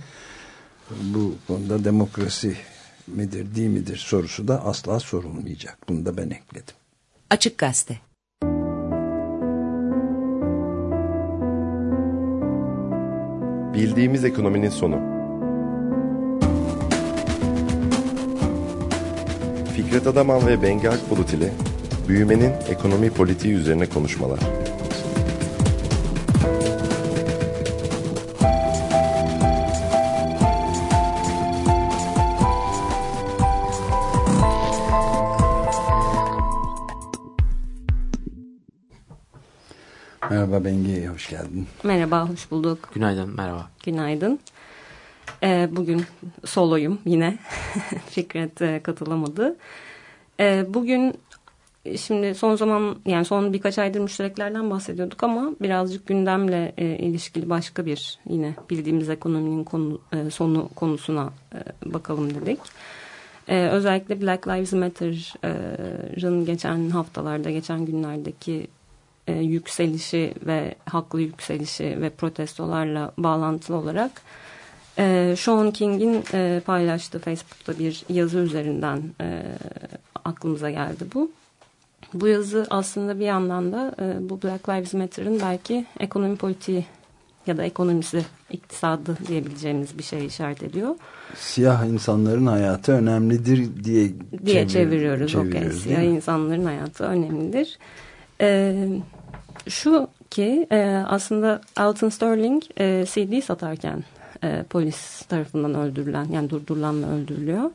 B: Bu konuda demokrasi midir değil midir sorusu da asla sorulmayacak. Bunu da ben ekledim.
G: Açık Gazete Bildiğimiz ekonominin sonu. Fikret Adaman ve Bengi Akbulut ile büyümenin ekonomi politiği üzerine konuşmalar.
B: Merhaba Bengi, hoş geldin.
H: Merhaba, hoş bulduk.
C: Günaydın, merhaba.
H: Günaydın. Ee, bugün soloyum yine. <laughs> Fikret e, katılamadı. Ee, bugün şimdi son zaman yani son birkaç aydır müştereklerden bahsediyorduk ama birazcık gündemle e, ilişkili başka bir yine bildiğimiz ekonominin konu, e, sonu konusuna e, bakalım dedik. Ee, özellikle Black Lives Matter'ın geçen haftalarda, geçen günlerdeki e, yükselişi ve haklı yükselişi ve protestolarla bağlantılı olarak e, Sean King'in e, paylaştığı Facebook'ta bir yazı üzerinden e, aklımıza geldi bu. Bu yazı aslında bir yandan da e, bu Black Lives Matter'ın belki ekonomi politiği ya da ekonomisi, iktisadı diyebileceğimiz bir şey işaret ediyor.
B: Siyah insanların hayatı önemlidir diye,
H: diye çevir, çeviriyoruz. çeviriyoruz okay. Siyah insanların hayatı önemlidir. Ee, şu ki e, aslında Alton Sterling e, CD satarken e, polis tarafından öldürülen yani durdurulanla öldürülüyor.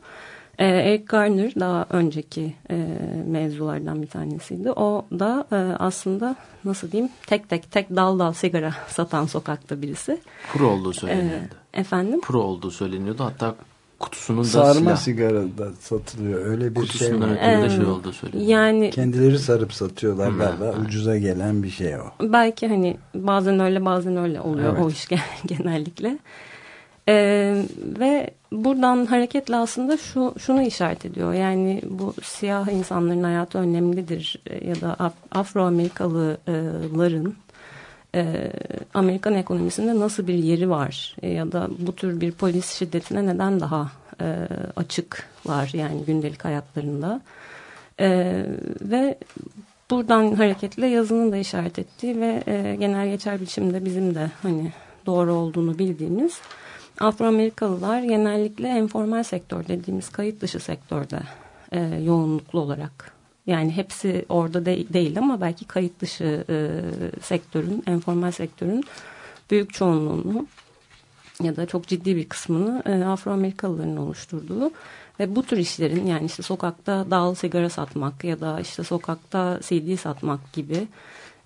H: E, Eric Garner daha önceki e, mevzulardan bir tanesiydi. O da e, aslında nasıl diyeyim tek tek tek dal dal sigara <laughs> satan sokakta birisi.
C: Pro olduğu söyleniyordu.
H: E, efendim?
C: Pro olduğu söyleniyordu. Hatta kutusunun da
B: Sarma
C: silah.
B: sigara da satılıyor. Öyle bir
C: Kutusunun
B: şey
C: var. şey olduğu söyleniyor.
H: Yani
B: kendileri sarıp satıyorlar hmm, galiba. Ucuza gelen bir şey o.
H: Belki hani bazen öyle bazen öyle oluyor evet. o iş <laughs> genellikle. Ee, ve buradan hareketle aslında şu şunu işaret ediyor. Yani bu siyah insanların hayatı önemlidir ya da Af Afro-Amerikalıların e, Amerikan ekonomisinde nasıl bir yeri var e, ya da bu tür bir polis şiddetine neden daha e, açıklar yani gündelik hayatlarında e, ve buradan hareketle yazının da işaret ettiği ve e, genel geçer biçimde bizim de hani doğru olduğunu bildiğimiz Afro-Amerikalılar genellikle enformal sektör dediğimiz kayıt dışı sektörde e, yoğunluklu olarak yani hepsi orada de, değil ama belki kayıt dışı e, sektörün, enformal sektörün büyük çoğunluğunu ya da çok ciddi bir kısmını e, Afro-Amerikalıların oluşturduğu ve bu tür işlerin yani işte sokakta dağlı sigara satmak ya da işte sokakta CD satmak gibi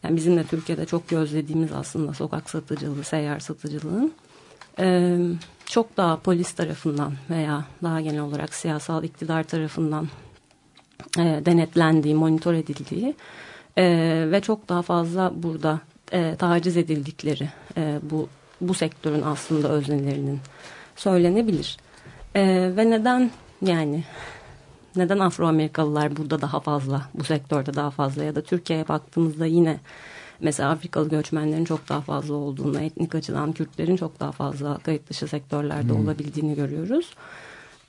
H: yani bizim de Türkiye'de çok gözlediğimiz aslında sokak satıcılığı, seyyar satıcılığın e, çok daha polis tarafından veya daha genel olarak siyasal iktidar tarafından e, denetlendiği, monitör edildiği e, ve çok daha fazla burada e, taciz edildikleri e, bu bu sektörün aslında öznelerinin söylenebilir. E, ve neden yani neden Afro-Amerikalılar burada daha fazla, bu sektörde daha fazla ya da Türkiye'ye baktığımızda yine mesela Afrikalı göçmenlerin çok daha fazla olduğunu, etnik açıdan Kürtlerin çok daha fazla kayıt dışı sektörlerde hmm. olabildiğini görüyoruz.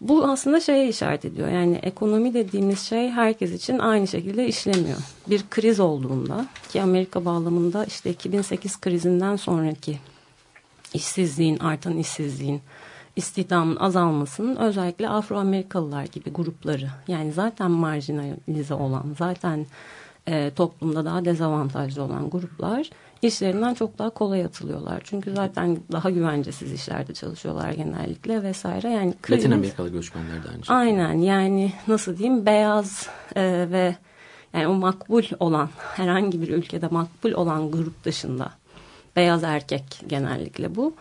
H: Bu aslında şeye işaret ediyor. Yani ekonomi dediğimiz şey herkes için aynı şekilde işlemiyor. Bir kriz olduğunda ki Amerika bağlamında işte 2008 krizinden sonraki işsizliğin, artan işsizliğin, istihdamın azalmasının özellikle Afro-Amerikalılar gibi grupları yani zaten marjinalize olan, zaten e, toplumda daha dezavantajlı olan gruplar işlerinden çok daha kolay atılıyorlar. Çünkü zaten daha güvencesiz işlerde çalışıyorlar genellikle vesaire. Yani
C: kriz, Latin Amerikalı göçmenler de aynı şekilde.
H: Aynen yani nasıl diyeyim beyaz e, ve yani o makbul olan herhangi bir ülkede makbul olan grup dışında beyaz erkek genellikle bu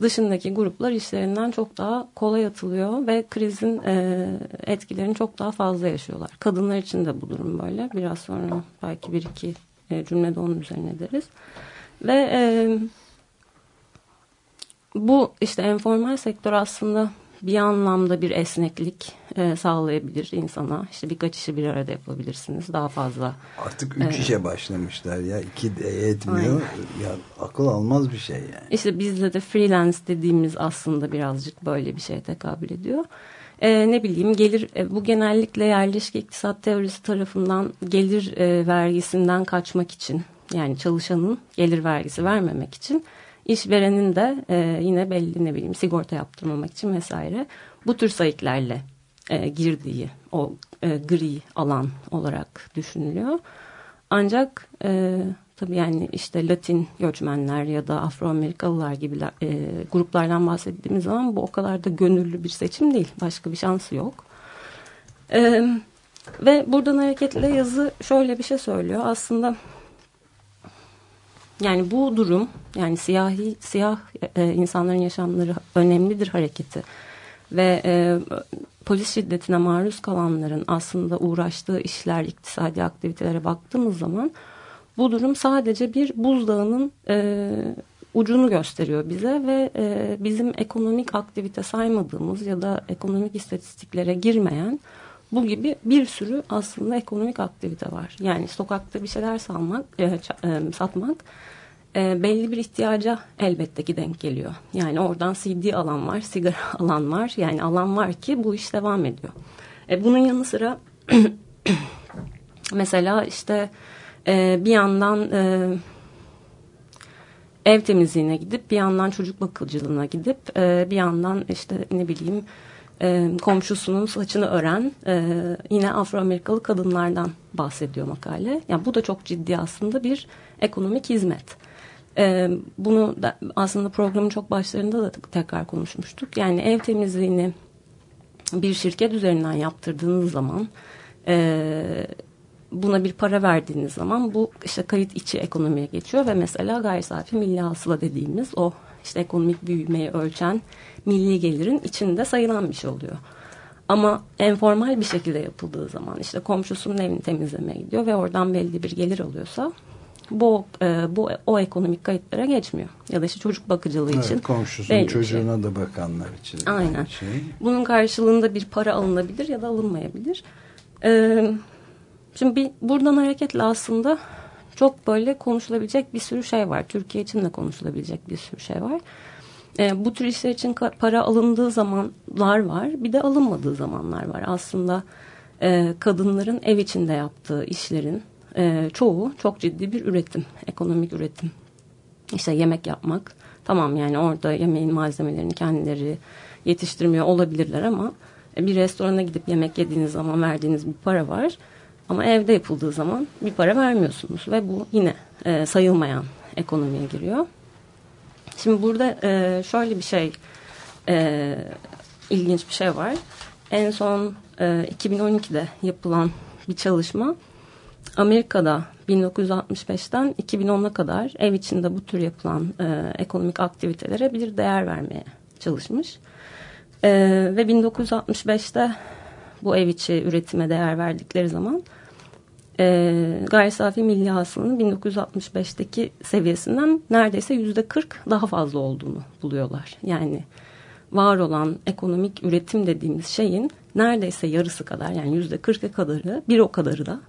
H: dışındaki gruplar işlerinden çok daha kolay atılıyor ve krizin e, etkilerini çok daha fazla yaşıyorlar. Kadınlar için de bu durum böyle. Biraz sonra belki bir iki e, cümlede onun üzerine deriz. Ve e, bu işte informal sektör aslında bir anlamda bir esneklik e, sağlayabilir insana. İşte birkaç işi bir arada yapabilirsiniz. Daha fazla.
B: Artık üç e, işe başlamışlar ya. iki de etmiyor. Aynen. Ya akıl almaz bir şey yani.
H: İşte bizde de freelance dediğimiz aslında birazcık böyle bir şeye tekabül ediyor. E, ne bileyim gelir e, bu genellikle yerleşik iktisat teorisi tarafından gelir e, vergisinden kaçmak için yani çalışanın gelir vergisi vermemek için işverenin de e, yine belli ne bileyim sigorta yaptırmamak için vesaire bu tür sayıklarla e, girdiği o e, gri alan olarak düşünülüyor. Ancak e, tabii yani işte Latin göçmenler ya da Afro-Amerikalılar gibi e, gruplardan bahsettiğimiz zaman bu o kadar da gönüllü bir seçim değil. Başka bir şansı yok. E, ve buradan hareketle yazı şöyle bir şey söylüyor. Aslında yani bu durum yani siyahi siyah e, insanların yaşamları önemlidir hareketi ve e, polis şiddetine maruz kalanların aslında uğraştığı işler, iktisadi aktivitelere baktığımız zaman bu durum sadece bir buzdağının e, ucunu gösteriyor bize ve e, bizim ekonomik aktivite saymadığımız ya da ekonomik istatistiklere girmeyen bu gibi bir sürü aslında ekonomik aktivite var. Yani sokakta bir şeyler salmak, e, e, satmak e, belli bir ihtiyaca elbette ki denk geliyor. Yani oradan CD alan var, sigara <laughs> alan var. Yani alan var ki bu iş devam ediyor. E, bunun yanı sıra <clears throat> mesela işte e, bir yandan e, ev temizliğine gidip bir yandan çocuk bakıcılığına gidip e, bir yandan işte ne bileyim e, komşusunun saçını ören e, yine Afro-Amerikalı kadınlardan bahsediyor makale. Yani bu da çok ciddi aslında bir ekonomik hizmet. E, bunu da aslında programın çok başlarında da tekrar konuşmuştuk. Yani ev temizliğini bir şirket üzerinden yaptırdığınız zaman e, buna bir para verdiğiniz zaman bu işte kayıt içi ekonomiye geçiyor ve mesela gayri safi milli hasıla dediğimiz o işte ekonomik büyümeyi ölçen milli gelirin içinde sayılan bir şey oluyor. Ama enformal bir şekilde yapıldığı zaman işte komşusunun evini temizlemeye gidiyor ve oradan belli bir gelir alıyorsa bu e, bu o ekonomik kayıtlara geçmiyor. Ya da işte çocuk bakıcılığı evet, için.
B: Komşusunun şey. çocuğuna şey. da bakanlar için.
H: Aynen. Şey. Bunun karşılığında bir para alınabilir ya da alınmayabilir. Ee, şimdi bir, buradan hareketle aslında çok böyle konuşulabilecek bir sürü şey var. Türkiye için de konuşulabilecek bir sürü şey var. E, bu tür işler için para alındığı zamanlar var. Bir de alınmadığı zamanlar var. Aslında e, kadınların ev içinde yaptığı işlerin e, çoğu çok ciddi bir üretim. Ekonomik üretim. İşte yemek yapmak. Tamam yani orada yemeğin malzemelerini kendileri yetiştirmiyor olabilirler ama e, bir restorana gidip yemek yediğiniz zaman verdiğiniz bir para var. Ama evde yapıldığı zaman bir para vermiyorsunuz ve bu yine e, sayılmayan ekonomiye giriyor. Şimdi burada e, şöyle bir şey e, ilginç bir şey var. En son e, 2012'de yapılan bir çalışma Amerika'da 1965'ten 2010'a kadar ev içinde bu tür yapılan e, ekonomik aktivitelere bir değer vermeye çalışmış. E, ve 1965'te bu ev içi üretime değer verdikleri zaman e, gayri safi milli hasılanın 1965'teki seviyesinden neredeyse yüzde 40 daha fazla olduğunu buluyorlar. Yani var olan ekonomik üretim dediğimiz şeyin neredeyse yarısı kadar yani yüzde 40'a kadarı bir o kadarı da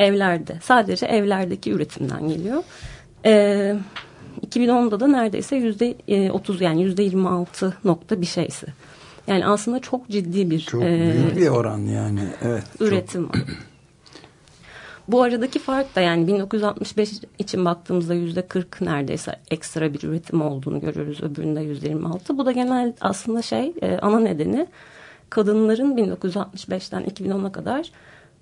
H: evlerde sadece evlerdeki üretimden geliyor. E, 2010'da da neredeyse yüzde 30 yani yüzde 26 nokta bir şeysi. Yani aslında çok ciddi bir
B: çok e, büyük bir oran yani evet
H: üretim çok... var. Bu aradaki fark da yani 1965 için baktığımızda yüzde 40 neredeyse ekstra bir üretim olduğunu görüyoruz. Öbüründe yüzde 26. Bu da genel aslında şey e, ana nedeni kadınların 1965'ten 2010'a kadar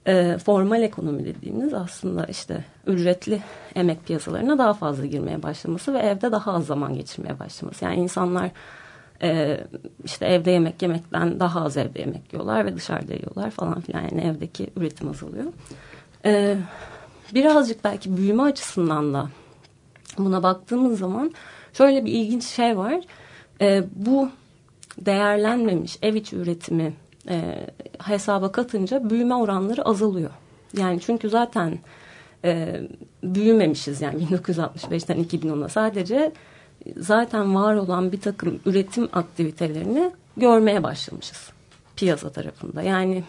H: e, formal ekonomi dediğimiz aslında işte ücretli emek piyasalarına daha fazla girmeye başlaması ve evde daha az zaman geçirmeye başlaması. Yani insanlar e, işte evde yemek yemekten daha az evde yemek yiyorlar ve dışarıda yiyorlar falan filan. Yani evdeki üretim azalıyor. Ee, birazcık belki büyüme açısından da buna baktığımız zaman şöyle bir ilginç şey var. Ee, bu değerlenmemiş ev içi üretimi e, hesaba katınca büyüme oranları azalıyor. Yani çünkü zaten e, büyümemişiz yani 1965'ten 2010'a sadece zaten var olan bir takım üretim aktivitelerini görmeye başlamışız piyasa tarafında. Yani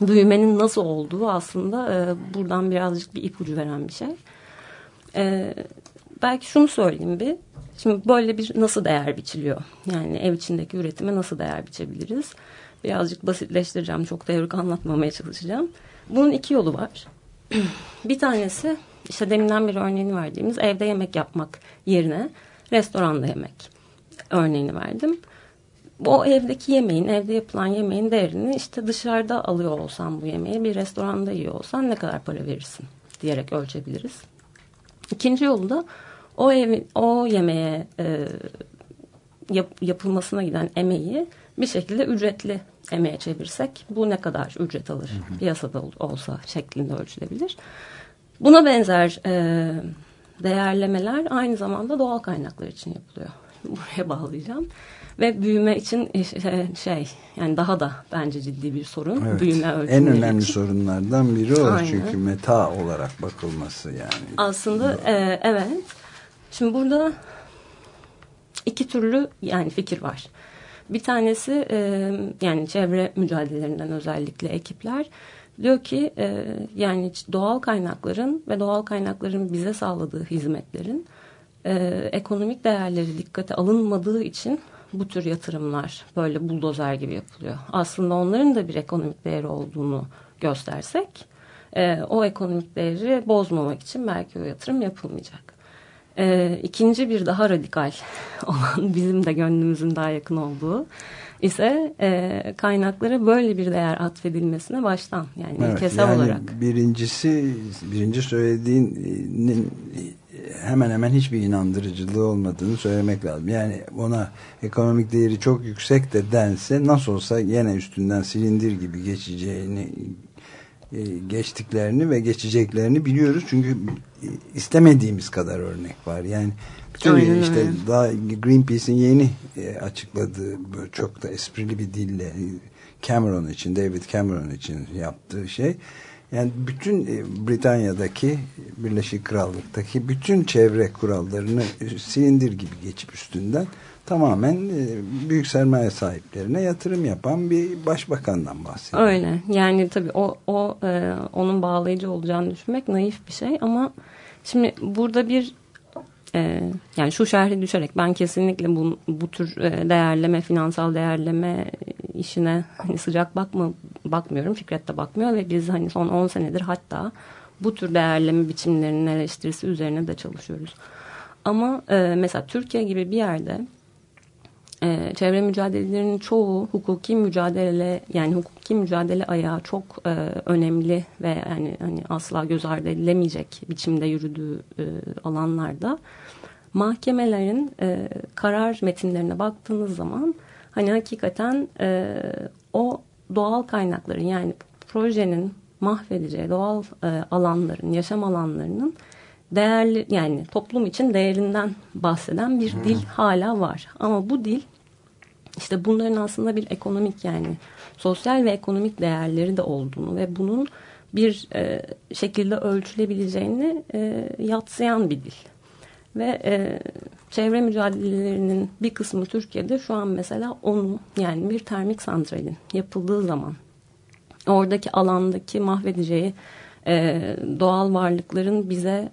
H: büyümenin nasıl olduğu aslında e, buradan birazcık bir ipucu veren bir şey. E, belki şunu söyleyeyim bir. Şimdi böyle bir nasıl değer biçiliyor? Yani ev içindeki üretime nasıl değer biçebiliriz? Birazcık basitleştireceğim. Çok teorik anlatmamaya çalışacağım. Bunun iki yolu var. <clears throat> bir tanesi işte deminden bir örneğini verdiğimiz evde yemek yapmak yerine restoranda yemek örneğini verdim. O evdeki yemeğin, evde yapılan yemeğin değerini işte dışarıda alıyor olsan bu yemeği bir restoranda yiyor olsan ne kadar para verirsin diyerek ölçebiliriz. İkinci yolu da o ev, o yemeğe e, yap, yapılmasına giden emeği bir şekilde ücretli emeğe çevirsek bu ne kadar ücret alır hı hı. piyasada olsa şeklinde ölçülebilir. Buna benzer e, değerlemeler aynı zamanda doğal kaynaklar için yapılıyor. <laughs> Buraya bağlayacağım. Ve büyüme için şey yani daha da bence ciddi bir sorun.
B: Evet.
H: Büyüme
B: en önemli
H: için.
B: sorunlardan biri o. Aynen. Çünkü meta olarak bakılması yani.
H: Aslında e, evet. Şimdi burada iki türlü yani fikir var. Bir tanesi e, yani çevre mücadelelerinden özellikle ekipler diyor ki e, yani doğal kaynakların ve doğal kaynakların bize sağladığı hizmetlerin e, ekonomik değerleri dikkate alınmadığı için bu tür yatırımlar böyle buldozer gibi yapılıyor. Aslında onların da bir ekonomik değeri olduğunu göstersek e, o ekonomik değeri bozmamak için belki o yatırım yapılmayacak. E, ikinci bir daha radikal <laughs> olan bizim de gönlümüzün daha yakın olduğu ise e, kaynaklara böyle bir değer atfedilmesine baştan yani evet, ilkesel yani olarak.
B: Birincisi birinci söylediğinin hemen hemen hiçbir inandırıcılığı olmadığını söylemek lazım. Yani ona ekonomik değeri çok yüksek de dense nasıl olsa yine üstünden silindir gibi geçeceğini geçtiklerini ve geçeceklerini biliyoruz. Çünkü istemediğimiz kadar örnek var. Yani bütün Aynen işte öyle. daha Greenpeace'in yeni e, açıkladığı çok da esprili bir dille Cameron için, David Cameron için yaptığı şey yani bütün e, Britanya'daki Birleşik Krallık'taki bütün çevre kurallarını silindir gibi geçip üstünden tamamen e, büyük sermaye sahiplerine yatırım yapan bir başbakandan bahsediyor.
H: Öyle. Yani tabii o, o e, onun bağlayıcı olacağını düşünmek naif bir şey ama şimdi burada bir e, yani şu şerhi düşerek ben kesinlikle bu, bu tür e, değerleme, finansal değerleme işine hani sıcak bakma bakmıyorum. Fikret de bakmıyor ve biz hani son 10 senedir hatta bu tür değerleme biçimlerinin eleştirisi üzerine de çalışıyoruz. Ama e, mesela Türkiye gibi bir yerde e, çevre mücadelelerinin çoğu hukuki mücadele yani hukuki mücadele ayağı çok e, önemli ve yani hani asla göz ardı edilemeyecek biçimde yürüdüğü e, alanlarda. Mahkemelerin e, karar metinlerine baktığınız zaman hani hakikaten e, o doğal kaynakların yani projenin mahvedeceği doğal e, alanların, yaşam alanlarının değerli yani toplum için değerinden bahseden bir dil hala var. Ama bu dil işte bunların aslında bir ekonomik yani sosyal ve ekonomik değerleri de olduğunu ve bunun bir e, şekilde ölçülebileceğini e, yatsıyan bir dil. Ve e, çevre mücadelelerinin bir kısmı Türkiye'de şu an mesela onu yani bir termik santralin yapıldığı zaman oradaki alandaki mahvedeceği e, doğal varlıkların bize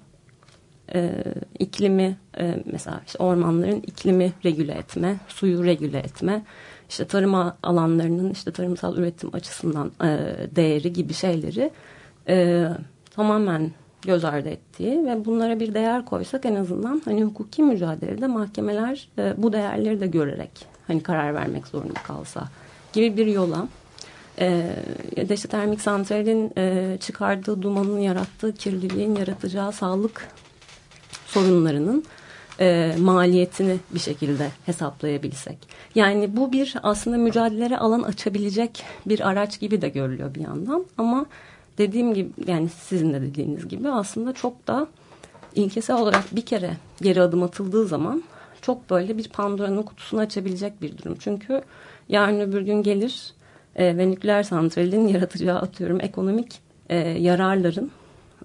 H: e, iklimi e, mesela işte ormanların iklimi regüle etme, suyu regüle etme, işte tarım alanlarının işte tarımsal üretim açısından e, değeri gibi şeyleri e, tamamen göz ardı ettiği ve bunlara bir değer koysak en azından hani hukuki mücadelede mahkemeler e, bu değerleri de görerek hani karar vermek zorunda kalsa gibi bir yola e, işte termik santralin e, çıkardığı dumanın yarattığı kirliliğin yaratacağı sağlık sorunlarının e, maliyetini bir şekilde hesaplayabilsek. Yani bu bir aslında mücadelelere alan açabilecek bir araç gibi de görülüyor bir yandan ama dediğim gibi yani sizin de dediğiniz gibi aslında çok da ilkesel olarak bir kere geri adım atıldığı zaman çok böyle bir Pandora'nın kutusunu açabilecek bir durum. Çünkü yarın öbür gün gelir e, ve nükleer santralin yaratacağı atıyorum ekonomik e, yararların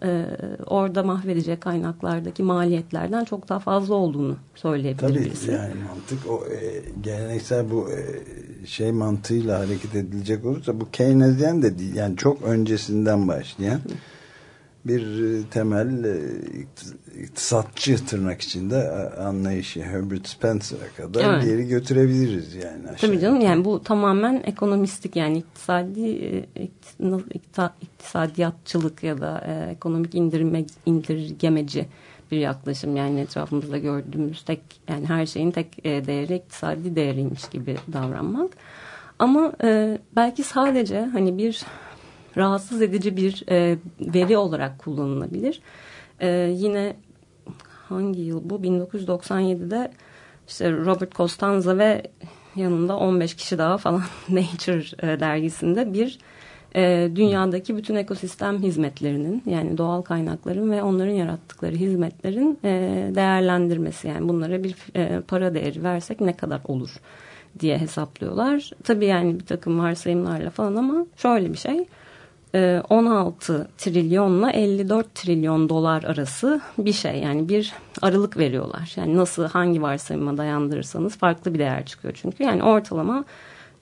H: e, orada mahvedecek kaynaklardaki maliyetlerden çok daha fazla olduğunu söyleyebilir
B: Tabii
H: birisi.
B: yani mantık o e, geleneksel bu e, şey mantığıyla hareket edilecek olursa bu Keynesyen de değil yani çok öncesinden başlayan Hı bir e, temel e, iktisatçı tırnak içinde e, anlayışı Herbert Spencer'a kadar evet. geri götürebiliriz yani.
H: Aşağı. Tabii canım yani bu tamamen ekonomistik yani iktisadi iktisadiyatçılık ya da ekonomik indirme, indirgemeci bir yaklaşım. Yani etrafımızda gördüğümüz tek yani her şeyin tek değeri iktisadi değeriymiş gibi davranmak. Ama e, belki sadece hani bir rahatsız edici bir e, veri olarak kullanılabilir. E, yine hangi yıl bu? 1997'de işte Robert Costanza ve yanında 15 kişi daha falan <laughs> Nature e, dergisinde bir e, dünyadaki bütün ekosistem hizmetlerinin yani doğal kaynakların ve onların yarattıkları hizmetlerin e, değerlendirmesi yani bunlara bir e, para değeri versek ne kadar olur diye hesaplıyorlar. Tabii yani bir takım varsayımlarla falan ama şöyle bir şey 16 e, trilyonla 54 trilyon dolar arası bir şey. Yani bir aralık veriyorlar. Yani nasıl hangi varsayıma dayandırırsanız farklı bir değer çıkıyor çünkü. Yani ortalama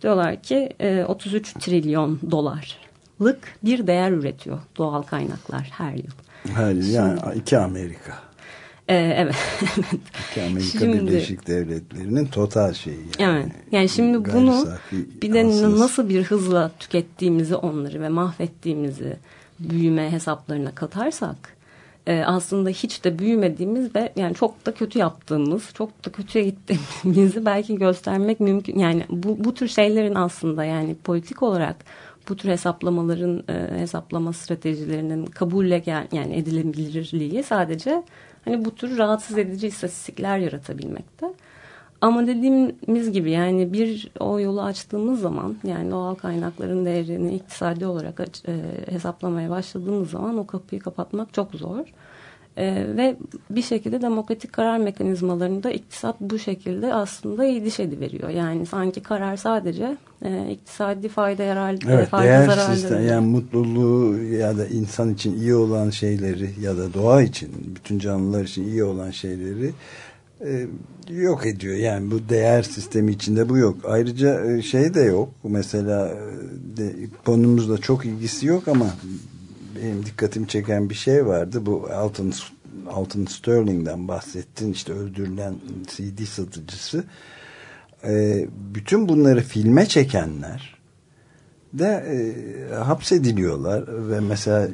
H: diyorlar ki 33 e, trilyon dolarlık bir değer üretiyor doğal kaynaklar her yıl.
B: Her yıl yani iki Amerika.
H: Ee, evet.
B: Amerika şimdi, Birleşik Devletleri'nin total şeyi.
H: Yani. Evet. Yani şimdi bunu bir de ansız. nasıl bir hızla tükettiğimizi onları ve mahvettiğimizi büyüme hesaplarına katarsak e, aslında hiç de büyümediğimiz ve yani çok da kötü yaptığımız, çok da kötüye gittiğimizi belki göstermek mümkün. Yani bu, bu tür şeylerin aslında yani politik olarak bu tür hesaplamaların e, hesaplama stratejilerinin kabulle gel, yani edilebilirliği sadece hani bu tür rahatsız edici istatistikler yaratabilmekte. Ama dediğimiz gibi yani bir o yolu açtığımız zaman yani doğal kaynakların değerini iktisadi olarak e, hesaplamaya başladığımız zaman o kapıyı kapatmak çok zor. E, ve bir şekilde demokratik karar mekanizmalarında iktisat bu şekilde aslında iyiliş ediveriyor. Yani sanki karar sadece e, iktisadi fayda yarar,
B: evet, fayda değer zararları. Sistem, yani mutluluğu ya da insan için iyi olan şeyleri ya da doğa için bütün canlılar için iyi olan şeyleri e, yok ediyor. Yani bu değer sistemi içinde bu yok. Ayrıca e, şey de yok. Mesela e, de, konumuzla çok ilgisi yok ama benim dikkatimi çeken bir şey vardı. Bu Alton, Alton Sterling'den bahsettin. işte öldürülen CD satıcısı. E, bütün bunları filme çekenler de e, hapsediliyorlar ve mesela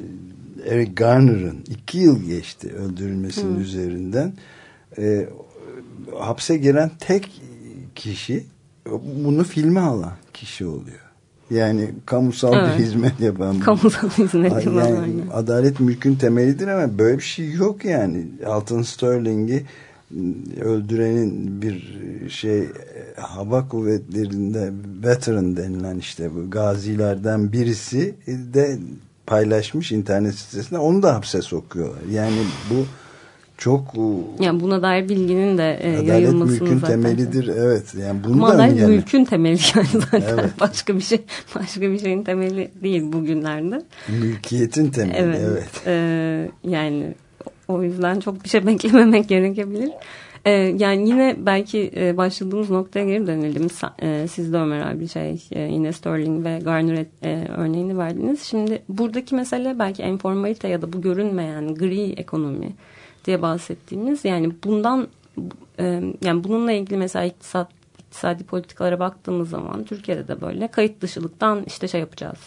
B: Eric Garner'ın iki yıl geçti öldürülmesinin hmm. üzerinden. E, hapse giren tek kişi bunu filme alan kişi oluyor. Yani kamusal evet. bir hizmet yapan.
H: Kamusal hizmet yapan. Yani,
B: adalet mülkün temelidir ama böyle bir şey yok yani. Altın Sterling'i öldürenin bir şey hava kuvvetlerinde veteran denilen işte bu gazilerden birisi de paylaşmış internet sitesinde onu da hapse sokuyorlar. Yani bu çok
H: yani buna dair bilginin de e, yayılmasını
B: mülkün zaten. temelidir evet yani bunu
H: Ama adalet yani. mülkün temeli <laughs> yani zaten evet. başka bir şey başka bir şeyin temeli değil bugünlerde
B: mülkiyetin temeli evet, evet.
H: E, yani o yüzden çok bir şey <laughs> beklememek gerekebilir e, yani yine belki e, başladığımız noktaya geri dönelim e, siz de Ömer abi şey e, yine Sterling ve Garner e, örneğini verdiniz şimdi buradaki mesele belki enformalite ya da bu görünmeyen gri ekonomi diye bahsettiğimiz yani bundan e, yani bununla ilgili mesela iktisat iktisadi politikalara baktığımız zaman Türkiye'de de böyle kayıt dışılıktan işte şey yapacağız.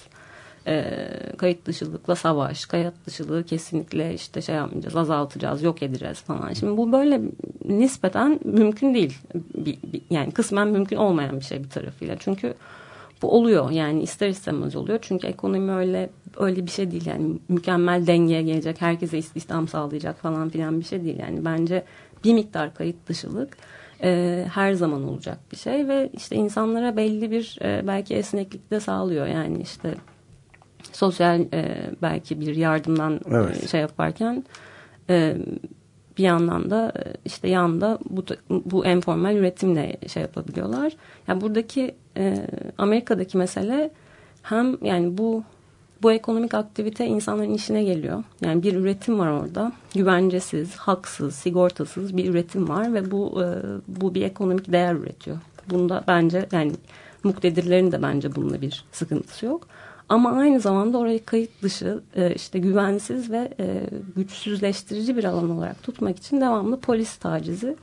H: E, kayıt dışılıkla savaş, kayıt dışılığı kesinlikle işte şey yapmayacağız, azaltacağız, yok edeceğiz falan. Şimdi bu böyle nispeten mümkün değil. Yani kısmen mümkün olmayan bir şey bir tarafıyla. Çünkü bu oluyor yani ister istemez oluyor. Çünkü ekonomi öyle öyle bir şey değil yani mükemmel dengeye gelecek, herkese istihdam sağlayacak falan filan bir şey değil. Yani bence bir miktar kayıt dışılık e, her zaman olacak bir şey ve işte insanlara belli bir e, belki esneklik de sağlıyor. Yani işte sosyal e, belki bir yardımdan e, evet. e, şey yaparken e, bir yandan da e, işte yanda bu, bu enformal üretimle şey yapabiliyorlar. Yani buradaki e, Amerika'daki mesele hem yani bu bu ekonomik aktivite insanların işine geliyor. Yani bir üretim var orada. Güvencesiz, haksız, sigortasız bir üretim var ve bu e, bu bir ekonomik değer üretiyor. Bunda bence yani muktedirlerin de bence bununla bir sıkıntısı yok. Ama aynı zamanda orayı kayıt dışı e, işte güvensiz ve e, güçsüzleştirici bir alan olarak tutmak için devamlı polis tacizi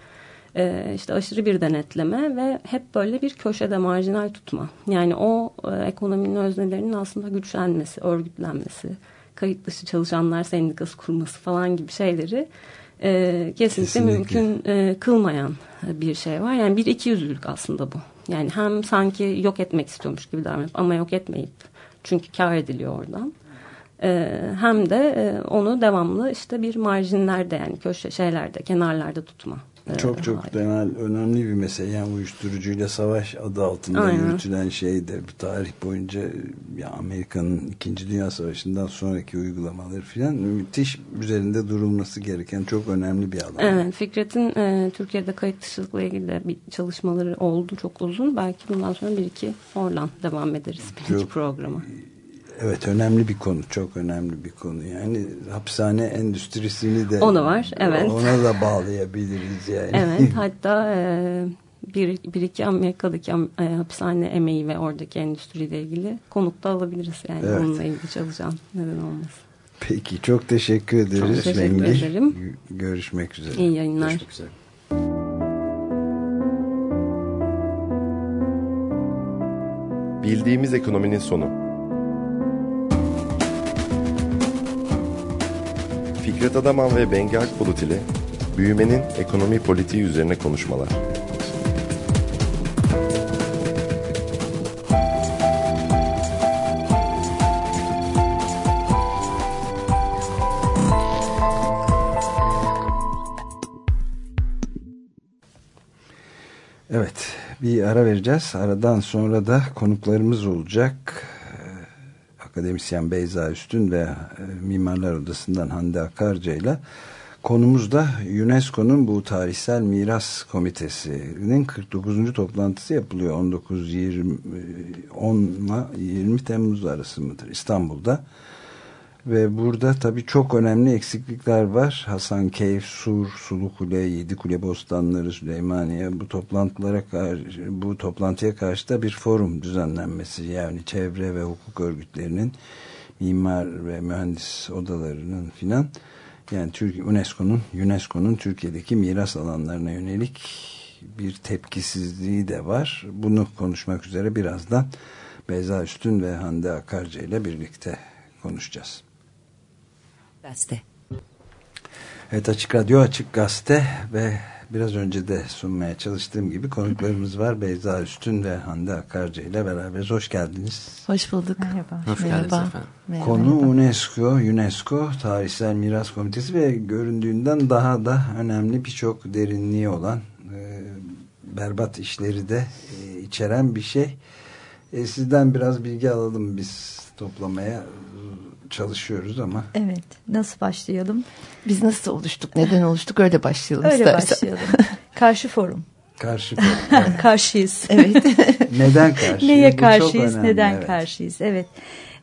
H: e, işte aşırı bir denetleme ve hep böyle bir köşede marjinal tutma. Yani o e, ekonominin öznelerinin aslında güçlenmesi, örgütlenmesi, kayıt dışı çalışanlar sendikası kurması falan gibi şeyleri e, kesinlikle,
B: Kesinlikle.
H: mümkün e, kılmayan bir şey var. Yani bir iki yüzlülük aslında bu. Yani hem sanki yok etmek istiyormuş gibi davranıp ama yok etmeyip çünkü kar ediliyor oradan. E, hem de e, onu devamlı işte bir marjinlerde yani köşe şeylerde kenarlarda tutma. E,
B: Çok çok temel, önemli bir mesele. Yani uyuşturucuyla savaş adı altında
H: Aynen.
B: yürütülen şeydir. Bu tarih boyunca ya Amerika'nın 2. Dünya Savaşı'ndan sonraki uygulamaları filan müthiş üzerinde durulması gereken çok önemli bir alan.
H: Evet, Fikret'in e, Türkiye'de kayıt dışılıkla ilgili de bir çalışmaları oldu çok uzun. Belki bundan sonra bir iki oradan devam ederiz bir iki
B: Çok-
H: programa.
B: Evet önemli bir konu. Çok önemli bir konu. Yani hapishane endüstrisini de
H: O da var, evet.
B: ona da bağlayabiliriz yani.
H: Evet, <laughs> hatta e, bir, bir iki Amerika'daki am- e, hapishane emeği ve oradaki endüstriyle ilgili konuk da alabiliriz. Yani
B: Evet.
H: onunla ilgili çalışan neden olmasın.
B: Peki çok teşekkür ederiz.
H: Çok teşekkür
B: Bengi.
H: ederim.
B: Gö- Görüşmek üzere.
H: İyi yayınlar.
A: Görüşmek üzere.
G: Bildiğimiz ekonominin sonu. Fikret Adaman ve Bengi Akbulut ile büyümenin ekonomi politiği üzerine konuşmalar.
B: Evet bir ara vereceğiz. Aradan sonra da konuklarımız olacak. Akademisyen Beyza Üstün ve e, Mimarlar Odası'ndan Hande Akarca ile konumuz da UNESCO'nun bu tarihsel miras komitesinin 49. toplantısı yapılıyor 19 20 10 ile 20 Temmuz arası mıdır İstanbul'da. Ve burada tabii çok önemli eksiklikler var. Hasan Keyf, Sur, Sulukule, Yedikule Bostanları, Süleymaniye bu toplantılara karşı, bu toplantıya karşı da bir forum düzenlenmesi yani çevre ve hukuk örgütlerinin mimar ve mühendis odalarının filan yani UNESCO'nun UNESCO'nun Türkiye'deki miras alanlarına yönelik bir tepkisizliği de var. Bunu konuşmak üzere birazdan Beyza Üstün ve Hande Akarca ile birlikte konuşacağız.
I: Gazete.
B: Evet Açık Radyo Açık Gazete ve biraz önce de sunmaya çalıştığım gibi konuklarımız var. Beyza Üstün ve Hande Akarca ile beraberiz. Hoş geldiniz.
I: Hoş bulduk.
J: Merhaba.
C: Hoş geldiniz efendim.
J: Merhaba.
B: Konu UNESCO, UNESCO Tarihsel Miras Komitesi ve göründüğünden daha da önemli birçok derinliği olan e, berbat işleri de e, içeren bir şey. E, sizden biraz bilgi alalım biz toplamaya çalışıyoruz ama
J: Evet. Nasıl başlayalım?
I: Biz nasıl oluştuk, neden oluştuk öyle başlayalım
J: Öyle
I: istersen.
J: başlayalım. <laughs> Karşı forum.
B: karşı <laughs>
J: Karşıyız.
I: Evet. <laughs>
B: neden karşı?
J: Neye karşıyız?
B: önemli,
J: Neden
B: evet.
J: karşıyız? Evet.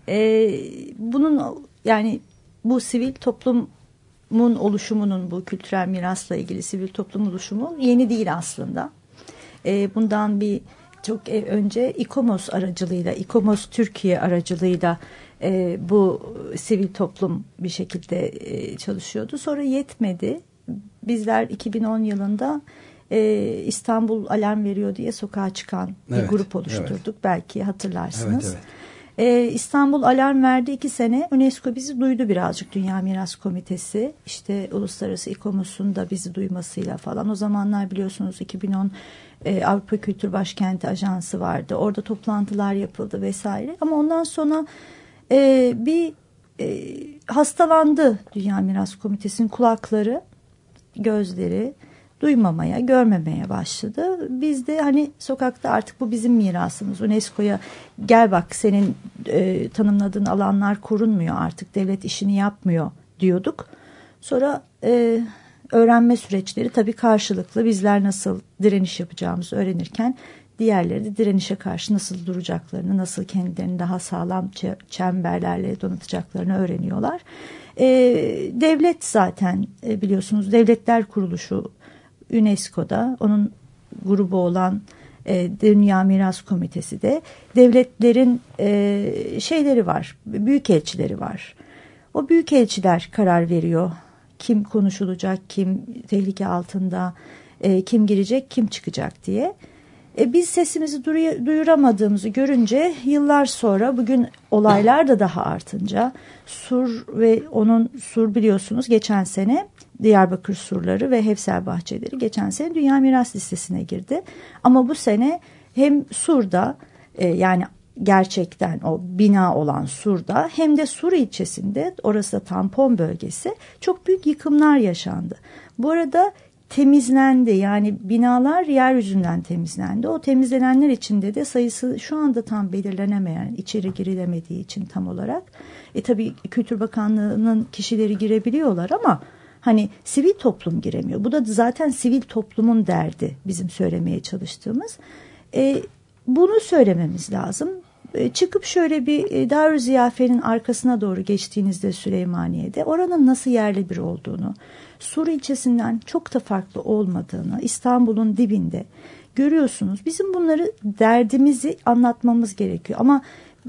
J: Ee, bunun yani bu sivil toplumun oluşumunun bu kültürel mirasla ilgili sivil toplum oluşumu yeni değil aslında. Ee, bundan bir çok e, önce İKOMOS aracılığıyla, İKOMOS Türkiye aracılığıyla e, bu sivil toplum bir şekilde e, çalışıyordu. Sonra yetmedi. Bizler 2010 yılında e, İstanbul alarm veriyor diye sokağa çıkan bir
B: Evet,
J: grup oluşturduk. Belki hatırlarsınız.
B: Evet, evet.
J: Ee, İstanbul alarm verdi iki sene. UNESCO bizi duydu birazcık Dünya Miras Komitesi. İşte Uluslararası İKOMOS'un da bizi duymasıyla falan. O zamanlar biliyorsunuz 2010 e, Avrupa Kültür Başkenti Ajansı vardı. Orada toplantılar yapıldı vesaire. Ama ondan sonra e, bir e, hastalandı Dünya Miras Komitesi'nin kulakları, gözleri duymamaya, görmemeye başladı. Biz de hani sokakta artık bu bizim mirasımız. UNESCO'ya gel bak senin e, tanımladığın alanlar korunmuyor artık devlet işini yapmıyor diyorduk. Sonra e, öğrenme süreçleri tabii karşılıklı bizler nasıl direniş yapacağımızı öğrenirken diğerleri de direnişe karşı nasıl duracaklarını, nasıl kendilerini daha sağlam çe- çemberlerle donatacaklarını öğreniyorlar. E, devlet zaten e, biliyorsunuz devletler kuruluşu UNESCO'da onun grubu olan e, Dünya Miras Komitesi de devletlerin e, şeyleri var, büyükelçileri var. O büyükelçiler karar veriyor. Kim konuşulacak, kim tehlike altında, kim girecek, kim çıkacak diye. E, biz sesimizi duyu- duyuramadığımızı görünce yıllar sonra bugün olaylar da daha artınca Sur ve onun Sur biliyorsunuz geçen sene Diyarbakır surları ve Hefsel bahçeleri geçen sene Dünya Miras Listesi'ne girdi. Ama bu sene hem Sur'da e, yani gerçekten o bina olan Sur'da hem de Sur ilçesinde orası tampon bölgesi çok büyük yıkımlar yaşandı. Bu arada temizlendi yani binalar yeryüzünden temizlendi. O temizlenenler içinde de sayısı şu anda tam belirlenemeyen içeri girilemediği için tam olarak. E tabii Kültür Bakanlığı'nın kişileri girebiliyorlar ama hani sivil toplum giremiyor. Bu da zaten sivil toplumun derdi bizim söylemeye çalıştığımız. E, bunu söylememiz lazım. E, çıkıp şöyle bir e, Darü Ziyafe'nin arkasına doğru geçtiğinizde Süleymaniye'de oranın nasıl yerli bir olduğunu, Sur ilçesinden çok da farklı olmadığını İstanbul'un dibinde görüyorsunuz. Bizim bunları derdimizi anlatmamız gerekiyor ama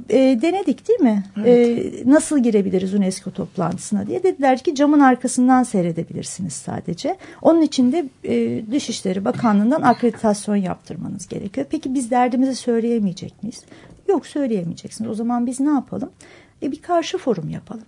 J: e, denedik değil mi? Evet. E, nasıl girebiliriz UNESCO toplantısına diye. Dediler ki camın arkasından seyredebilirsiniz sadece. Onun için de e, Dışişleri Bakanlığı'ndan akreditasyon yaptırmanız gerekiyor. Peki biz derdimizi söyleyemeyecek miyiz? Yok söyleyemeyeceksiniz. O zaman biz ne yapalım? E, bir karşı forum yapalım.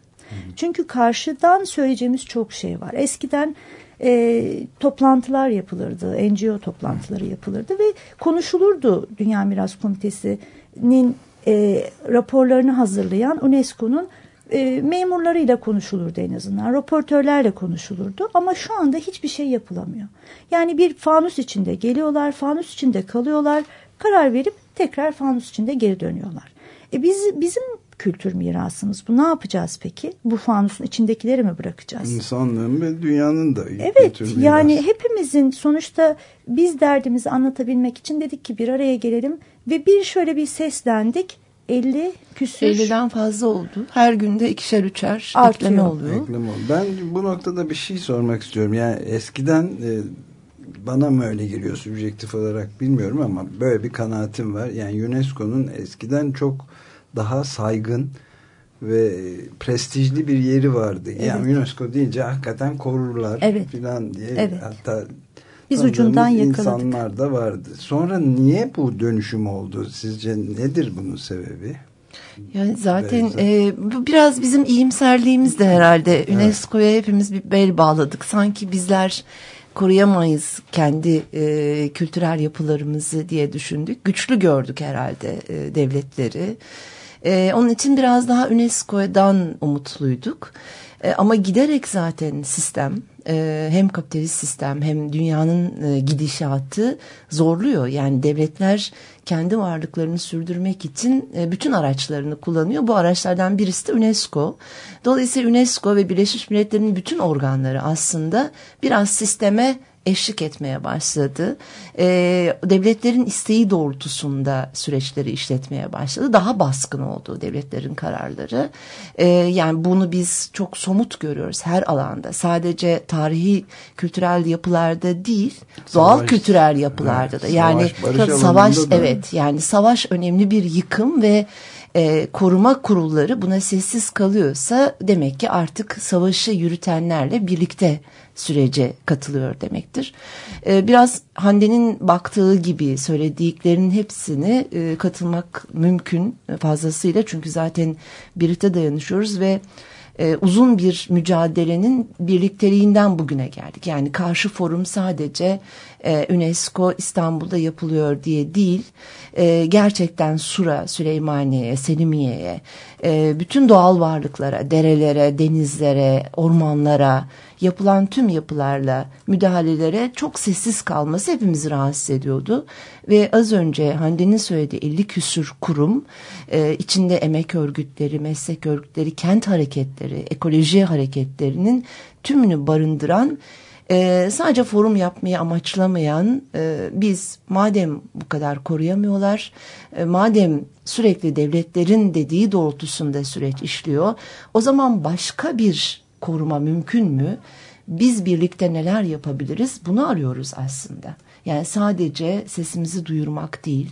J: Çünkü karşıdan söyleyeceğimiz çok şey var. Eskiden e, toplantılar yapılırdı, NGO toplantıları yapılırdı ve konuşulurdu Dünya Miras Komitesi'nin e, raporlarını hazırlayan UNESCO'nun e, memurlarıyla konuşulurdu en azından. Raportörlerle konuşulurdu ama şu anda hiçbir şey yapılamıyor. Yani bir fanus içinde geliyorlar, fanus içinde kalıyorlar, karar verip tekrar fanus içinde geri dönüyorlar. E biz bizim kültür mirasımız bu. Ne yapacağız peki? Bu fanusun içindekileri mi bırakacağız?
B: İnsanlığın ve dünyanın da
J: Evet yani hepimizin sonuçta biz derdimizi anlatabilmek için dedik ki bir araya gelelim ve bir şöyle bir seslendik. 50 küsür.
I: 50'den fazla oldu. Her günde ikişer üçer Artıyor. ekleme oluyor. Ekleme
B: oldu. Ben bu noktada bir şey sormak istiyorum. Yani eskiden e, bana mı öyle geliyor subjektif olarak bilmiyorum ama böyle bir kanaatim var. Yani UNESCO'nun eskiden çok daha saygın ve prestijli bir yeri vardı. Evet. Yani UNESCO deyince hakikaten korurlar evet. falan diye evet. hatta
J: biz ucundan yakaladık.
B: insanlar da vardı. Sonra niye bu dönüşüm oldu? Sizce nedir bunun sebebi?
I: Yani zaten e, bu biraz bizim iyimserliğimiz de herhalde. Evet. UNESCO'ya hepimiz bir bel bağladık. Sanki bizler koruyamayız kendi e, kültürel yapılarımızı diye düşündük. Güçlü gördük herhalde e, devletleri. E, onun için biraz daha UNESCO'dan umutluyduk. E, ama giderek zaten sistem e, hem kapitalist sistem hem dünyanın e, gidişatı zorluyor. Yani devletler kendi varlıklarını sürdürmek için e, bütün araçlarını kullanıyor. Bu araçlardan birisi de UNESCO. Dolayısıyla UNESCO ve Birleşmiş Milletler'in bütün organları aslında biraz sisteme eşlik etmeye başladı. E, devletlerin isteği doğrultusunda süreçleri işletmeye başladı. Daha baskın oldu devletlerin kararları. E, yani bunu biz çok somut görüyoruz her alanda. Sadece tarihi kültürel yapılarda değil, savaş, doğal kültürel yapılarda da. Yani savaş, savaş evet yani savaş önemli bir yıkım ve e, koruma kurulları buna sessiz kalıyorsa demek ki artık savaşı yürütenlerle birlikte sürece katılıyor demektir. E, biraz Hande'nin baktığı gibi söylediklerinin hepsini e, katılmak mümkün fazlasıyla çünkü zaten birlikte dayanışıyoruz ve e, uzun bir mücadelenin birlikteliğinden bugüne geldik. Yani karşı forum sadece e, UNESCO İstanbul'da yapılıyor diye değil, e, gerçekten Sura, Süleymaniye'ye, Selimiye'ye, e, bütün doğal varlıklara, derelere, denizlere, ormanlara, yapılan tüm yapılarla müdahalelere çok sessiz kalması hepimizi rahatsız ediyordu. Ve az önce Hande'nin söylediği 50 küsür kurum içinde emek örgütleri, meslek örgütleri, kent hareketleri, ekoloji hareketlerinin tümünü barındıran e, sadece forum yapmayı amaçlamayan e, biz madem bu kadar koruyamıyorlar, e, madem sürekli devletlerin dediği doğrultusunda süreç işliyor, o zaman başka bir koruma mümkün mü? Biz birlikte neler yapabiliriz? Bunu arıyoruz aslında. Yani sadece sesimizi duyurmak değil.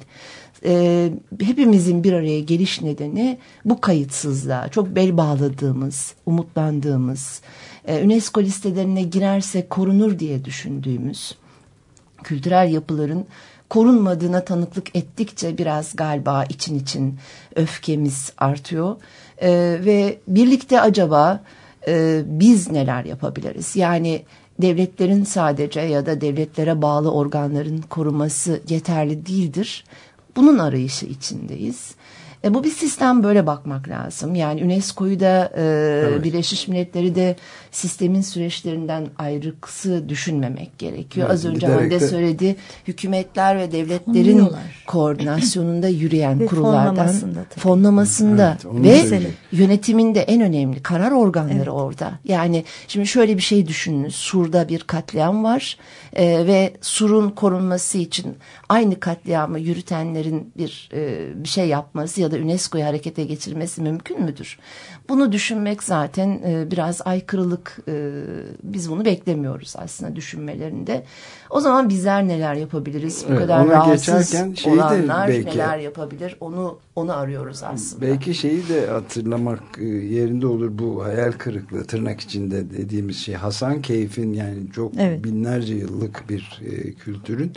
I: E, hepimizin bir araya geliş nedeni bu kayıtsızlığa, çok bel bağladığımız, umutlandığımız, e, UNESCO listelerine girerse korunur diye düşündüğümüz kültürel yapıların korunmadığına tanıklık ettikçe biraz galiba için için öfkemiz artıyor. E, ve birlikte acaba e, biz neler yapabiliriz? Yani devletlerin sadece ya da devletlere bağlı organların koruması yeterli değildir. Bunun arayışı içindeyiz. E, bu bir sistem böyle bakmak lazım. Yani UNESCO'yu da e, evet. Birleşmiş Milletleri de sistemin süreçlerinden ayrıksı düşünmemek gerekiyor. Evet, Az önce Hande de... söyledi hükümetler ve devletlerin <clears throat> koordinasyonunda yürüyen ve kurullardan fonlamasında, fonlamasında evet, ve söyleyeyim. yönetiminde en önemli karar organları evet. orada. Yani şimdi şöyle bir şey düşününüz. Sur'da bir katliam var e, ve Sur'un korunması için aynı katliamı yürütenlerin bir e, bir şey yapması ya da UNESCO'yu harekete geçirmesi mümkün müdür? Bunu düşünmek zaten e, biraz aykırılık. E, biz bunu beklemiyoruz aslında düşünmelerinde. O zaman bizler neler yapabiliriz? Bu evet, kadar rahatsız olanlar belki, neler yapabilir? Onu onu arıyoruz aslında.
B: Belki şeyi de hatırlamak e, yerinde olur bu hayal kırıklığı tırnak içinde dediğimiz şey. Hasan Keyf'in yani çok evet. binlerce yıllık bir e, kültürün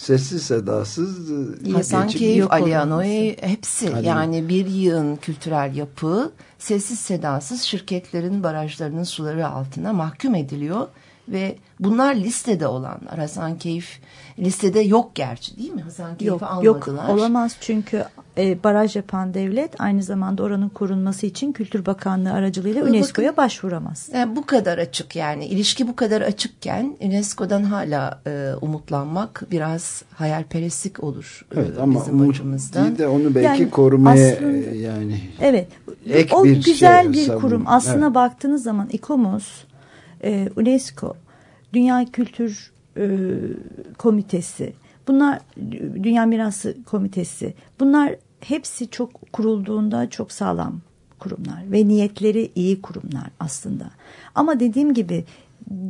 B: sessiz sedasız
I: e, Hasan Keyif, Ali Anoy hepsi Ali. yani bir yığın kültürel yapı sessiz sedasız şirketlerin barajlarının suları altına mahkum ediliyor ve bunlar listede olanlar. Hasan Keyif listede yok gerçi değil mi? Hasan Keyif'i yok, almadılar.
J: Yok olamaz çünkü e, baraj yapan devlet aynı zamanda oranın korunması için Kültür Bakanlığı aracılığıyla UNESCO'ya başvuramaz.
I: Yani e, bu kadar açık yani ilişki bu kadar açıkken UNESCO'dan hala e, umutlanmak biraz hayalperestlik olur
B: e, evet, ama bizim açımızdan. de onu belki yani korumaya aslında, e, yani
J: Evet. o bir güzel şey, bir savun. kurum. Aslına evet. baktığınız zaman İKOMOS, e, UNESCO, Dünya Kültür e, Komitesi, bunlar Dünya Mirası Komitesi, bunlar hepsi çok kurulduğunda çok sağlam kurumlar ve niyetleri iyi kurumlar aslında. Ama dediğim gibi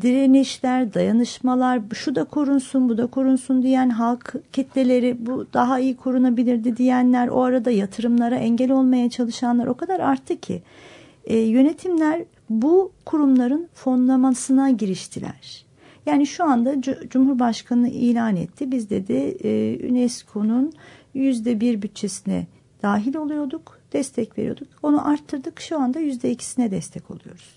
J: direnişler, dayanışmalar, şu da korunsun, bu da korunsun diyen halk kitleleri, bu daha iyi korunabilirdi diyenler, o arada yatırımlara engel olmaya çalışanlar o kadar arttı ki e, yönetimler bu kurumların fonlamasına giriştiler. Yani şu anda Cumhurbaşkanı ilan etti. Biz dedi e, UNESCO'nun yüzde bir bütçesine dahil oluyorduk, destek veriyorduk. Onu arttırdık. Şu anda yüzde ikisine destek oluyoruz.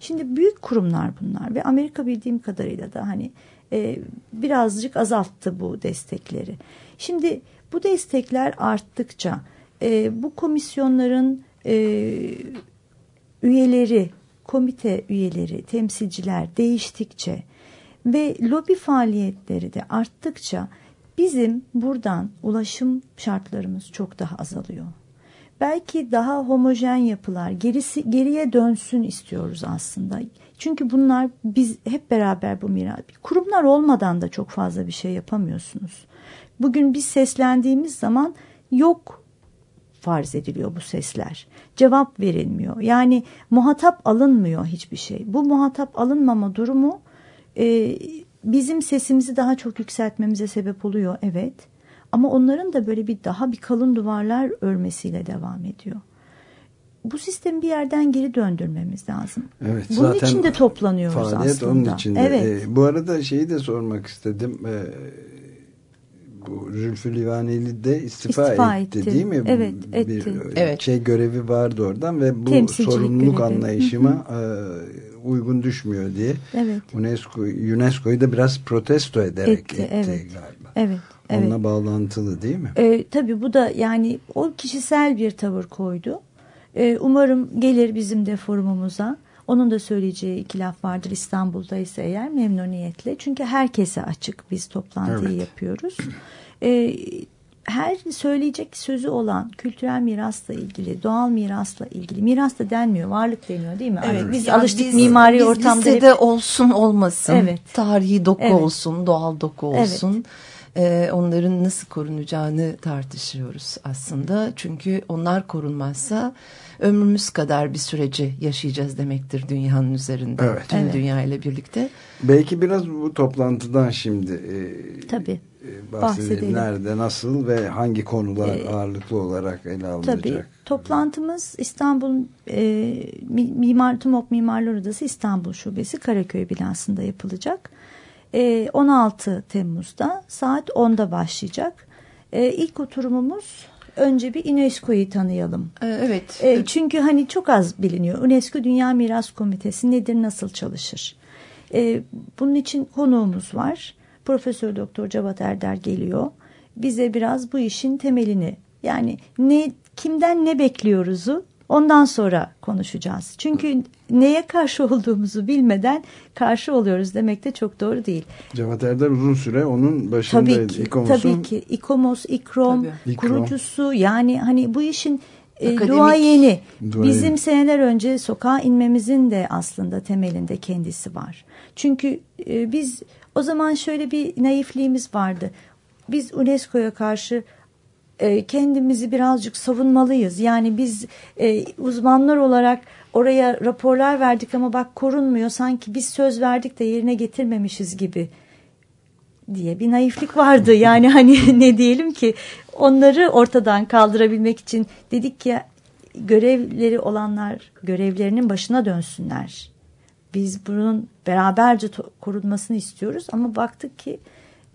J: Şimdi büyük kurumlar bunlar ve Amerika bildiğim kadarıyla da hani e, birazcık azalttı bu destekleri. Şimdi bu destekler arttıkça e, bu komisyonların üyeleri, komite üyeleri, temsilciler değiştikçe ve lobi faaliyetleri de arttıkça bizim buradan ulaşım şartlarımız çok daha azalıyor. Belki daha homojen yapılar gerisi geriye dönsün istiyoruz aslında. Çünkü bunlar biz hep beraber bu miras. Kurumlar olmadan da çok fazla bir şey yapamıyorsunuz. Bugün biz seslendiğimiz zaman yok farz ediliyor bu sesler. Cevap verilmiyor. Yani muhatap alınmıyor hiçbir şey. Bu muhatap alınmama durumu e, bizim sesimizi daha çok yükseltmemize sebep oluyor evet. Ama onların da böyle bir daha bir kalın duvarlar örmesiyle devam ediyor. Bu sistemi bir yerden geri döndürmemiz lazım. Evet, Bunun zaten için de toplanıyoruz faaliyet aslında.
B: onun için de. Evet. E, bu arada şeyi de sormak istedim. E, bu Zülfü Livaneli de istifa, istifa etti, etti değil mi?
J: Evet etti.
B: Bir evet. şey görevi vardı oradan ve bu sorumluluk görevi. anlayışıma e, uygun düşmüyor diye evet. UNESCO UNESCO'yu da biraz protesto ederek etti, etti evet. galiba.
J: Evet.
B: Onunla evet. bağlantılı değil mi?
J: E, tabii bu da yani o kişisel bir tavır koydu. E, umarım gelir bizim de forumumuza. Onun da söyleyeceği iki laf vardır İstanbul'da ise eğer memnuniyetle. Çünkü herkese açık biz toplantıyı evet. yapıyoruz. <clears throat> E, her söyleyecek sözü olan kültürel mirasla ilgili, doğal mirasla ilgili, miras da denmiyor, varlık deniyor değil mi? Evet. Yani biz yani alıştık biz, mimari biz ortamda.
I: Lisede hep... olsun olmasın, evet. tarihi doku evet. olsun, doğal doku olsun. Evet onların nasıl korunacağını tartışıyoruz aslında. Çünkü onlar korunmazsa ömrümüz kadar bir süreci yaşayacağız demektir dünyanın üzerinde. Evet. Tüm evet. dünya ile birlikte.
B: Belki biraz bu toplantıdan şimdi e, Tabii. E, bahsedelim. Nerede, nasıl ve hangi konular ee, ağırlıklı olarak ele alınacak? Tabii.
J: Toplantımız İstanbul e, Mimar TUMOP Mimarlar Odası İstanbul Şubesi Karaköy binasında yapılacak. 16 ee, Temmuz'da saat 10'da başlayacak. Ee, ilk oturumumuz önce bir UNESCO'yu tanıyalım.
I: Ee, evet.
J: E, çünkü hani çok az biliniyor. UNESCO Dünya Miras Komitesi nedir, nasıl çalışır? E, bunun için konuğumuz var. Profesör Doktor Cevat Erdar geliyor. Bize biraz bu işin temelini yani ne kimden ne bekliyoruzu ondan sonra konuşacağız. Çünkü neye karşı olduğumuzu bilmeden karşı oluyoruz demek de çok doğru değil.
B: Cevat Erdar uzun süre onun başındaydı.
J: Tabii ki.
B: İkomos'un,
J: Tabii ki. İkomos, İkrom,
B: Tabii.
J: kurucusu yani hani bu işin e,
I: Akademik.
J: duayeni.
B: Duayeni.
J: Bizim seneler önce sokağa inmemizin de aslında temelinde kendisi var. Çünkü e, biz o zaman şöyle bir naifliğimiz vardı. Biz UNESCO'ya karşı e, kendimizi birazcık savunmalıyız. Yani biz e, uzmanlar olarak oraya raporlar verdik ama bak korunmuyor. Sanki biz söz verdik de yerine getirmemişiz gibi diye bir naiflik vardı. <laughs> Yani hani <laughs> ne diyelim ki onları ortadan kaldırabilmek için dedik ki görevleri olanlar görevlerinin başına dönsünler. Biz bunun beraberce korunmasını istiyoruz ama baktık ki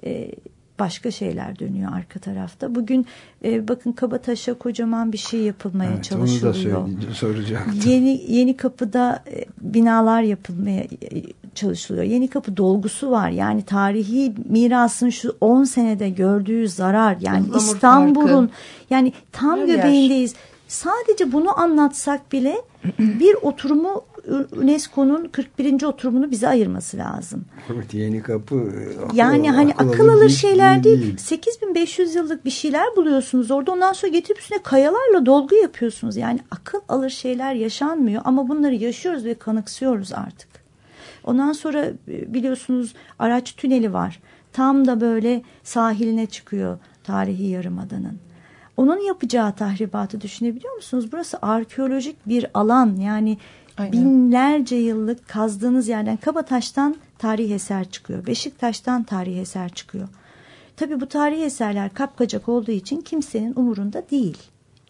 J: e, başka şeyler dönüyor arka tarafta. Bugün e, bakın Kabataş'a kocaman bir şey yapılmaya
B: Evet, onu da
J: çalışılıyor.
B: söyleyeceğim, soracaktım.
J: Yeni yeni kapıda e, binalar yapılmaya e, çalışılıyor. Yeni kapı dolgusu var. Yani tarihi mirasın şu 10 senede gördüğü zarar yani İstanbul'un yani tam
I: Her yer.
J: göbeğindeyiz. Sadece bunu anlatsak bile bir oturumu UNESCO'nun 41. oturumunu bize ayırması lazım.
B: Evet, yeni kapı. e, akıl-
J: Yani hani akıl,
B: alır
J: alır şeyler değil.
B: değil.
J: 8500 yıllık bir şeyler buluyorsunuz orada. Ondan sonra getirip üstüne kayalarla dolgu yapıyorsunuz. Yani akıl alır şeyler yaşanmıyor ama bunları yaşıyoruz ve kanıksıyoruz artık. Ondan sonra e, biliyorsunuz araç tüneli var. Tam da böyle sahiline çıkıyor tarihi yarımadanın. Onun yapacağı tahribatı düşünebiliyor musunuz? Burası arkeolojik bir alan. Yani
I: Aynen.
J: binlerce yıllık kazdığınız yerden Kabataş'tan tarihi eser çıkıyor. Beşiktaş'tan tarihi eser çıkıyor. Tabii bu tarihi eserler kapkacak olduğu için kimsenin umurunda değil.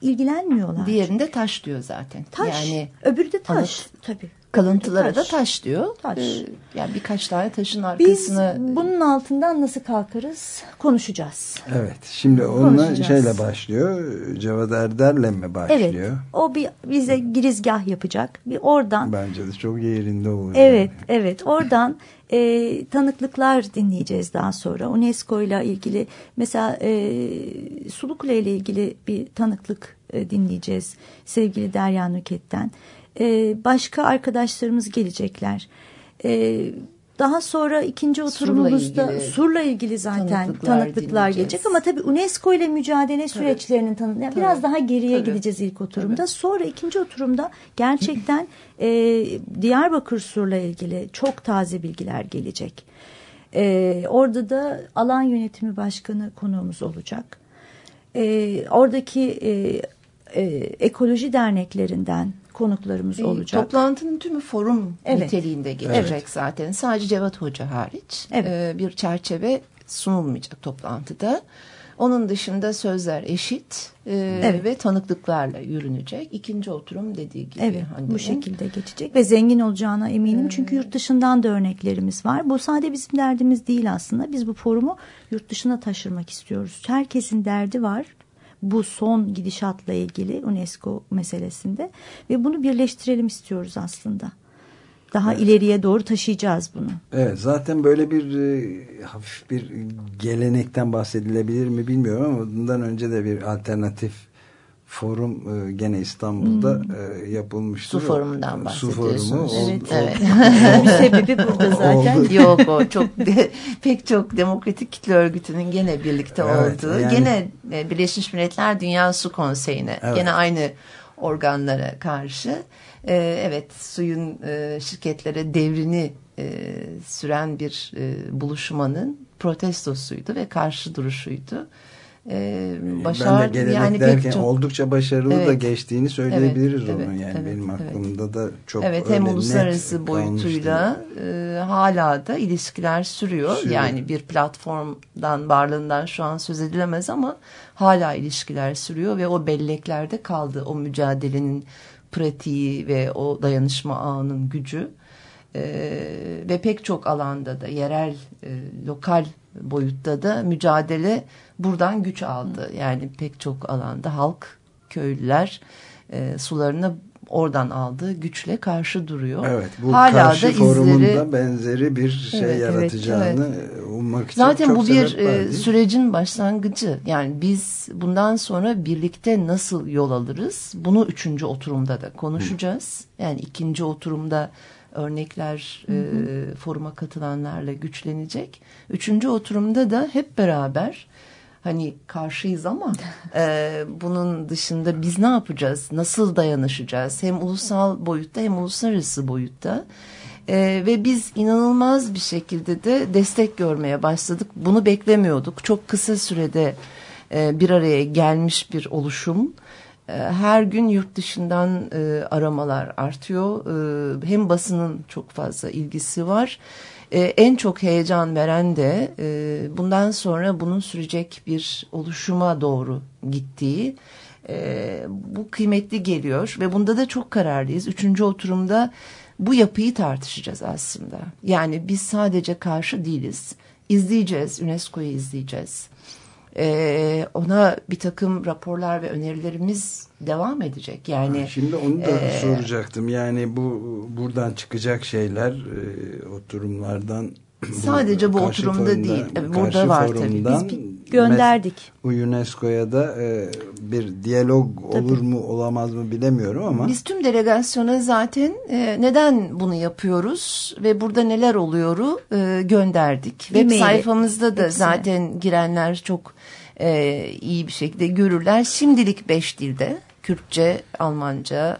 J: İlgilenmiyorlar.
I: Diğerinde taş diyor zaten.
J: Taş.
I: Yani
J: öbürü de taş.
I: anıt.
J: Tabii.
I: kalıntılara
J: Taş.
I: da taş diyor.
J: Taş.
I: Ee, yani birkaç tane taşın
J: Biz
I: arkasını
J: bunun altından nasıl kalkarız konuşacağız.
B: Evet. Şimdi onunla şeyle başlıyor. Cevat Erder'le mi başlıyor?
J: Evet. O bir bize girizgah yapacak. Bir oradan
B: Bence de çok yerinde olur.
J: Evet, evet. Oradan e, tanıklıklar dinleyeceğiz daha sonra. UNESCO ile ilgili mesela e, Sulukule ile ilgili bir tanıklık e, dinleyeceğiz sevgili Derya Nüket'ten. E, başka arkadaşlarımız gelecekler. E, daha sonra ikinci oturumumuzda
I: ilgili
J: Sur'la ilgili zaten
I: tanıklıklar
J: tanıklıklar, gelecek ama tabii UNESCO ile mücadele süreçlerinin tanı yani biraz daha geriye
I: Tabii.
J: gideceğiz ilk oturumda. Sonra ikinci oturumda gerçekten e, Diyarbakır Sur'la ilgili çok taze bilgiler gelecek. E, orada da alan yönetimi başkanı konuğumuz olacak. E, oradaki e, e, ekoloji derneklerinden konuklarımız olacak.
I: Toplantının tümü forum
J: Evet.
I: niteliğinde geçecek
J: Evet.
I: zaten. Sadece Cevat Hoca hariç
J: Evet.
I: e, bir çerçeve sunulmayacak toplantıda. Onun dışında sözler eşit e,
J: Evet.
I: ve tanıklıklarla yürünecek. İkinci oturum dediği gibi.
J: Evet
I: Hande'nin.
J: bu şekilde geçecek ve zengin olacağına eminim. Çünkü yurt dışından da örneklerimiz var. Bu sadece bizim derdimiz değil aslında. Biz bu forumu yurt dışına taşırmak istiyoruz. Herkesin derdi var. Bu son gidişatla ilgili UNESCO meselesinde ve bunu birleştirelim istiyoruz aslında. Daha ileriye doğru taşıyacağız bunu.
B: Evet zaten böyle bir e, hafif bir gelenekten bahsedilebilir mi bilmiyorum ama bundan önce de bir alternatif forum e, gene İstanbul'da e, yapılmıştı.
I: Su forumundan
B: Su forumu
I: bahsediyorsunuz.
B: oldu-
J: Evet.
I: Evet. <laughs>
J: bir sebebi burada zaten.
B: Oldu. <laughs>
I: Yok o çok de, pek çok demokratik kitle örgütünün gene birlikte
B: Evet,
I: olduğu
B: yani-
I: gene e, Birleşmiş Milletler Dünya Su Konseyi'ne
B: Evet.
I: gene aynı organlara karşı e, evet suyun e, şirketlere devrini e, süren bir e, buluşmanın protestosuydu ve karşı duruşuydu. E, başar
B: ben de
I: yani
B: derken
I: çok
B: oldukça başarılı da
I: Evet.
B: geçtiğini söyleyebiliriz
I: Evet,
B: onun
I: evet,
B: yani
I: evet,
B: benim
I: evet.
B: aklımda da çok
I: Evet hem uluslararası boyutuyla e, hala da ilişkiler sürüyor.
B: Sürüyor.
I: Yani bir platformdan varlığından şu an söz edilemez ama hala ilişkiler sürüyor ve o belleklerde kaldı o mücadelenin pratiği ve o dayanışma ağının gücü. E, ve pek çok alanda da yerel, e, lokal boyutta da mücadele buradan güç aldı. Yani pek çok alanda halk, köylüler e, sularını oradan aldığı güçle karşı duruyor.
B: Evet bu
I: Hala
B: karşı
I: da
B: forumun
I: izleri,
B: benzeri bir şey
I: Evet,
B: yaratacağını
I: evet.
B: ummak için
I: Zaten
B: çok
I: bu bir
B: var,
I: e, sürecin başlangıcı. Yani biz bundan sonra birlikte nasıl yol alırız? Bunu üçüncü oturumda da konuşacağız. Yani ikinci oturumda örnekler e, foruma katılanlarla güçlenecek. Üçüncü oturumda da hep beraber hani karşıyız ama <laughs> e, bunun dışında biz ne yapacağız? Nasıl dayanışacağız? Hem ulusal boyutta hem uluslararası boyutta. E, ve biz inanılmaz bir şekilde de destek görmeye başladık. Bunu beklemiyorduk. Çok kısa sürede e, bir araya gelmiş bir oluşum. E, her gün yurt dışından e, aramalar artıyor. E, hem basının çok fazla ilgisi var. E, en çok heyecan veren de e, bundan sonra bunun sürecek bir oluşuma doğru gittiği. E, bu kıymetli geliyor ve bunda da çok kararlıyız. Üçüncü oturumda bu yapıyı tartışacağız aslında. Yani biz sadece karşı değiliz. İzleyeceğiz, UNESCO'yu izleyeceğiz. Ee, ona bir takım raporlar ve önerilerimiz devam edecek. Yani
B: Şimdi onu da
I: e,
B: soracaktım. Yani bu buradan çıkacak şeyler e, oturumlardan
I: Sadece bu
B: karşı
I: oturumda değil. Tabii
B: karşı
I: burada var tabii.
J: Biz gönderdik.
B: UNESCO'ya da e, bir diyalog olur mu olamaz mı bilemiyorum ama
I: Biz tüm delegasyona zaten e, neden bunu yapıyoruz ve burada neler oluyoru e, gönderdik. Web sayfamızda da
J: hepsine.
I: zaten girenler çok e, iyi bir şekilde görürler. Şimdilik beş dilde Kürtçe, Almanca,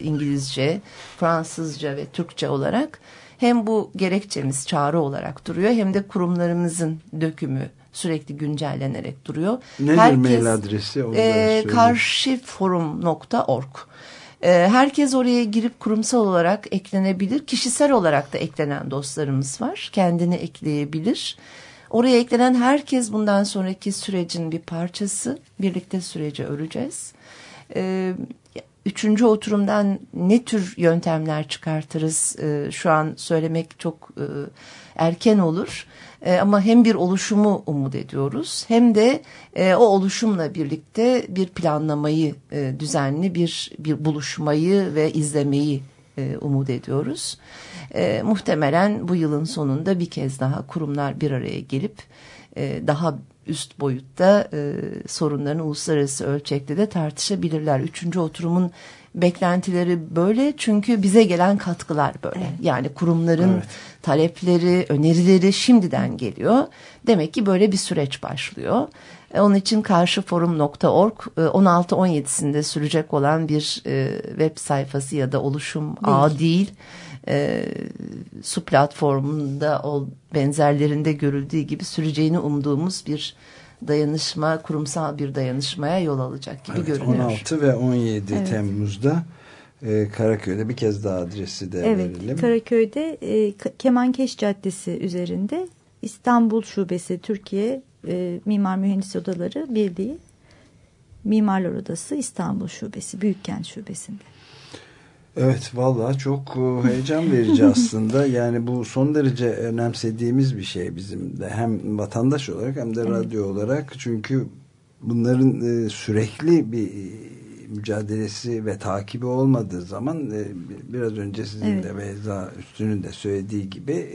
I: İngilizce, Fransızca ve Türkçe olarak hem bu gerekçemiz çağrı olarak duruyor hem de kurumlarımızın dökümü sürekli güncellenerek duruyor.
B: nedir mail adresi?
I: E, karşiforum.org e, Herkes oraya girip kurumsal olarak eklenebilir. Kişisel olarak da eklenen dostlarımız var. Kendini ekleyebilir. Oraya eklenen herkes bundan sonraki sürecin bir parçası. Birlikte süreci öreceğiz. E, Üçüncü oturumdan ne tür yöntemler çıkartırız e, şu an söylemek çok e, erken olur. E, ama hem bir oluşumu umut ediyoruz hem de e, o oluşumla birlikte bir planlamayı e, düzenli bir bir buluşmayı ve izlemeyi umut ediyoruz. Muhtemelen bu yılın sonunda bir kez daha kurumlar bir araya gelip daha üst boyutta e, sorunlarını uluslararası ölçekte de tartışabilirler. Üçüncü oturumun beklentileri böyle çünkü bize gelen katkılar böyle. Yani kurumların
B: Evet.
I: talepleri, önerileri şimdiden geliyor. Demek ki böyle bir süreç başlıyor. E, Onun için karşıforum.org e, 16-17'sinde sürecek olan bir e, web sayfası ya da oluşum ağı değil. E, su platformunda o benzerlerinde görüldüğü gibi süreceğini umduğumuz bir dayanışma, kurumsal bir dayanışmaya yol alacak gibi
B: Evet,
I: görünüyor.
B: 16 ve 17
J: Evet.
B: Temmuz'da e, Karaköy'de bir kez daha adresi de
J: Evet,
B: verelim.
J: Karaköy'de e, Kemankeş Caddesi üzerinde İstanbul Şubesi Türkiye e, Mimar Mühendis Odaları Birliği Mimarlar Odası İstanbul Şubesi Büyükkent Şubesi'nde.
B: Evet vallahi çok e, heyecan verici <laughs> aslında. Yani bu son derece önemsediğimiz bir şey bizim de. Hem vatandaş olarak hem de radyo olarak. Çünkü bunların e, sürekli bir e, mücadelesi ve takibi olmadığı zaman biraz önce sizin
J: Evet.
B: de Beyza Üstün'ün de söylediği gibi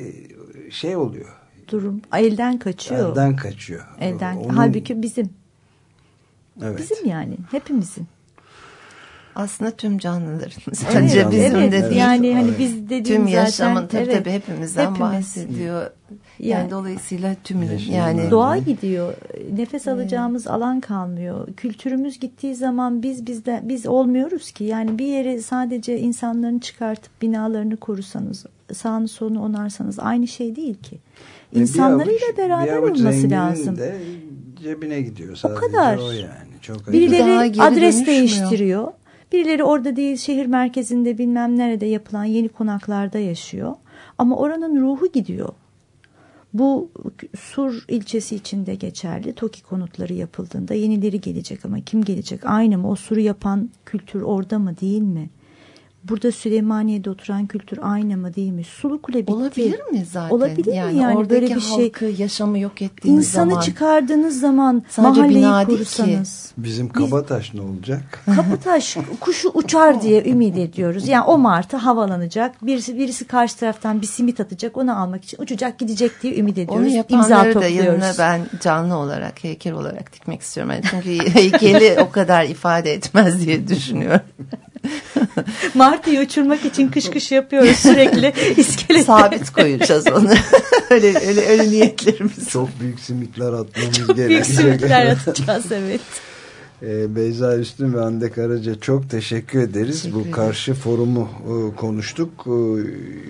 B: şey oluyor.
J: Durum elden kaçıyor.
B: Elden kaçıyor.
J: Elden.
B: Onun-
J: Halbuki bizim.
B: evet.
J: Bizim yani hepimizin.
I: Aslında tüm canlıların.
J: Evet,
I: Sadece bizim
J: evet.
I: de değil.
J: Yani hani
B: Evet.
J: biz dediğim
I: tüm
J: zaten
I: yaşamın tabii
J: evet,
I: tabii hepimizden
J: hepimiz.
I: bahsediyor. Yani,
J: Yani-
I: dolayısıyla tümünün yani
J: Doğa gidiyor. Nefes alacağımız alan kalmıyor. Kültürümüz gittiği zaman biz bizde biz olmuyoruz ki. Yani bir yere sadece insanların çıkartıp binalarını korusanız, sağını solunu onarsanız aynı şey değil ki.
B: Bir
J: İnsanlarıyla
B: avuç-
J: beraber
B: bir avuç
J: olması lazım.
B: de cebine gidiyor sadece
J: kadar.
B: o yani. Çok
J: Birileri adres
I: dönüşmüyor.
J: değiştiriyor. Birileri orada değil şehir merkezinde bilmem nerede yapılan yeni konaklarda yaşıyor. Ama oranın ruhu gidiyor. Bu Sur ilçesi içinde geçerli. TOKİ konutları yapıldığında yenileri gelecek ama kim gelecek? Aynı mı? O Sur'u yapan kültür orada mı değil mi? Burada Süleymaniye'de oturan kültür aynı mı değil mi? Sulu Kule bitti.
I: Olabilir mi zaten?
J: Olabilir
I: yani
J: mi yani
I: oradaki
J: böyle bir şey?
I: halkı, yaşamı yok ettiğiniz
J: İnsanı
I: zaman.
J: çıkardığınız zaman
I: Sadece
J: mahalleyi
I: değil ki.
J: kursanız.
B: Bizim Kabataş ne olacak? <laughs>
J: Kapıtaş kuşu uçar diye ümit ediyoruz. Yani o martı havalanacak. Birisi, birisi karşı taraftan bir simit atacak. Onu almak için uçacak gidecek diye ümit ediyoruz.
I: Onu
J: İmza
I: yapanları da
J: topluyoruz.
I: yanına ben canlı olarak, heykel olarak dikmek istiyorum. Yani çünkü <laughs> heykeli o kadar ifade etmez diye düşünüyorum. <laughs>
J: Martıyı uçurmak için kış kış yapıyoruz sürekli <laughs> iskelete.
I: Sabit koyacağız onu. <laughs> öyle, öyle, öyle niyetlerimiz.
B: Çok büyük simitler atmamız
J: Büyük
B: gerekecek.
J: simitler atacağız evet.
B: Ee, Beyza Üstün ve Hande Karaca çok teşekkür ederiz.
I: Teşekkür
B: Bu karşı forumu e, konuştuk. E,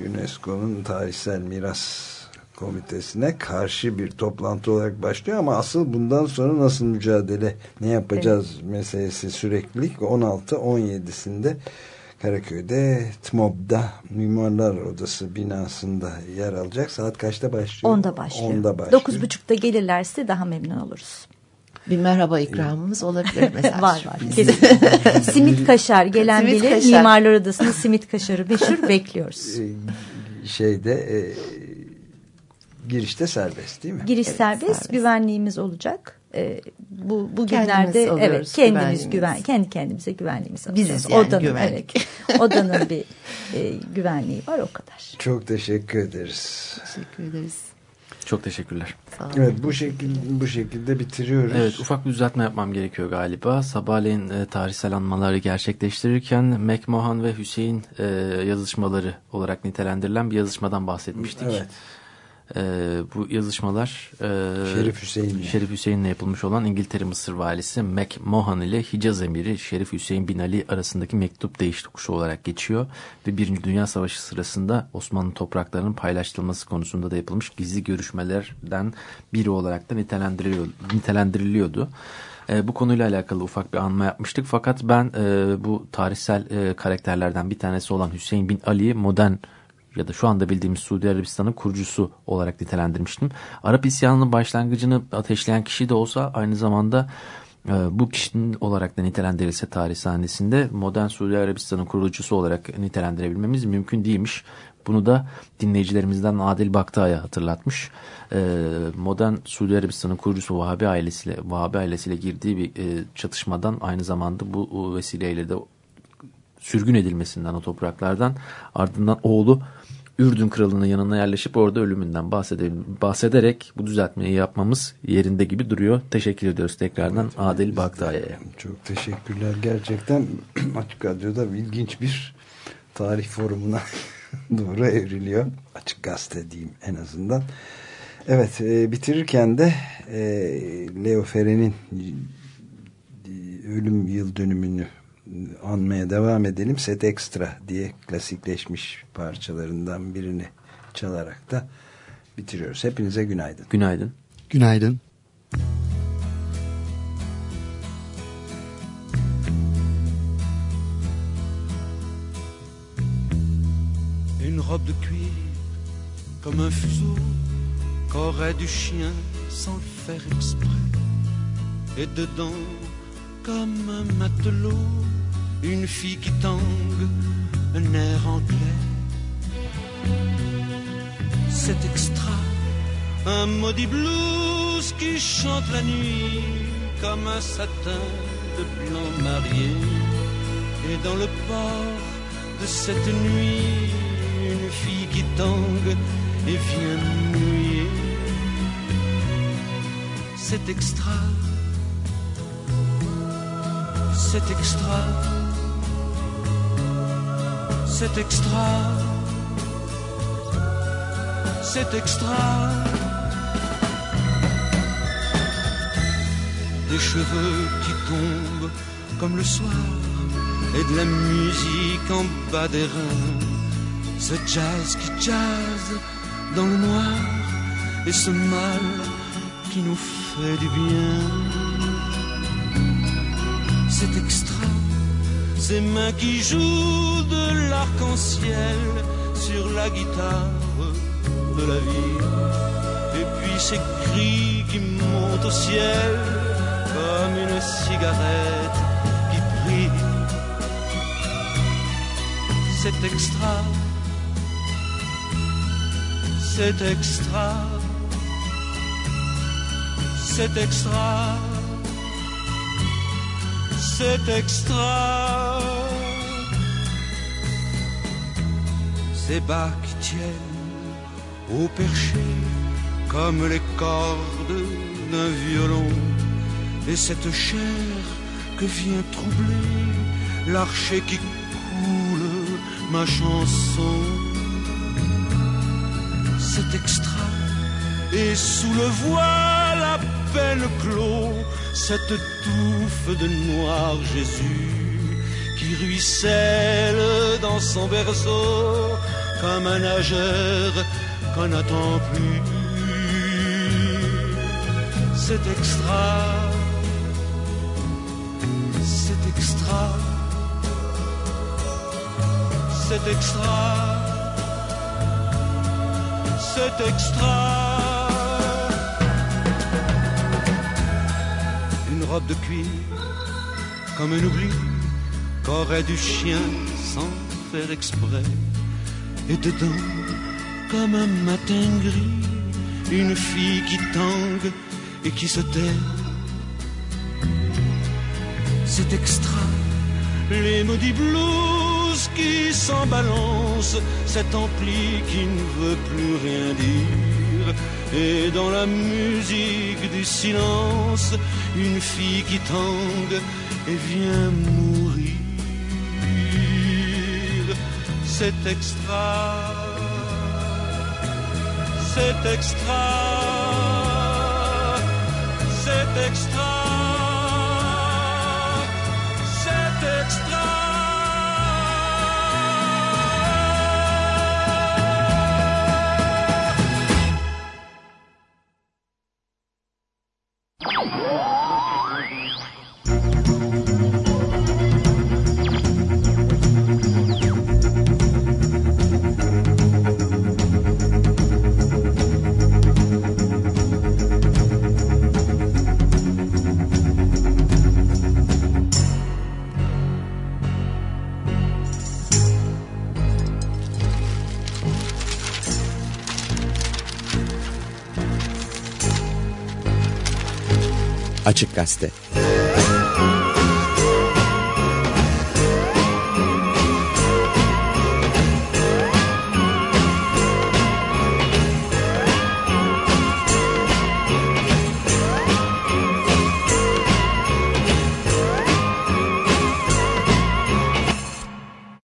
B: UNESCO'nun tarihsel miras komitesine karşı bir toplantı olarak başlıyor ama asıl bundan sonra nasıl mücadele ne yapacağız meselesi süreklilik 16-17'sinde Karaköy'de TMOB'da Mimarlar Odası binasında yer alacak. Saat kaçta başlıyor?
J: Onda başlıyor.
B: Onda başlıyor.
J: Dokuz buçukta gelirlerse daha memnun oluruz.
I: Bir merhaba ikramımız olabilir <laughs> mesela.
J: var var kesin. <laughs> simit kaşar gelen
I: Simit
J: bilir.
I: kaşar.
J: Mimarlar Odası'nın simit kaşarı meşhur bekliyoruz.
B: E, şeyde e, girişte serbest değil mi?
J: Giriş
I: Evet,
J: serbest,
I: serbest.
J: güvenliğimiz olacak. Ee, bu
I: Kendimiz
J: bugünlerde
I: alıyoruz
J: evet kendimiz güven kendi kendimize güvenliğimizi alacağız.
I: Biziz yani
J: odanın,
I: güvenlik.
J: evet, <laughs> odanın bir e, güvenliği var o kadar.
B: Çok teşekkür ederiz.
I: Teşekkür ederiz.
C: Çok teşekkürler.
B: Evet bu şekilde bu şekilde bitiriyoruz.
C: Evet ufak bir düzeltme yapmam gerekiyor galiba. Sabahleyin e, tarihsel anmaları gerçekleştirirken McMahon ve Hüseyin e, yazışmaları olarak nitelendirilen bir yazışmadan bahsetmiştik.
B: Evet.
C: E, bu yazışmalar e,
B: Şerif Hüseyin'le.
C: Şerif Hüseyin'le yapılmış olan İngiltere Mısır valisi McMahon ile Hicaz emiri Şerif Hüseyin bin Ali arasındaki mektup değiş tokuşu olarak geçiyor ve Birinci Dünya Savaşı sırasında Osmanlı topraklarının paylaştırılması konusunda da yapılmış gizli görüşmelerden biri olarak da nitelendiriliyor, nitelendiriliyordu. E, bu konuyla alakalı ufak bir anma yapmıştık fakat ben e, bu tarihsel e, karakterlerden bir tanesi olan Hüseyin bin Ali'yi modern ya da şu anda bildiğimiz Suudi Arabistan'ın kurucusu olarak nitelendirmiştim. Arap isyanının başlangıcını ateşleyen kişi de olsa aynı zamanda e, bu kişinin olarak da nitelendirilse tarih sahnesinde modern Suudi Arabistan'ın kurucusu olarak nitelendirebilmemiz mümkün değilmiş. Bunu da dinleyicilerimizden Adil Baktay'a hatırlatmış. E, modern Suudi Arabistan'ın kurucusu Vahabi ailesiyle Vahabi ailesiyle girdiği bir e, çatışmadan aynı zamanda bu vesileyle de sürgün edilmesinden o topraklardan ardından oğlu Ürdün kralının yanına yerleşip orada ölümünden bahsederek bu düzeltmeyi yapmamız yerinde gibi duruyor. Teşekkür ediyoruz tekrardan evet, Adil Baktaya'ya.
B: Çok teşekkürler. Gerçekten <clears throat> Açık Radyo'da ilginç bir tarih forumuna <laughs> doğru evriliyor. Açık gazete diyeyim en azından. Evet e, bitirirken de e, Leo Ferre'nin ölüm yıl dönümünü anmaya devam edelim. Set Extra diye klasikleşmiş parçalarından birini çalarak da bitiriyoruz. Hepinize günaydın.
C: Günaydın.
A: Günaydın.
F: Une robe de cuir comme un fuseau qu'aurait du chien sans le faire exprès. Et dedans, comme un matelot, une fille qui tangue, un air anglais. C'est extra, un maudit blues qui chante la nuit comme un satin de blanc marié. Et dans le port de cette nuit, une fille qui tangue et vient mouiller. C'est extra c'est extra, c'est extra, c'est extra. Des cheveux qui tombent comme le soir et de la musique en bas des reins. Ce jazz qui jazz dans le noir et ce mal qui nous fait du bien c'est extra. Ces mains qui jouent de l'arc-en-ciel sur la guitare de la vie. Et puis ces cris qui montent au ciel comme une cigarette qui brille. c'est extra, c'est extra, c'est extra, c'est extra. Ces qui tiennent au perché comme les cordes d'un violon et cette chair que vient troubler l'archer qui coule ma chanson. C'est extra et sous le voile à peine clos cette touffe de noir Jésus qui ruisselle dans son berceau comme un nageur qu'on n'attend plus. C'est extra, c'est extra, c'est extra, c'est extra. Robe de cuir, comme un oubli qu'aurait du chien sans faire exprès. Et dedans, comme un matin gris, une fille qui tangue et qui se tait. C'est extra, les maudits blues qui s'en balancent, cet ampli qui ne veut plus rien dire. Et dans la musique du silence, une fille qui tangue et vient mourir. C'est extra, c'est extra, c'est extra,
A: Açık Gazete